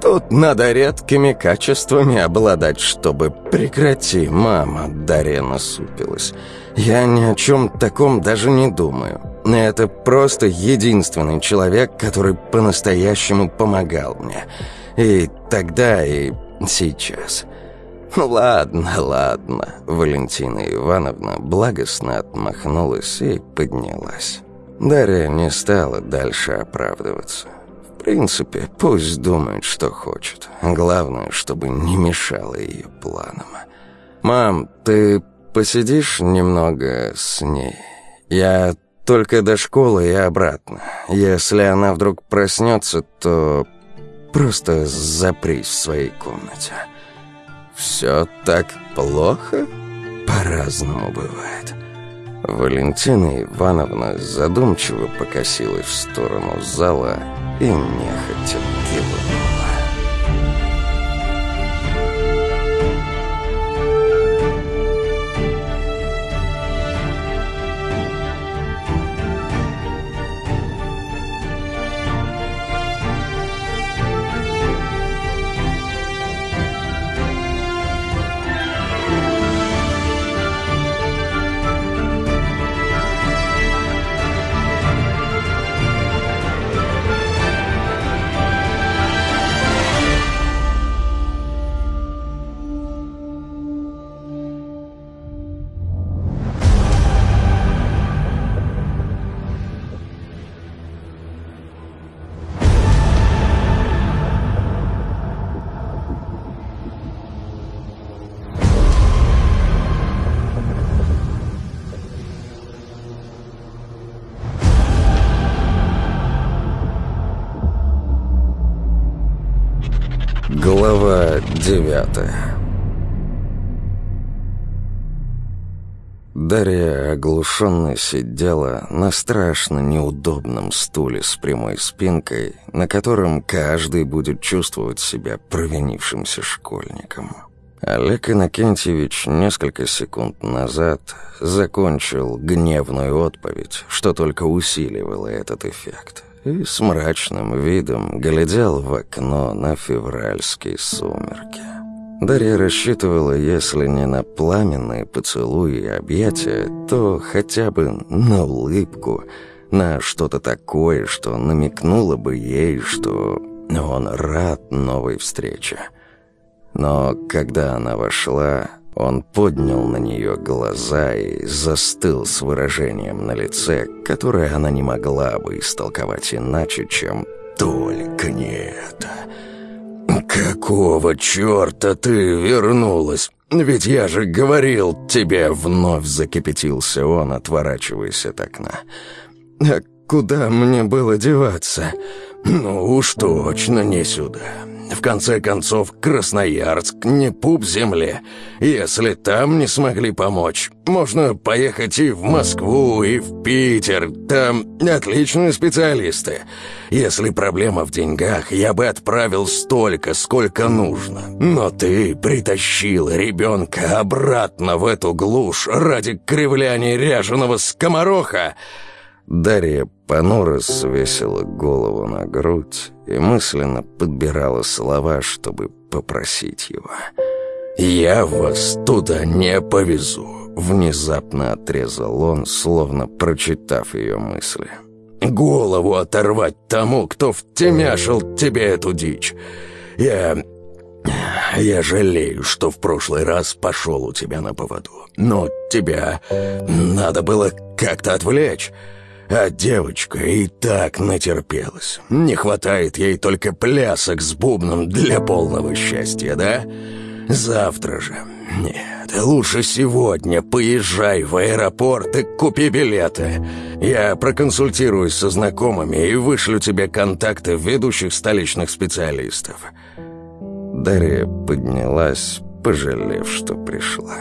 Тут надо редкими качествами обладать, чтобы... Прекрати, мама, Дарья насупилась. Я ни о чем таком даже не думаю. Это просто единственный человек, который по-настоящему помогал мне. И тогда, и сейчас. «Ну ладно, ладно», — Валентина Ивановна благостно отмахнулась и поднялась. Дарья не стала дальше оправдываться. В принципе, пусть думает, что хочет. Главное, чтобы не мешало ее планам. «Мам, ты посидишь немного с ней? Я только до школы и обратно. Если она вдруг проснется, то просто запрись в своей комнате». «Все так плохо?» «По-разному бывает». Валентина Ивановна задумчиво покосилась в сторону зала и нехотя кивнула. Девятое. Дарья оглушенно сидела на страшно неудобном стуле с прямой спинкой, на котором каждый будет чувствовать себя провинившимся школьником. Олег Иннокентьевич несколько секунд назад закончил гневную отповедь, что только усиливало этот эффект, и с мрачным видом глядел в окно на февральские сумерки. Дарья рассчитывала, если не на пламенные поцелуи и объятия, то хотя бы на улыбку, на что-то такое, что намекнуло бы ей, что он рад новой встрече. Но когда она вошла, он поднял на нее глаза и застыл с выражением на лице, которое она не могла бы истолковать иначе, чем «только не это». «Какого черта ты вернулась? Ведь я же говорил тебе!» Вновь закипятился он, отворачиваясь от окна. «А куда мне было деваться?» «Ну уж точно не сюда. В конце концов, Красноярск не пуп земле. Если там не смогли помочь, можно поехать и в Москву, и в Питер. Там отличные специалисты. Если проблема в деньгах, я бы отправил столько, сколько нужно. Но ты притащила ребенка обратно в эту глушь ради кривляния ряженого скомороха. Дарья понуро свесила голову на грудь и мысленно подбирала слова, чтобы попросить его. «Я вас туда не повезу», — внезапно отрезал он, словно прочитав ее мысли. «Голову оторвать тому, кто втемяшил тебе эту дичь. Я... я жалею, что в прошлый раз пошел у тебя на поводу. Но тебя надо было как-то отвлечь». А девочка и так натерпелась. Не хватает ей только плясок с бубном для полного счастья, да? Завтра же. Нет, лучше сегодня поезжай в аэропорт и купи билеты. Я проконсультируюсь со знакомыми и вышлю тебе контакты ведущих столичных специалистов. Дарья поднялась, пожалев, что пришла.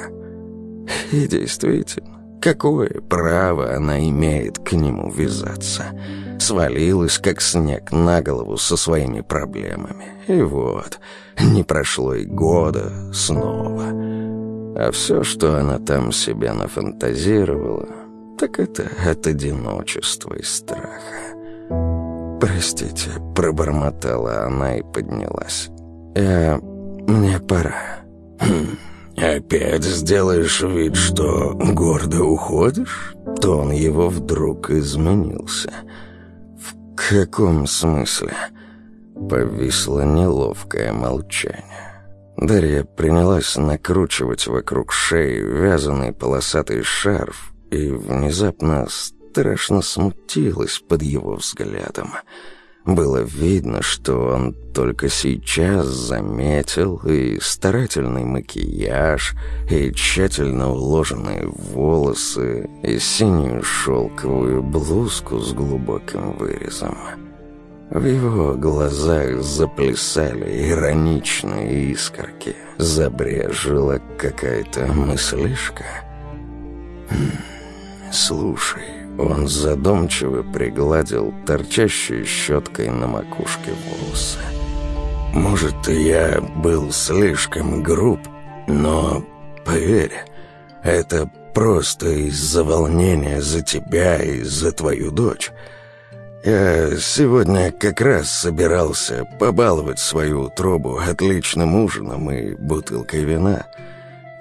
И действительно, Какое право она имеет к нему вязаться? Свалилась, как снег, на голову со своими проблемами. И вот, не прошло и года снова. А все, что она там себе нафантазировала, так это от одиночества и страха. «Простите», — пробормотала она и поднялась. «Я... мне пора». «Хм...» «Опять сделаешь вид, что гордо уходишь?» Тон его вдруг изменился. «В каком смысле?» Повисло неловкое молчание. Дарья принялась накручивать вокруг шеи вязаный полосатый шарф и внезапно страшно смутилась под его взглядом. Было видно, что он только сейчас заметил и старательный макияж, и тщательно уложенные волосы, и синюю шелковую блузку с глубоким вырезом. В его глазах заплясали ироничные искорки, забрежила какая-то мыслишка. «Хм, «Слушай, он задумчиво пригладил торчащей щеткой на макушке волосы. «Может, я был слишком груб, но, поверь, это просто из-за волнения за тебя и за твою дочь. Я сегодня как раз собирался побаловать свою утробу отличным ужином и бутылкой вина.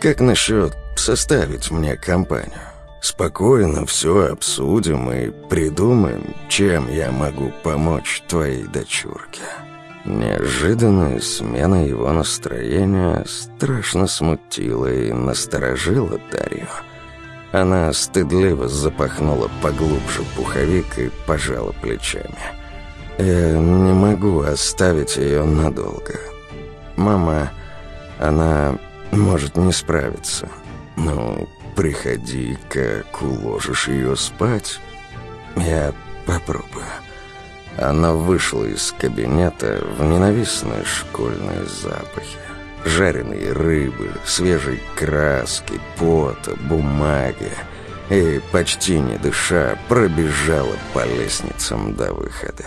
Как насчет составить мне компанию?» Спокойно все обсудим и придумаем, чем я могу помочь твоей дочурке». Неожиданная смена его настроения страшно смутила и насторожила Дарью. Она стыдливо запахнула поглубже пуховик и пожала плечами. «Я не могу оставить ее надолго. Мама, она может не справиться. Ну, приходи, как уложишь ее спать. Я попробую». Она вышла из кабинета в ненавистные школьные запахи. Жареные рыбы, свежей краски, пота, бумаги. И, почти не дыша, пробежала по лестницам до выхода.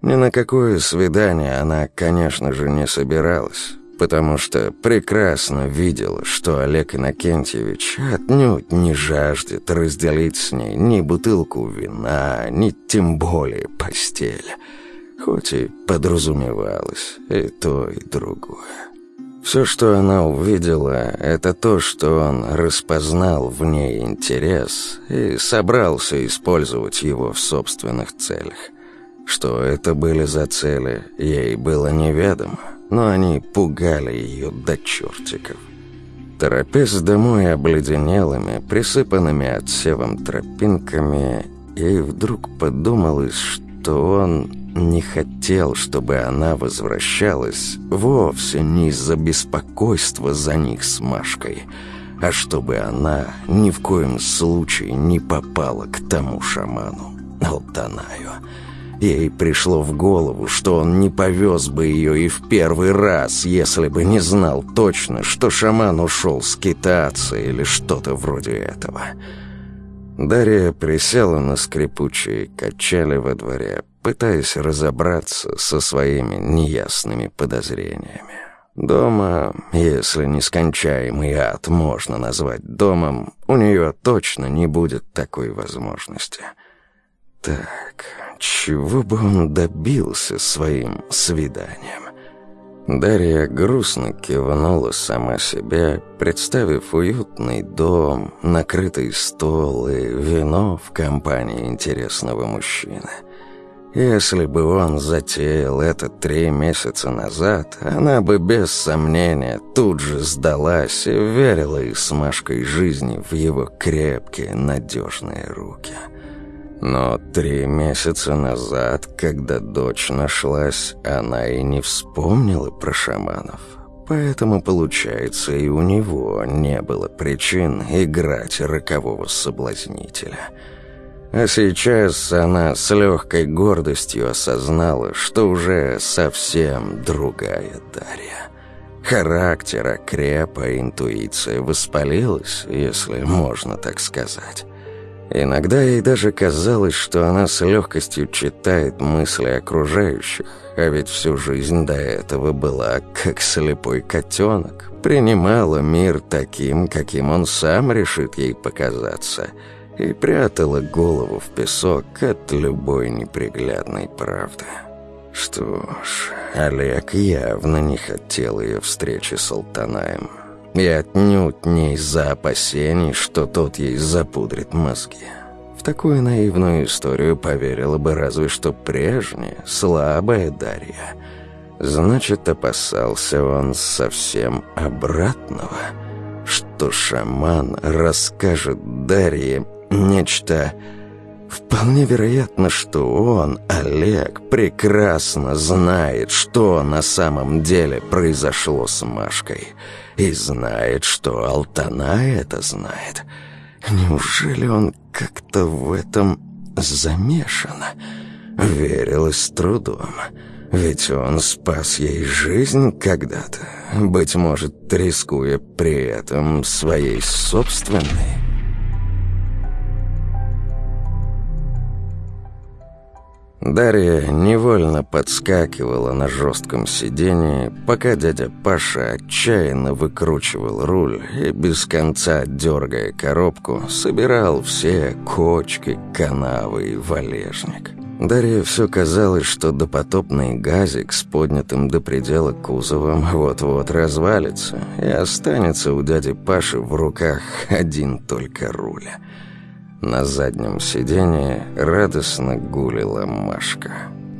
Ни на какое свидание она, конечно же, не собиралась, потому что прекрасно видела, что Олег Иннокентьевич отнюдь не жаждет разделить с ней ни бутылку вина, ни тем более постель, хоть и подразумевалось и то, и другое. Все, что она увидела, это то, что он распознал в ней интерес и собрался использовать его в собственных целях – что это были за цели, ей было неведомо, но они пугали ее до чертиков. Торопясь домой обледенелыми, присыпанными отсевом тропинками, ей вдруг подумалось, что он не хотел, чтобы она возвращалась вовсе не из-за беспокойства за них с Машкой, а чтобы она ни в коем случае не попала к тому шаману, Алтанаю. Ей пришло в голову, что он не повез бы ее и в первый раз, если бы не знал точно, что шаман ушел скитаться или что-то вроде этого. Дарья присела на скрипучие качели во дворе, пытаясь разобраться со своими неясными подозрениями. Дома, если нескончаемый ад можно назвать домом, у нее точно не будет такой возможности. Так, чего бы он добился своим свиданием? Дарья грустно кивнула сама себе, представив уютный дом, накрытый стол и вино в компании интересного мужчины. Если бы он затеял это три месяца назад, она бы без сомнения тут же сдалась и верила и с Машкой жизни в его крепкие, надежные руки. Но три месяца назад, когда дочь нашлась, она и не вспомнила про шаманов. Поэтому, получается, и у него не было причин играть рокового соблазнителя. А сейчас она с легкой гордостью осознала, что уже совсем другая Дарья. Характера крепа, интуиция воспалилась, если можно так сказать. Иногда ей даже казалось, что она с легкостью читает мысли окружающих, а ведь всю жизнь до этого была как слепой котенок, принимала мир таким, каким он сам решит ей показаться, и прятала голову в песок от любой неприглядной правды. Что ж, Олег явно не хотел ее встречи с Алтанаем. И отнюдь не из-за опасений, что тот ей запудрит мозги. В такую наивную историю поверила бы разве что прежняя, слабая Дарья. Значит, опасался он совсем обратного, что шаман расскажет Дарье нечто... Вполне вероятно, что он, Олег, прекрасно знает, что на самом деле произошло с Машкой — и знает, что Алтана это знает. Неужели он как-то в этом замешан? Верилось с трудом. Ведь он спас ей жизнь когда-то, быть может, рискуя при этом своей собственной. Дарья невольно подскакивала на жестком сидении, пока дядя Паша отчаянно выкручивал руль и без конца, дергая коробку, собирал все кочки, канавы и валежник. Дарье все казалось, что допотопный газик с поднятым до предела кузовом вот-вот развалится и останется у дяди Паши в руках один только руль. На заднем сиденье радостно гулила Машка.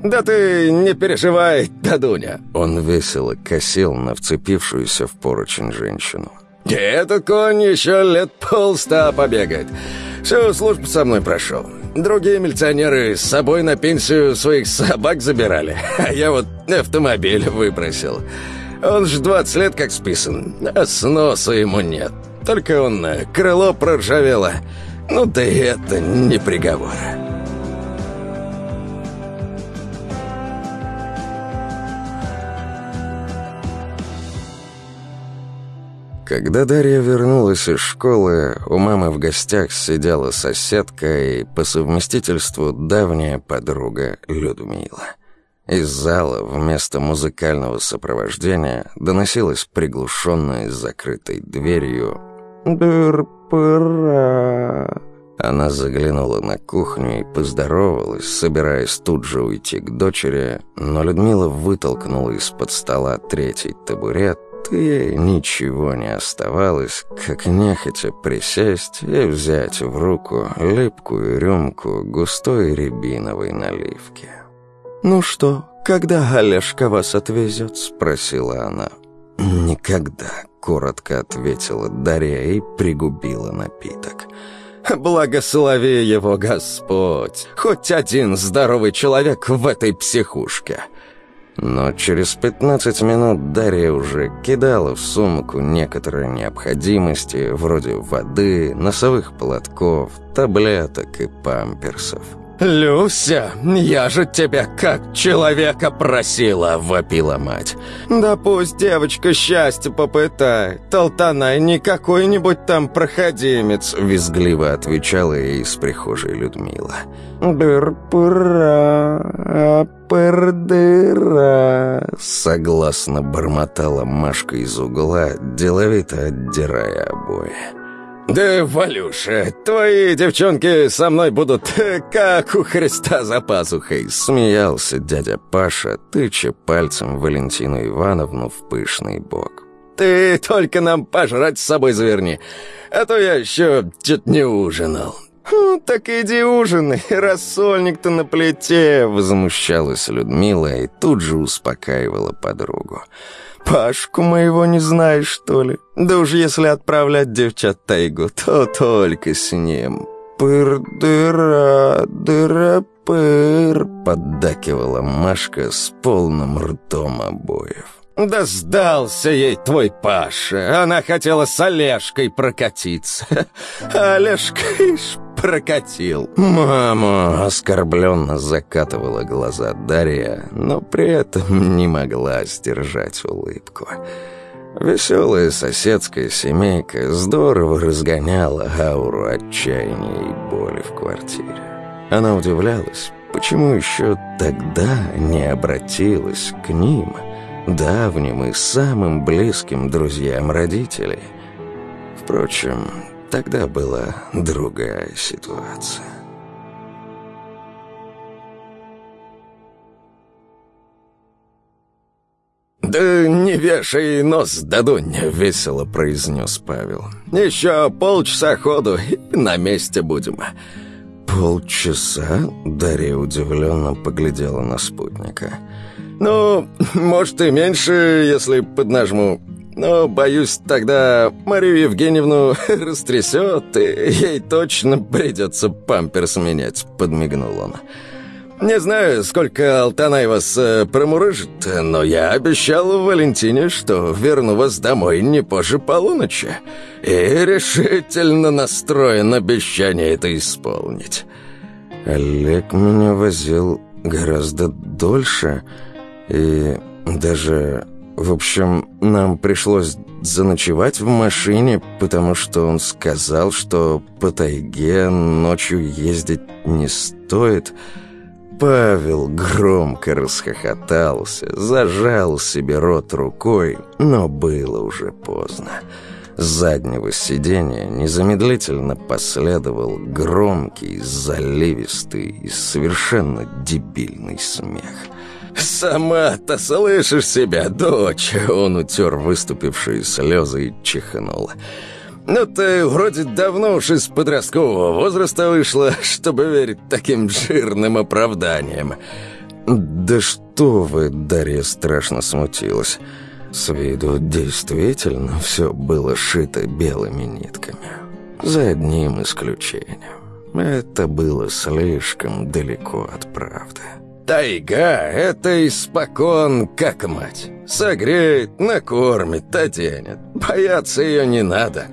«Да ты не переживай, Дадуня!» Он весело косил на вцепившуюся в поручень женщину. «Этот конь еще лет полста побегает. Всю службу со мной прошел. Другие милиционеры с собой на пенсию своих собак забирали, а я вот автомобиль выбросил. Он ж 20 лет как списан, а сноса ему нет. Только он крыло проржавело». Ну да и это не приговор. Когда Дарья вернулась из школы, у мамы в гостях сидела соседка и по совместительству давняя подруга Людмила. Из зала вместо музыкального сопровождения доносилась приглушенная с закрытой дверью «Дыр «Дыр-пыра». Она заглянула на кухню и поздоровалась, собираясь тут же уйти к дочери, но Людмила вытолкнула из-под стола третий табурет, и ей ничего не оставалось, как нехотя присесть и взять в руку липкую рюмку густой рябиновой наливки. «Ну что, когда Олежка вас отвезет?» — спросила она. «Никогда», — коротко ответила Дарья и пригубила напиток. Благослови его Господь! Хоть один здоровый человек в этой психушке!» Но через 15 минут Дарья уже кидала в сумку некоторые необходимости, вроде воды, носовых платков, таблеток и памперсов. «Люся, я же тебя как человека просила!» — вопила мать. «Да пусть девочка счастье попытает. Толтанай не какой-нибудь там проходимец!» — визгливо отвечала ей из прихожей Людмила. «Дыр-пыра, пыр-дыра!» — согласно бормотала Машка из угла, деловито отдирая обои. «Да, Валюша, твои девчонки со мной будут как у Христа за пазухой», смеялся дядя Паша, тыча пальцем Валентину Ивановну в пышный бок. «Ты только нам пожрать с собой заверни, а то я еще чуть не ужинал». «Хм, «Так иди ужинай, рассольник-то на плите!» Возмущалась Людмила и тут же успокаивала подругу. Пашку моего не знаешь, что ли? Да уж если отправлять девчат тайгу, то только с ним. Пыр-дыра, дыра-пыр, поддакивала Машка с полным ртом обоев. «Да сдался ей твой Паша! Она хотела с Олежкой прокатиться. Олежка, ишь, прокатил!» «Мама!» — оскорбленно закатывала глаза Дарья, но при этом не могла сдержать улыбку. Веселая соседская семейка здорово разгоняла ауру отчаяния и боли в квартире. Она удивлялась, почему еще тогда не обратилась к ним, давним и самым близким друзьям родителей. Впрочем, Тогда была другая ситуация. «Да не вешай нос, Дадунь!» — весело произнес Павел. «Еще полчаса ходу, и на месте будем». «Полчаса?» — Дарья удивленно поглядела на спутника. «Ну, может и меньше, если поднажму. Но, боюсь, тогда Марию Евгеньевну растрясет, и ей точно придется памперс менять», — подмигнул он. «Не знаю, сколько Алтанай вас э, промурыжит, но я обещал Валентине, что верну вас домой не позже полуночи, и решительно настроен обещание это исполнить». Олег меня возил гораздо дольше, и даже в общем, нам пришлось заночевать в машине, потому что он сказал, что по тайге ночью ездить не стоит. Павел громко расхохотался, зажал себе рот рукой, но было уже поздно. С заднего сиденья незамедлительно последовал громкий, заливистый и совершенно дебильный смех – «Сама-то слышишь себя, дочь?» Он утер выступившие слезы и чихнул. «Ну ты вроде давно уж из подросткового возраста вышла, чтобы верить таким жирным оправданиям». «Да что вы!» — Дарья страшно смутилась. С виду действительно все было шито белыми нитками. За одним исключением. Это было слишком далеко от правды. Тайга — это испокон, как мать. Согреет, накормит, оденет. Бояться ее не надо.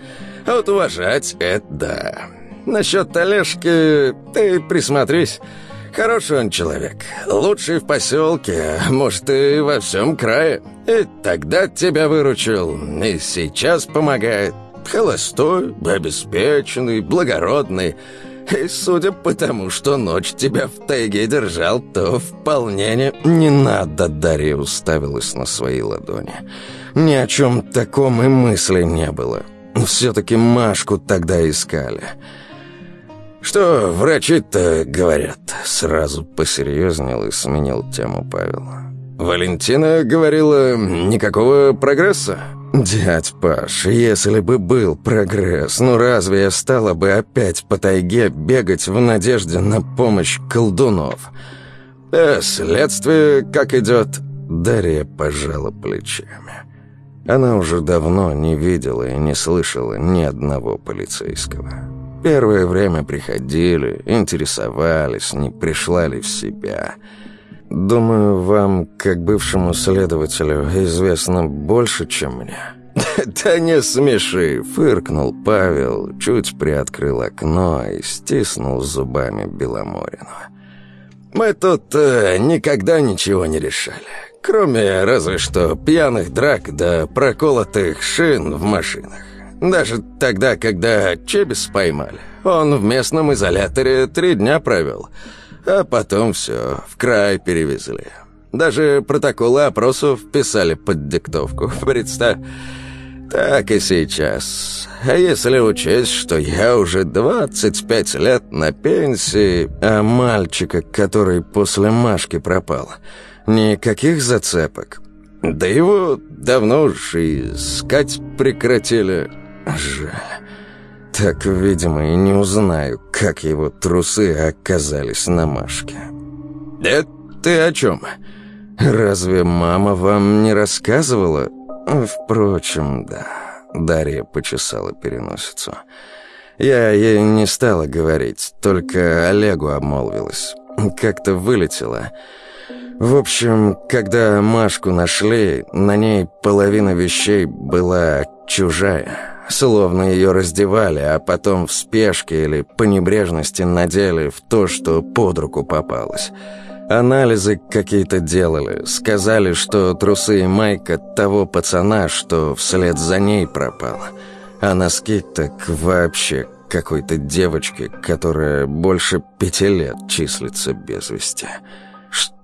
А вот уважать — это да. Насчет Олежки ты присмотрись. Хороший он человек. Лучший в поселке, а может, и во всем крае. И тогда тебя выручил, и сейчас помогает. Холостой, обеспеченный, благородный. И судя по тому, что ночь тебя в тайге держал, то вполне не... «Не надо», — Дарья уставилась на свои ладони. «Ни о чем таком и мысли не было. Все-таки Машку тогда искали». «Что врачи-то говорят?» Сразу посерьезнел и сменил тему Павел. «Валентина говорила, никакого прогресса?» «Дядь Паш, если бы был прогресс, ну разве я стала бы опять по тайге бегать в надежде на помощь колдунов?» «Э, следствие как идет?» Дарья пожала плечами. Она уже давно не видела и не слышала ни одного полицейского. Первое время приходили, интересовались, не пришла ли в себя – Думаю, вам, как бывшему следователю, известно больше, чем мне». «Да не смеши!» — фыркнул Павел, чуть приоткрыл окно и стиснул зубами Беломорину. «Мы тут э, никогда ничего не решали, кроме разве что пьяных драк да проколотых шин в машинах. Даже тогда, когда Чебис поймали, он в местном изоляторе три дня провел». А потом все, в край перевезли. Даже протоколы опросов писали под диктовку. Представь, так и сейчас. А если учесть, что я уже 25 лет на пенсии, а мальчика, который после Машки пропал, никаких зацепок? Да его давно уж искать прекратили. Жаль. Так, видимо, и не узнаю, как его трусы оказались на Машке. «Это ты о чем?» «Разве мама вам не рассказывала?» «Впрочем, да». Дарья почесала переносицу. «Я ей не стала говорить, только Олегу обмолвилась. Как-то вылетела. В общем, когда Машку нашли, на ней половина вещей была чужая». Словно ее раздевали, а потом в спешке или по небрежности надели в то, что под руку попалось. Анализы какие-то делали. Сказали, что трусы и майка того пацана, что вслед за ней пропал. А носки так вообще какой-то девочки, которая больше пяти лет числится без вести.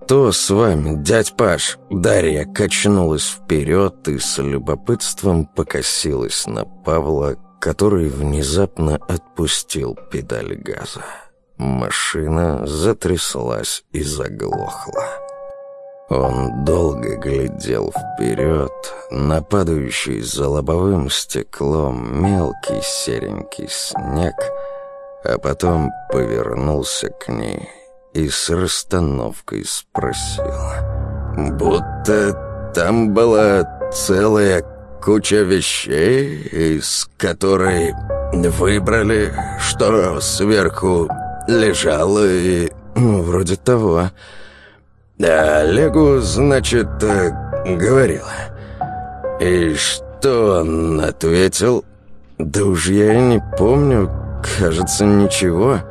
«Что с вами, дядь Паш?» Дарья качнулась вперед и с любопытством покосилась на Павла, который внезапно отпустил педаль газа. Машина затряслась и заглохла. Он долго глядел вперед, на падающий за лобовым стеклом мелкий серенький снег, а потом повернулся к ней и с расстановкой спросил. «Будто там была целая куча вещей, из которой выбрали, что сверху лежало и...» «Ну, вроде того». «Да, Олегу, значит, говорила». «И что он ответил?» «Да уж я и не помню, кажется, ничего».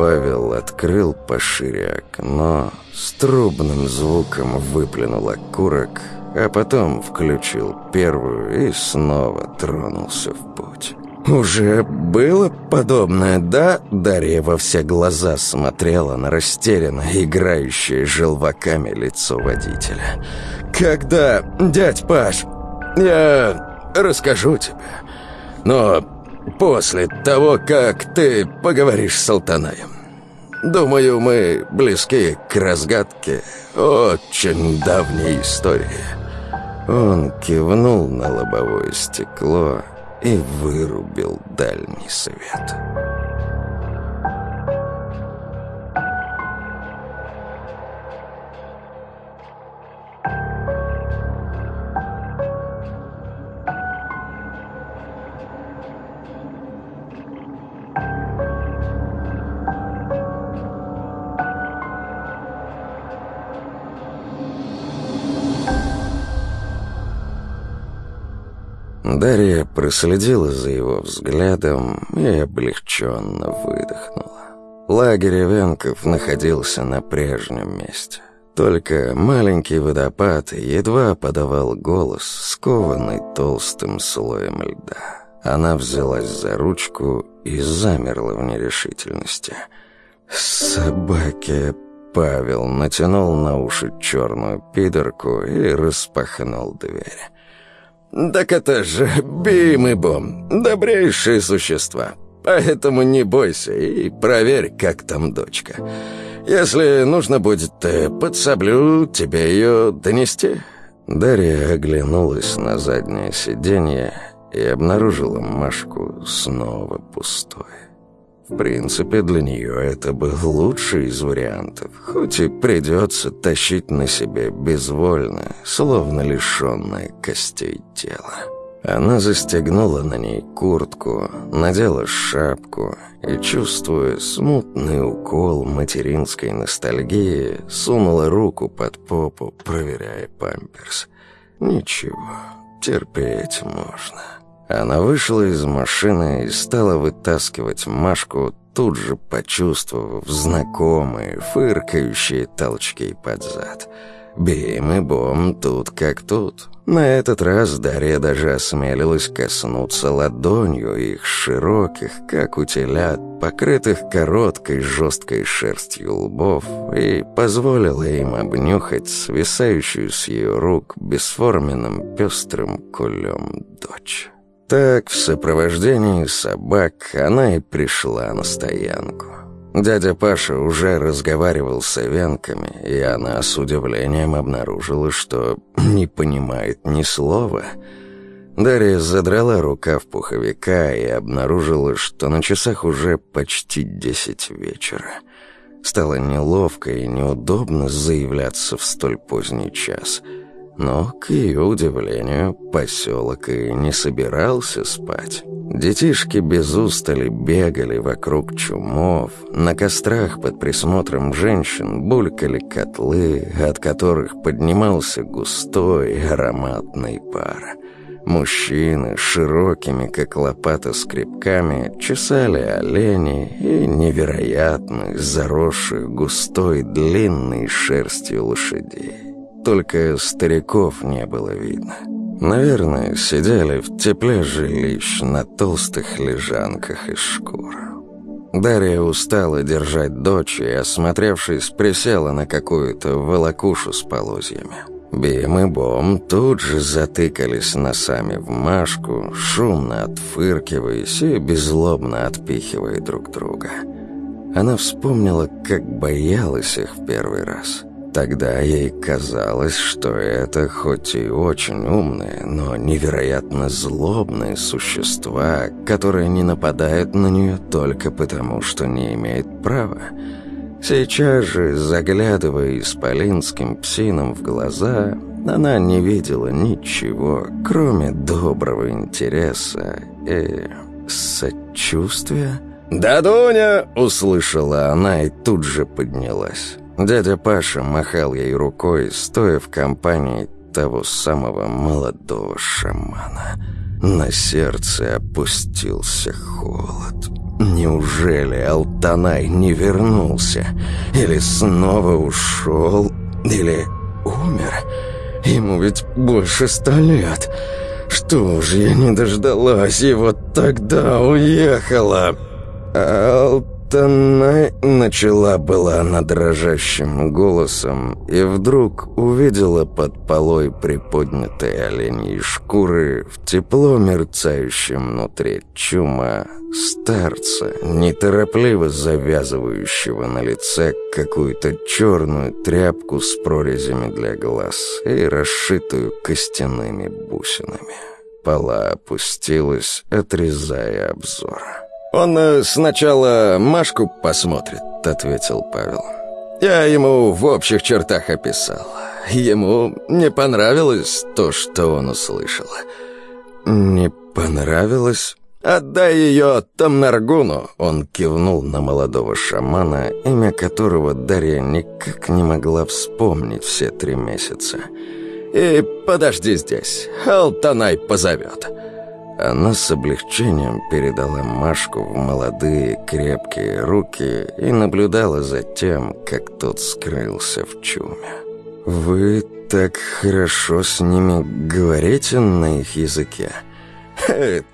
Павел открыл пошире окно, с трубным звуком выплюнул окурок, а потом включил первую и снова тронулся в путь. «Уже было подобное, да?» Дарья во все глаза смотрела на растерянно играющее желваками лицо водителя. «Когда, дядь Паш, я расскажу тебе, но После того, как ты поговоришь с Алтанаем. Думаю, мы близки к разгадке очень давней истории». Он кивнул на лобовое стекло и вырубил дальний свет. Проследила за его взглядом и облегченно выдохнула. Лагерь Венков находился на прежнем месте. Только маленький водопад едва подавал голос, скованный толстым слоем льда. Она взялась за ручку и замерла в нерешительности. «Собаки!» Павел натянул на уши черную пидорку и распахнул дверь. «Так это же Бим и Бом, добрейшие существа. Поэтому не бойся и проверь, как там дочка. Если нужно будет, подсоблю тебе ее донести». Дарья оглянулась на заднее сиденье и обнаружила Машку снова пустой. В принципе, для нее это был лучший из вариантов, хоть и придется тащить на себе безвольно, словно лишенное костей тело. Она застегнула на ней куртку, надела шапку и, чувствуя смутный укол материнской ностальгии, сунула руку под попу, проверяя памперс. Ничего, терпеть можно. Она вышла из машины и стала вытаскивать Машку, тут же почувствовав знакомые, фыркающие толчки под зад. Бим и Бом тут как тут. На этот раз Дарья даже осмелилась коснуться ладонью их широких, как у телят, покрытых короткой жесткой шерстью лбов, и позволила им обнюхать свисающую с ее рук бесформенным пестрым кулем дочь. Так, в сопровождении собак, она и пришла на стоянку. Дядя Паша уже разговаривал с овенками, и она с удивлением обнаружила, что не понимает ни слова. Дарья задрала рукав пуховика и обнаружила, что на часах уже почти десять вечера. Стало неловко и неудобно заявляться в столь поздний час — но, к ее удивлению, поселок и не собирался спать. Детишки без устали бегали вокруг чумов, на кострах под присмотром женщин булькали котлы, от которых поднимался густой ароматный пар. Мужчины широкими, как лопата, скребками чесали оленей и невероятно заросших густой длинной шерстью лошадей. Только стариков не было видно. Наверное, сидели в тепле жилищ на толстых лежанках из шкур. Дарья устала держать дочь и, осмотревшись, присела на какую-то волокушу с полозьями. Бим и Бом тут же затыкались носами в Машку, шумно отфыркиваясь и беззлобно отпихивая друг друга. Она вспомнила, как боялась их в первый раз – Тогда ей казалось, что это хоть и очень умные, но невероятно злобные существа, которые не нападают на нее только потому, что не имеют права. Сейчас же, заглядывая исполинским псинам в глаза, она не видела ничего, кроме доброго интереса и сочувствия. «Да, Дуня!» — услышала она и тут же поднялась. Дядя Паша махал ей рукой, стоя в компании того самого молодого шамана. На сердце опустился холод. Неужели Алтанай не вернулся? Или снова ушел? Или умер? Ему ведь больше ста лет. Что ж, я не дождалась вот тогда уехала. Алтанай... Танай начала была она дрожащим голосом и вдруг увидела под полой приподнятой оленьей шкуры в тепло мерцающем внутри чума старца, неторопливо завязывающего на лице какую-то черную тряпку с прорезями для глаз и расшитую костяными бусинами. Пола опустилась, отрезая обзор. «Он э, сначала Машку посмотрит», — ответил Павел. «Я ему в общих чертах описал. Ему не понравилось то, что он услышал». «Не понравилось?» «Отдай ее Тамнаргуну!» Он кивнул на молодого шамана, имя которого Дарья никак не могла вспомнить все три месяца. «И подожди здесь, Алтанай позовет». Она с облегчением передала Машку в молодые крепкие руки и наблюдала за тем, как тот скрылся в чуме. «Вы так хорошо с ними говорите на их языке?»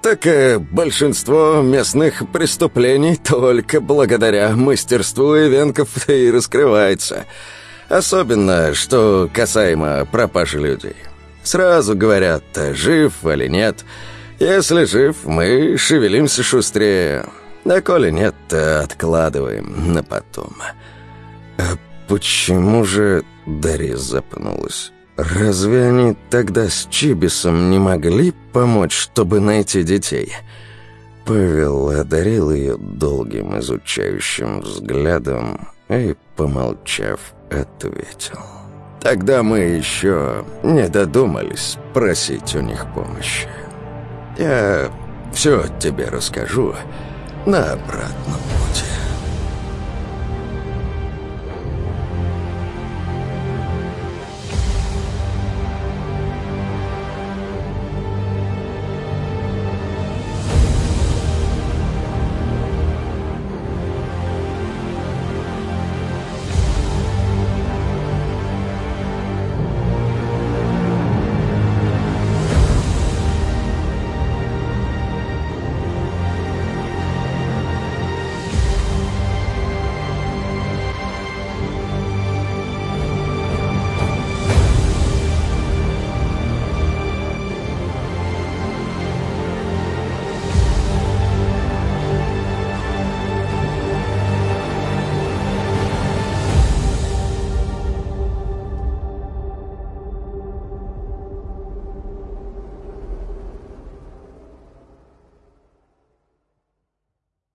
«Так э, большинство местных преступлений только благодаря мастерству ивенков и раскрывается. Особенно, что касаемо пропажи людей. Сразу говорят, жив или нет. Если жив, мы шевелимся шустрее. А коли нет, то откладываем на потом». «А почему же...» — Дарья запнулась. «Разве они тогда с Чибисом не могли помочь, чтобы найти детей?» Павел одарил ее долгим изучающим взглядом и, помолчав, ответил. «Тогда мы еще не додумались просить у них помощи. Я все тебе расскажу на обратном».